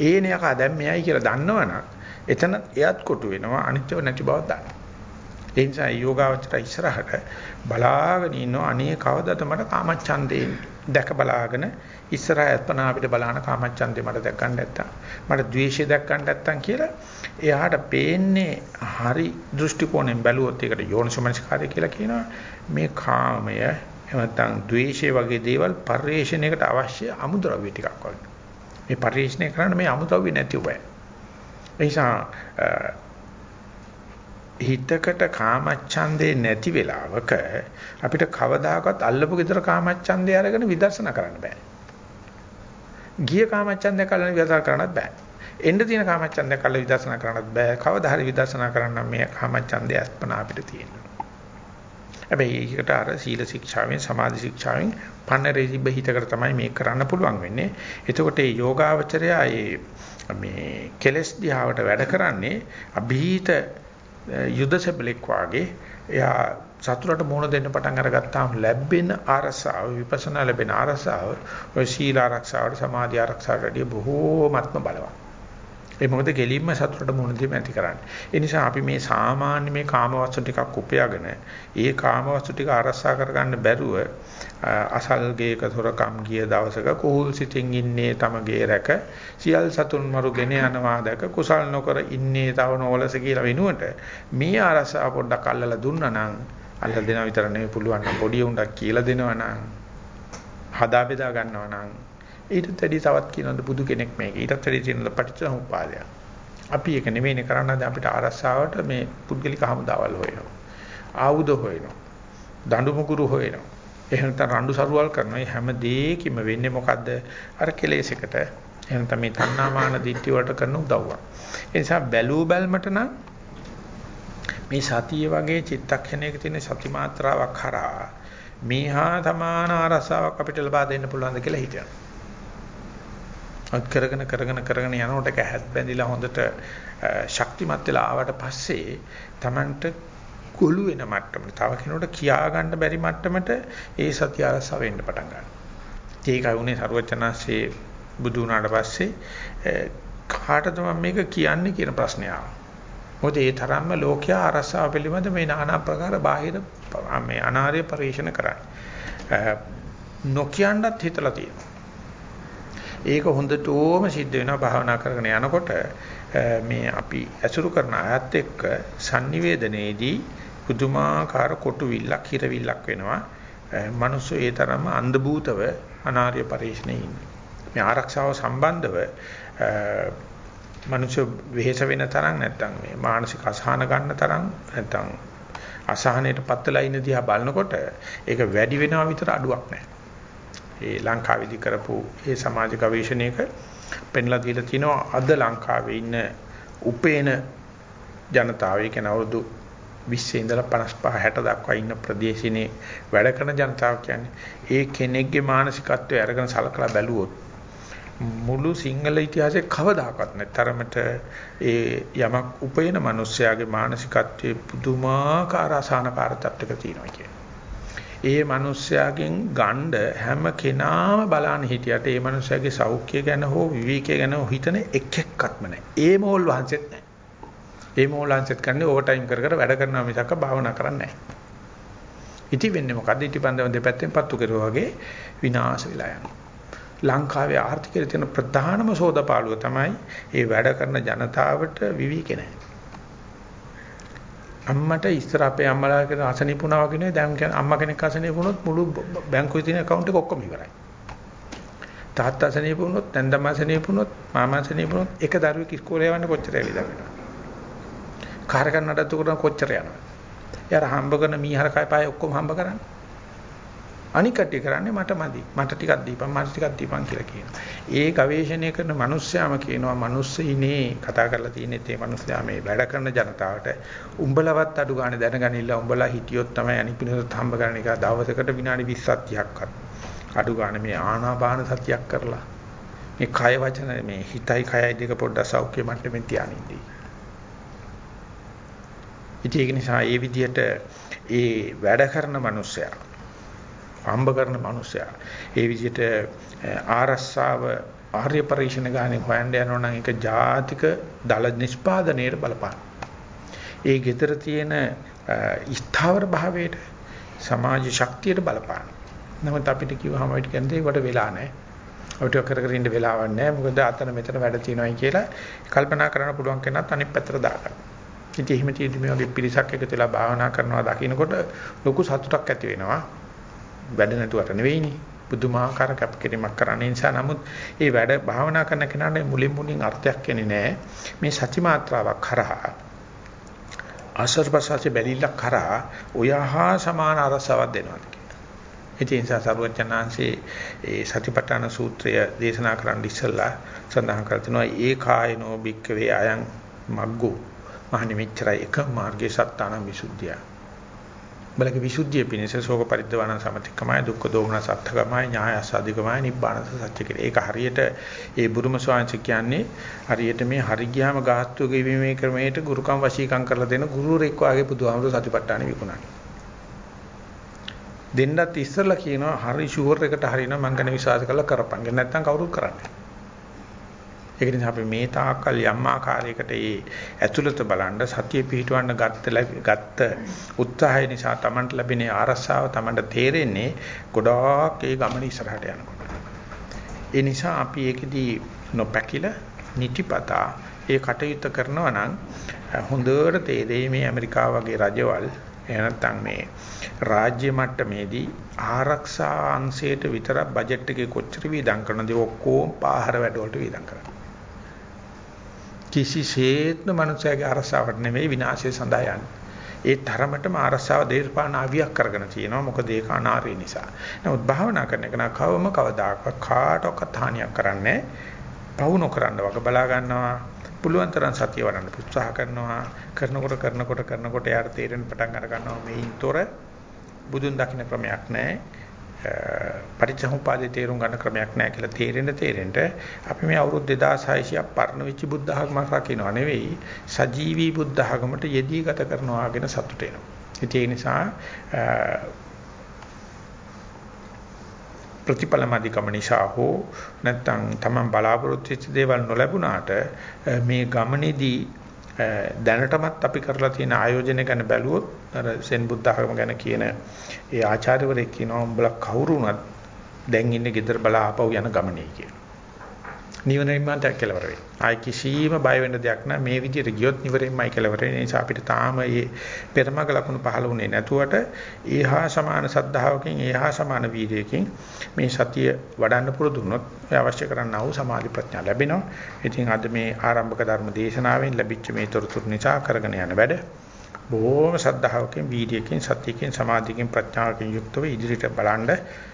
ඒන යකා දැන් මෙයයි කියලා දන්නවනම් එතන එයත් කොටු වෙනවා අනිත්‍යව නැති බව දන්න. ඒ නිසා යෝගාවචර ඉස්සරහට බලාගෙන ඉන්නවා. අනේ කවදද මට කාමච්ඡන්දේ දැක බලාගෙන ඉස්සරහ අත්පනා අපිට බලාන කාමච්ඡන්දේ මට දැක් ගන්න නැත්තම් මට ද්වේෂය දැක් ගන්න නැත්තම් කියලා එයාට පේන්නේ හරි දෘෂ්ටි කෝණයෙන් බැලුවොත් ඒකට යෝනිසමනස්කාරය කියලා කියනවා. මේ කාමය එහෙම නැත්නම් ද්වේෂය වගේ දේවල් පරිේශණයකට අවශ්‍ය අමුද්‍රව්‍ය ටිකක් වගේ. මේ පරිේශණය කරන්න මේ අමුද්‍රව්‍ය නැති උපය. ඒ නිසා හිතකට කාමච්ඡන්දේ නැති වෙලාවක අපිට කවදාකවත් අල්ලපු gedara කාමච්ඡන්දේ අරගෙන විදර්ශනා කරන්න බෑ ගිය කාමච්ඡන්දය කලින් විදර්ශනා කරන්නත් බෑ. එන්න තියෙන කාමච්ඡන්දය කලින් විදර්ශනා කරන්නත් බෑ. කවදා හරි විදර්ශනා කරන්න මේ කාමච්ඡන්දය අස්පන අපිට තියෙනවා. හැබැයි ඒකට අර සීල ශික්ෂාවෙන් සමාධි ශික්ෂාවෙන් පන්නරේ තිබ්බ හිතකට තමයි මේක කරන්න පුළුවන් වෙන්නේ. එතකොට මේ යෝගාවචරය මේ කෙලස් දිහාවට වැඩ කරන්නේ අභීත යුදසබලෙක් වාගේ එයා සතුරට මුහුණ දෙන්න පටන් අරගත්තාම ලැබෙන අරසාව විපස්සනා ලැබෙන අරසාව ඔය සීල ආරක්ෂාවට සමාධි ආරක්ෂාවට වඩා බොහෝමත්ම බලවත්. ඒ මොකද ගෙලින්ම සතුරට මුහුණ දෙන්න ඇති කරන්නේ. ඒ නිසා අපි මේ සාමාන්‍ය මේ කාමවස්තු ටිකක් උපයාගෙන ඒ කාමවස්තු ටික ආරක්ෂා කරගන්න බැරුව අසල්ගේක තොරකම් ගිය දවසක කුහුල් සිටින් ඉන්නේ තමගේ රැක සියල් සතුන් මරුගෙන යනවා දැක කුසල් නොකර ඉන්නේ තව නොවලස කියලා වෙනුවට මේ ආරක්ෂාව පොඩ්ඩක් අල්ලලා දුන්නා නම් අල්ලලා දෙනවා විතර නෙවෙයි පුළුවන් නම් පොඩි උණ්ඩක් කියලා දෙනවා නම් හදා බෙදා ගන්නවා නම් ඊටත් වැඩි තවත් කියනද බුදු කෙනෙක් මේක. ඊටත් වැඩි තියෙනද පටිච්චසමුප්පාදය. අපි ඒක නෙවෙයිනේ කරන්නේ අපිට ආරස්සාවට මේ පුද්ගලික හමුදාවල් හොයනවා. ආයුධ හොයනවා. දඬු මුගුරු හොයනවා. එහෙම නැත්නම් රණ්ඩු සරුවල් කරනවා. මේ හැම දෙයකින්ම වෙන්නේ මොකද්ද? අර කෙලෙසයකට එහෙනම් තමයි තණ්හාමාන දිට්ඨිය වලට කරන උදව්වක්. ඒ නිසා බැලූ බැල්මට නම් මේ සතිය වගේ චිත්තක්ෂණයක තියෙන සති මාත්‍රාවක් හරහා මේහා සමාන ආරසාවක් අපිට ලබා දෙන්න පුළුවන්ද කියලා හිතනවා. අත් කරගෙන කරගෙන කරගෙන යනකොට ඒක හැත් බැඳිලා හොඳට ශක්තිමත් වෙලා ආවට පස්සේ Tamanට කුළු වෙන මට්ටමට තව කෙනෙකුට කියා ගන්න බැරි මට්ටමට ඒ සතිය ආරසාව වෙන්න පටන් ගන්නවා. ඒකයි උනේ සරුවචනාංශයේ බුදු වුණාට පස්සේ කාටද මම මේක කියන්නේ කියන ප්‍රශ්නය ආවා. මොකද ඒ තරම්ම ලෝකයා අරසාව පිළිබඳ මේ নানা ආකාර බාහිර මේ අනාර්ය පරිශන කරන්නේ. නොකියන්නත් හිතලා තියෙනවා. ඒක හොඳටම සිද්ධ වෙනවා භාවනා කරගෙන යනකොට මේ අපි ඇසුරු කරන ආයත් එක්ක sannivedanayේදී පුදුමාකාර කොටු විල්ලක් හිර විල්ලක් වෙනවා. මිනිස්සු ඒ තරම්ම අන්ධ භූතව අනාර්ය පරිශනේ ඉන්නේ. මේ ආරක්ෂාව සම්බන්ධව මනුෂ්‍ය වෙහෙස වෙන තරම් නැත්තම් මේ මානසික අසහන ගන්න තරම් නැත්තම් අසහනයට පත්වලා ඉන්න දිහා බලනකොට ඒක වැඩි වෙනවා විතර අඩුවක් නැහැ. ඒ ලංකාවේදී කරපු ඒ සමාජ ගවේෂණයක පෙන්ලා දීලා තිනවා අද ලංකාවේ ඉන්න උපේන ජනතාව ඒ කියන්නේ අවුරුදු 20 ඉඳලා 55 60 දක්වා ඉන්න ප්‍රදේශිනේ වැඩ කරන ජනතාව කියන්නේ ඒ කෙනෙක්ගේ මානසිකත්වය අරගෙන සලකලා බැලුවොත් මුළු සිංහල ඉතිහාසයේ කවදාකවත් නැතරමට ඒ යමක් උපයන මිනිස්යාගේ මානසිකත්වයේ පුදුමාකාර අසහනකාර තත්ත්වයක තියෙනවා කියන්නේ. ඒ මිනිස්යාගෙන් ගණ්ඩ හැම කෙනාම බලන්න හිටියට ඒ මිනිස්යාගේ සෞඛ්‍ය ගැන හෝ විවේකය ගැන හිතන එක එක්කත්ම නැහැ. ඒ මෝල් වහන්සෙත් නැහැ. ඒ මෝල් වහන්සෙත් කරන්නේ ඕවර් ටයිම් කර කර වැඩ කරනවා මිසක් භාවනා කරන්නේ නැහැ. ඉති වෙන්නේ මොකද්ද? ඉටිපන්දම දෙපැත්තෙන් පත්තු කරුවා වගේ විනාශ වෙලා යනවා. ලංකාවේ ආර්ථිකයේ තියෙන ප්‍රධානම සෝදපාලුව තමයි මේ වැඩ කරන ජනතාවට විවිකේ නැහැ. අම්මට ඉස්සර අපේ අම්මලා කියන අසනීපුණා වගේ නේ දැන් කියන අම්මා කෙනෙක් අසනීපුණොත් මුළු බැංකුවේ තියෙන account එක ඔක්කොම ඉවරයි. තාත්තා අසනීපුණොත් නැන්දම අසනීපුණොත් මාමා අසනීපුණොත් එක දරුවෙක් ඉස්කෝලේ යවන්න කොච්චර ඇවිද වෙනවා. කාර්යකරන නඩත්තු කරන කොච්චර යනවා. යාර හම්බ කරන මීහර කය පාය ඔක්කොම හම්බ කරන්නේ. අනික් කට්ටිය කරන්නේ මට මදි. මට ටිකක් දීපන් මට ටිකක් දීපන් කියලා කියනවා. ඒ ගවේෂණය කරන මිනිස්සයාම කියනවා මිනිස්සෙයිනේ කතා කරලා තියෙන්නේ ඒ මිනිස්සයා මේ වැඩ කරන ජනතාවට උඹලවත් අඩු ගන්න දැනගනින්න උඹලා හිටියොත් තමයි අනික් පිනසත් හම්බ කරන එක දවසකට විනාඩි 20ක් 30ක්වත් අඩු ගන්න මේ ආනාපාන සතියක් කරලා මේ කය වචන මේ හිතයි කයයි දෙක පොඩ්ඩක් සෞඛ්‍ය මට්ටමින් තියානින්දී. ඉතින් ඒක නිසා ඒ විදිහට ඒ වැඩ කරන මිනිස්සයා හම්බ කරන මිනිසයා. ඒ විදිහට ආරස්සාව ආර්ය පරිශන ගානේ හොයන්න යනවා නම් ඒක ජාතික දල නිෂ්පාදනයේ බලපාන. ඒ gedara තියෙන ස්ථාවර භාවයට සමාජ ශක්තියට බලපාන. නමුත් අපිට කිව්වහම අපිට කියන්නේ ඒකට වෙලා නැහැ. අපිට කර කර ඉන්න වෙලාවක් නැහැ. මොකද අතන මෙතන වැඩ තියෙනවායි කියලා කල්පනා කරන්න පුළුවන් කෙනත් අනිත් පැත්තට දාගන්න. ඉතින් එහෙම තියෙදි මේ වගේ පිරිසක් එකතු වෙලා භාවනා කරනවා දකින්නකොට ලොකු සතුටක් ඇති වෙනවා. වැඩ නැතුවට නෙවෙයිනේ. බුදුමාහාකාර කැපකිරීමක් කරන්න නිසා නමුත් මේ වැඩ භාවනා කරන කෙනාට මුලින් මුලින් අර්ථයක් එන්නේ නැහැ. මේ සත්‍ය මාත්‍රාවක් කරහා ආශ්‍රපසාච බැලිලක් කරා ඔයහා සමාන අරසාවක් දෙනවා. ඒ නිසා සරුවචනාංශේ ඒ සතිපට්ඨාන සූත්‍රය දේශනා කරන්න ඉස්සෙල්ලා සඳහන් කර තිනවා ඒ කායනෝ භික්කවේ අයං මග්ගෝ මහනි මෙච්චරයි එක මාර්ගයේ සත්තාන විසුද්ධිය. බලක විසුද්ධිය පිණිස ශෝක පරිද්දවන සමතික්කමයි දුක්ඛ දෝමන සත්‍තකමයි ඥාය අසාධිකමයි නිබ්බාන සත්‍ය කියලා. ඒක හරියට ඒ බුදුම ස්වාමීන් කියන්නේ හරියට මේ හරි ගියාම ගාස්තු ගෙවීමේ ක්‍රමයට ගුරුකම් වශීකම් කරලා දෙන ගුරුවරෙක් වාගේ බුදුහාමුදුර සතිපට්ඨාන විකුණන්නේ. දෙන්නත් ඉස්සරලා කියනවා හරි ෂුවර් එකට හරිනවා මං ගැන විශ්වාස කරලා කරපන්. නැත්නම් කවුරුත් කරන්නේ. ඒක නිසා අපි මේ තාක්කල් යම් ආකාරයකට ඒ ඇතුළත බලන්න සතිය පිහිටවන්න ගත්ත ගත්ත උත්සාහය නිසා Tamanට ලැබෙන ආරස්සාව Tamanට තේරෙන්නේ ගොඩාක් ඒ ගමන ඉස්සරහට යනකොට. ඒ නිසා අපි ඒකෙදී නොපැකිල නිතිපතා ඒ කටයුත්ත කරනවා නම් හොඳට තේරෙයි මේ ඇමරිකාව වගේ රජවල් එහෙනම් මේ රාජ්‍ය මට්ටමේදී ආරක්ෂා අංශයට විතර බජට් එකේ කොච්චර වීදම් කරනද ඔක්කොම පාහර වැඩ වලට වීදම් කරනවා. කිසිසේත්ම මනුස්සයාගේ අරසාවට නෙවෙයි විනාශය සඳහා යන්නේ. ඒ තරමටම අරසාව දේශපාලන ආවියක් කරගෙන තියෙනවා. මොකද ඒක අනාරේ නිසා. නමුත් භාවනා කරන එක කවම කවදාකවත් කාටවත් හානියක් කරන්නේ පවු නොකරන වගේ බලා ගන්නවා. පුළුවන් තරම් සතිය වඩන්න උත්සාහ කරනවා. කරනකොට කරනකොට කරනකොට යාට තේරෙන පටන් අර ගන්නවා මේන්තොර බුදුන් දකින්න ක්‍රමයක් නැහැ. පරිච්ඡමුපාදේ තේරුම් ගන්න ක්‍රමයක් නැහැ කියලා තේරෙන්න තේරෙන්න අපි මේ අවුරුදු 2600ක් පරණ වෙච්ච බුද්ධ ධර්මයක් රකින්නව නෙවෙයි සජීවී බුද්ධ ධර්මයට යෙදී ගත කරනවා කියන සතුට එනවා. ඒ නිසා ප්‍රතිපලමාදිකම නිසා හෝ නැත්නම් Taman බලාපොරොත්තු වෙච්ච දේවල් නොලැබුණාට මේ ගමනේදී දැනටමත් අපි කරලා තියෙන ආයෝජන ගැන බැලුවොත් අර සෙන් බුද්ධ학ම ගැන කියන ඒ ආචාර්යවරයෙක් කියනවා උඹලා කවුරු වුණත් දැන් ඉන්නේ ගෙදර බලා ආපහු යන ගමනේ කියලා. නිවනින්ම කෙලවර වෙයි. ආයි කිසිම බය වෙන්න දෙයක් නැහැ. මේ විදිහට ගියොත් නිවරින්මයි කෙලවර වෙන්නේ. ඒ නිසා අපිට තාම මේ පෙරමග ලකුණු පහළ වුණේ නැතුවට ඒහා සමාන සද්ධාවකින් ඒහා සමාන වීර්යයකින් මේ සතිය වඩන්න පුරුදු වුණොත් අවශ්‍ය කරන්නා වූ සමාධි ප්‍රඥා ලැබෙනවා. ඉතින් අද මේ ආරම්භක ධර්ම දේශනාවෙන් ලැබිච්ච මේ තොරතුරු නිසා කරගෙන යන වැඩ බොහොම සද්ධාවකින් වීර්යයකින් සතියකින් සමාධියකින් ප්‍රඥාවකින් යුක්තව ඉදිරියට බලන්න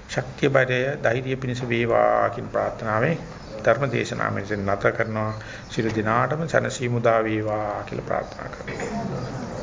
ශක්තිය බරය ධෛර්ය පිණිස වේවා කියන ප්‍රාර්ථනාවෙන් ධර්ම දේශනාව මෙතන නැත කරනවා. සියලු දිනාටම සනසීමු දා වේවා කියලා ප්‍රාර්ථනා කරනවා.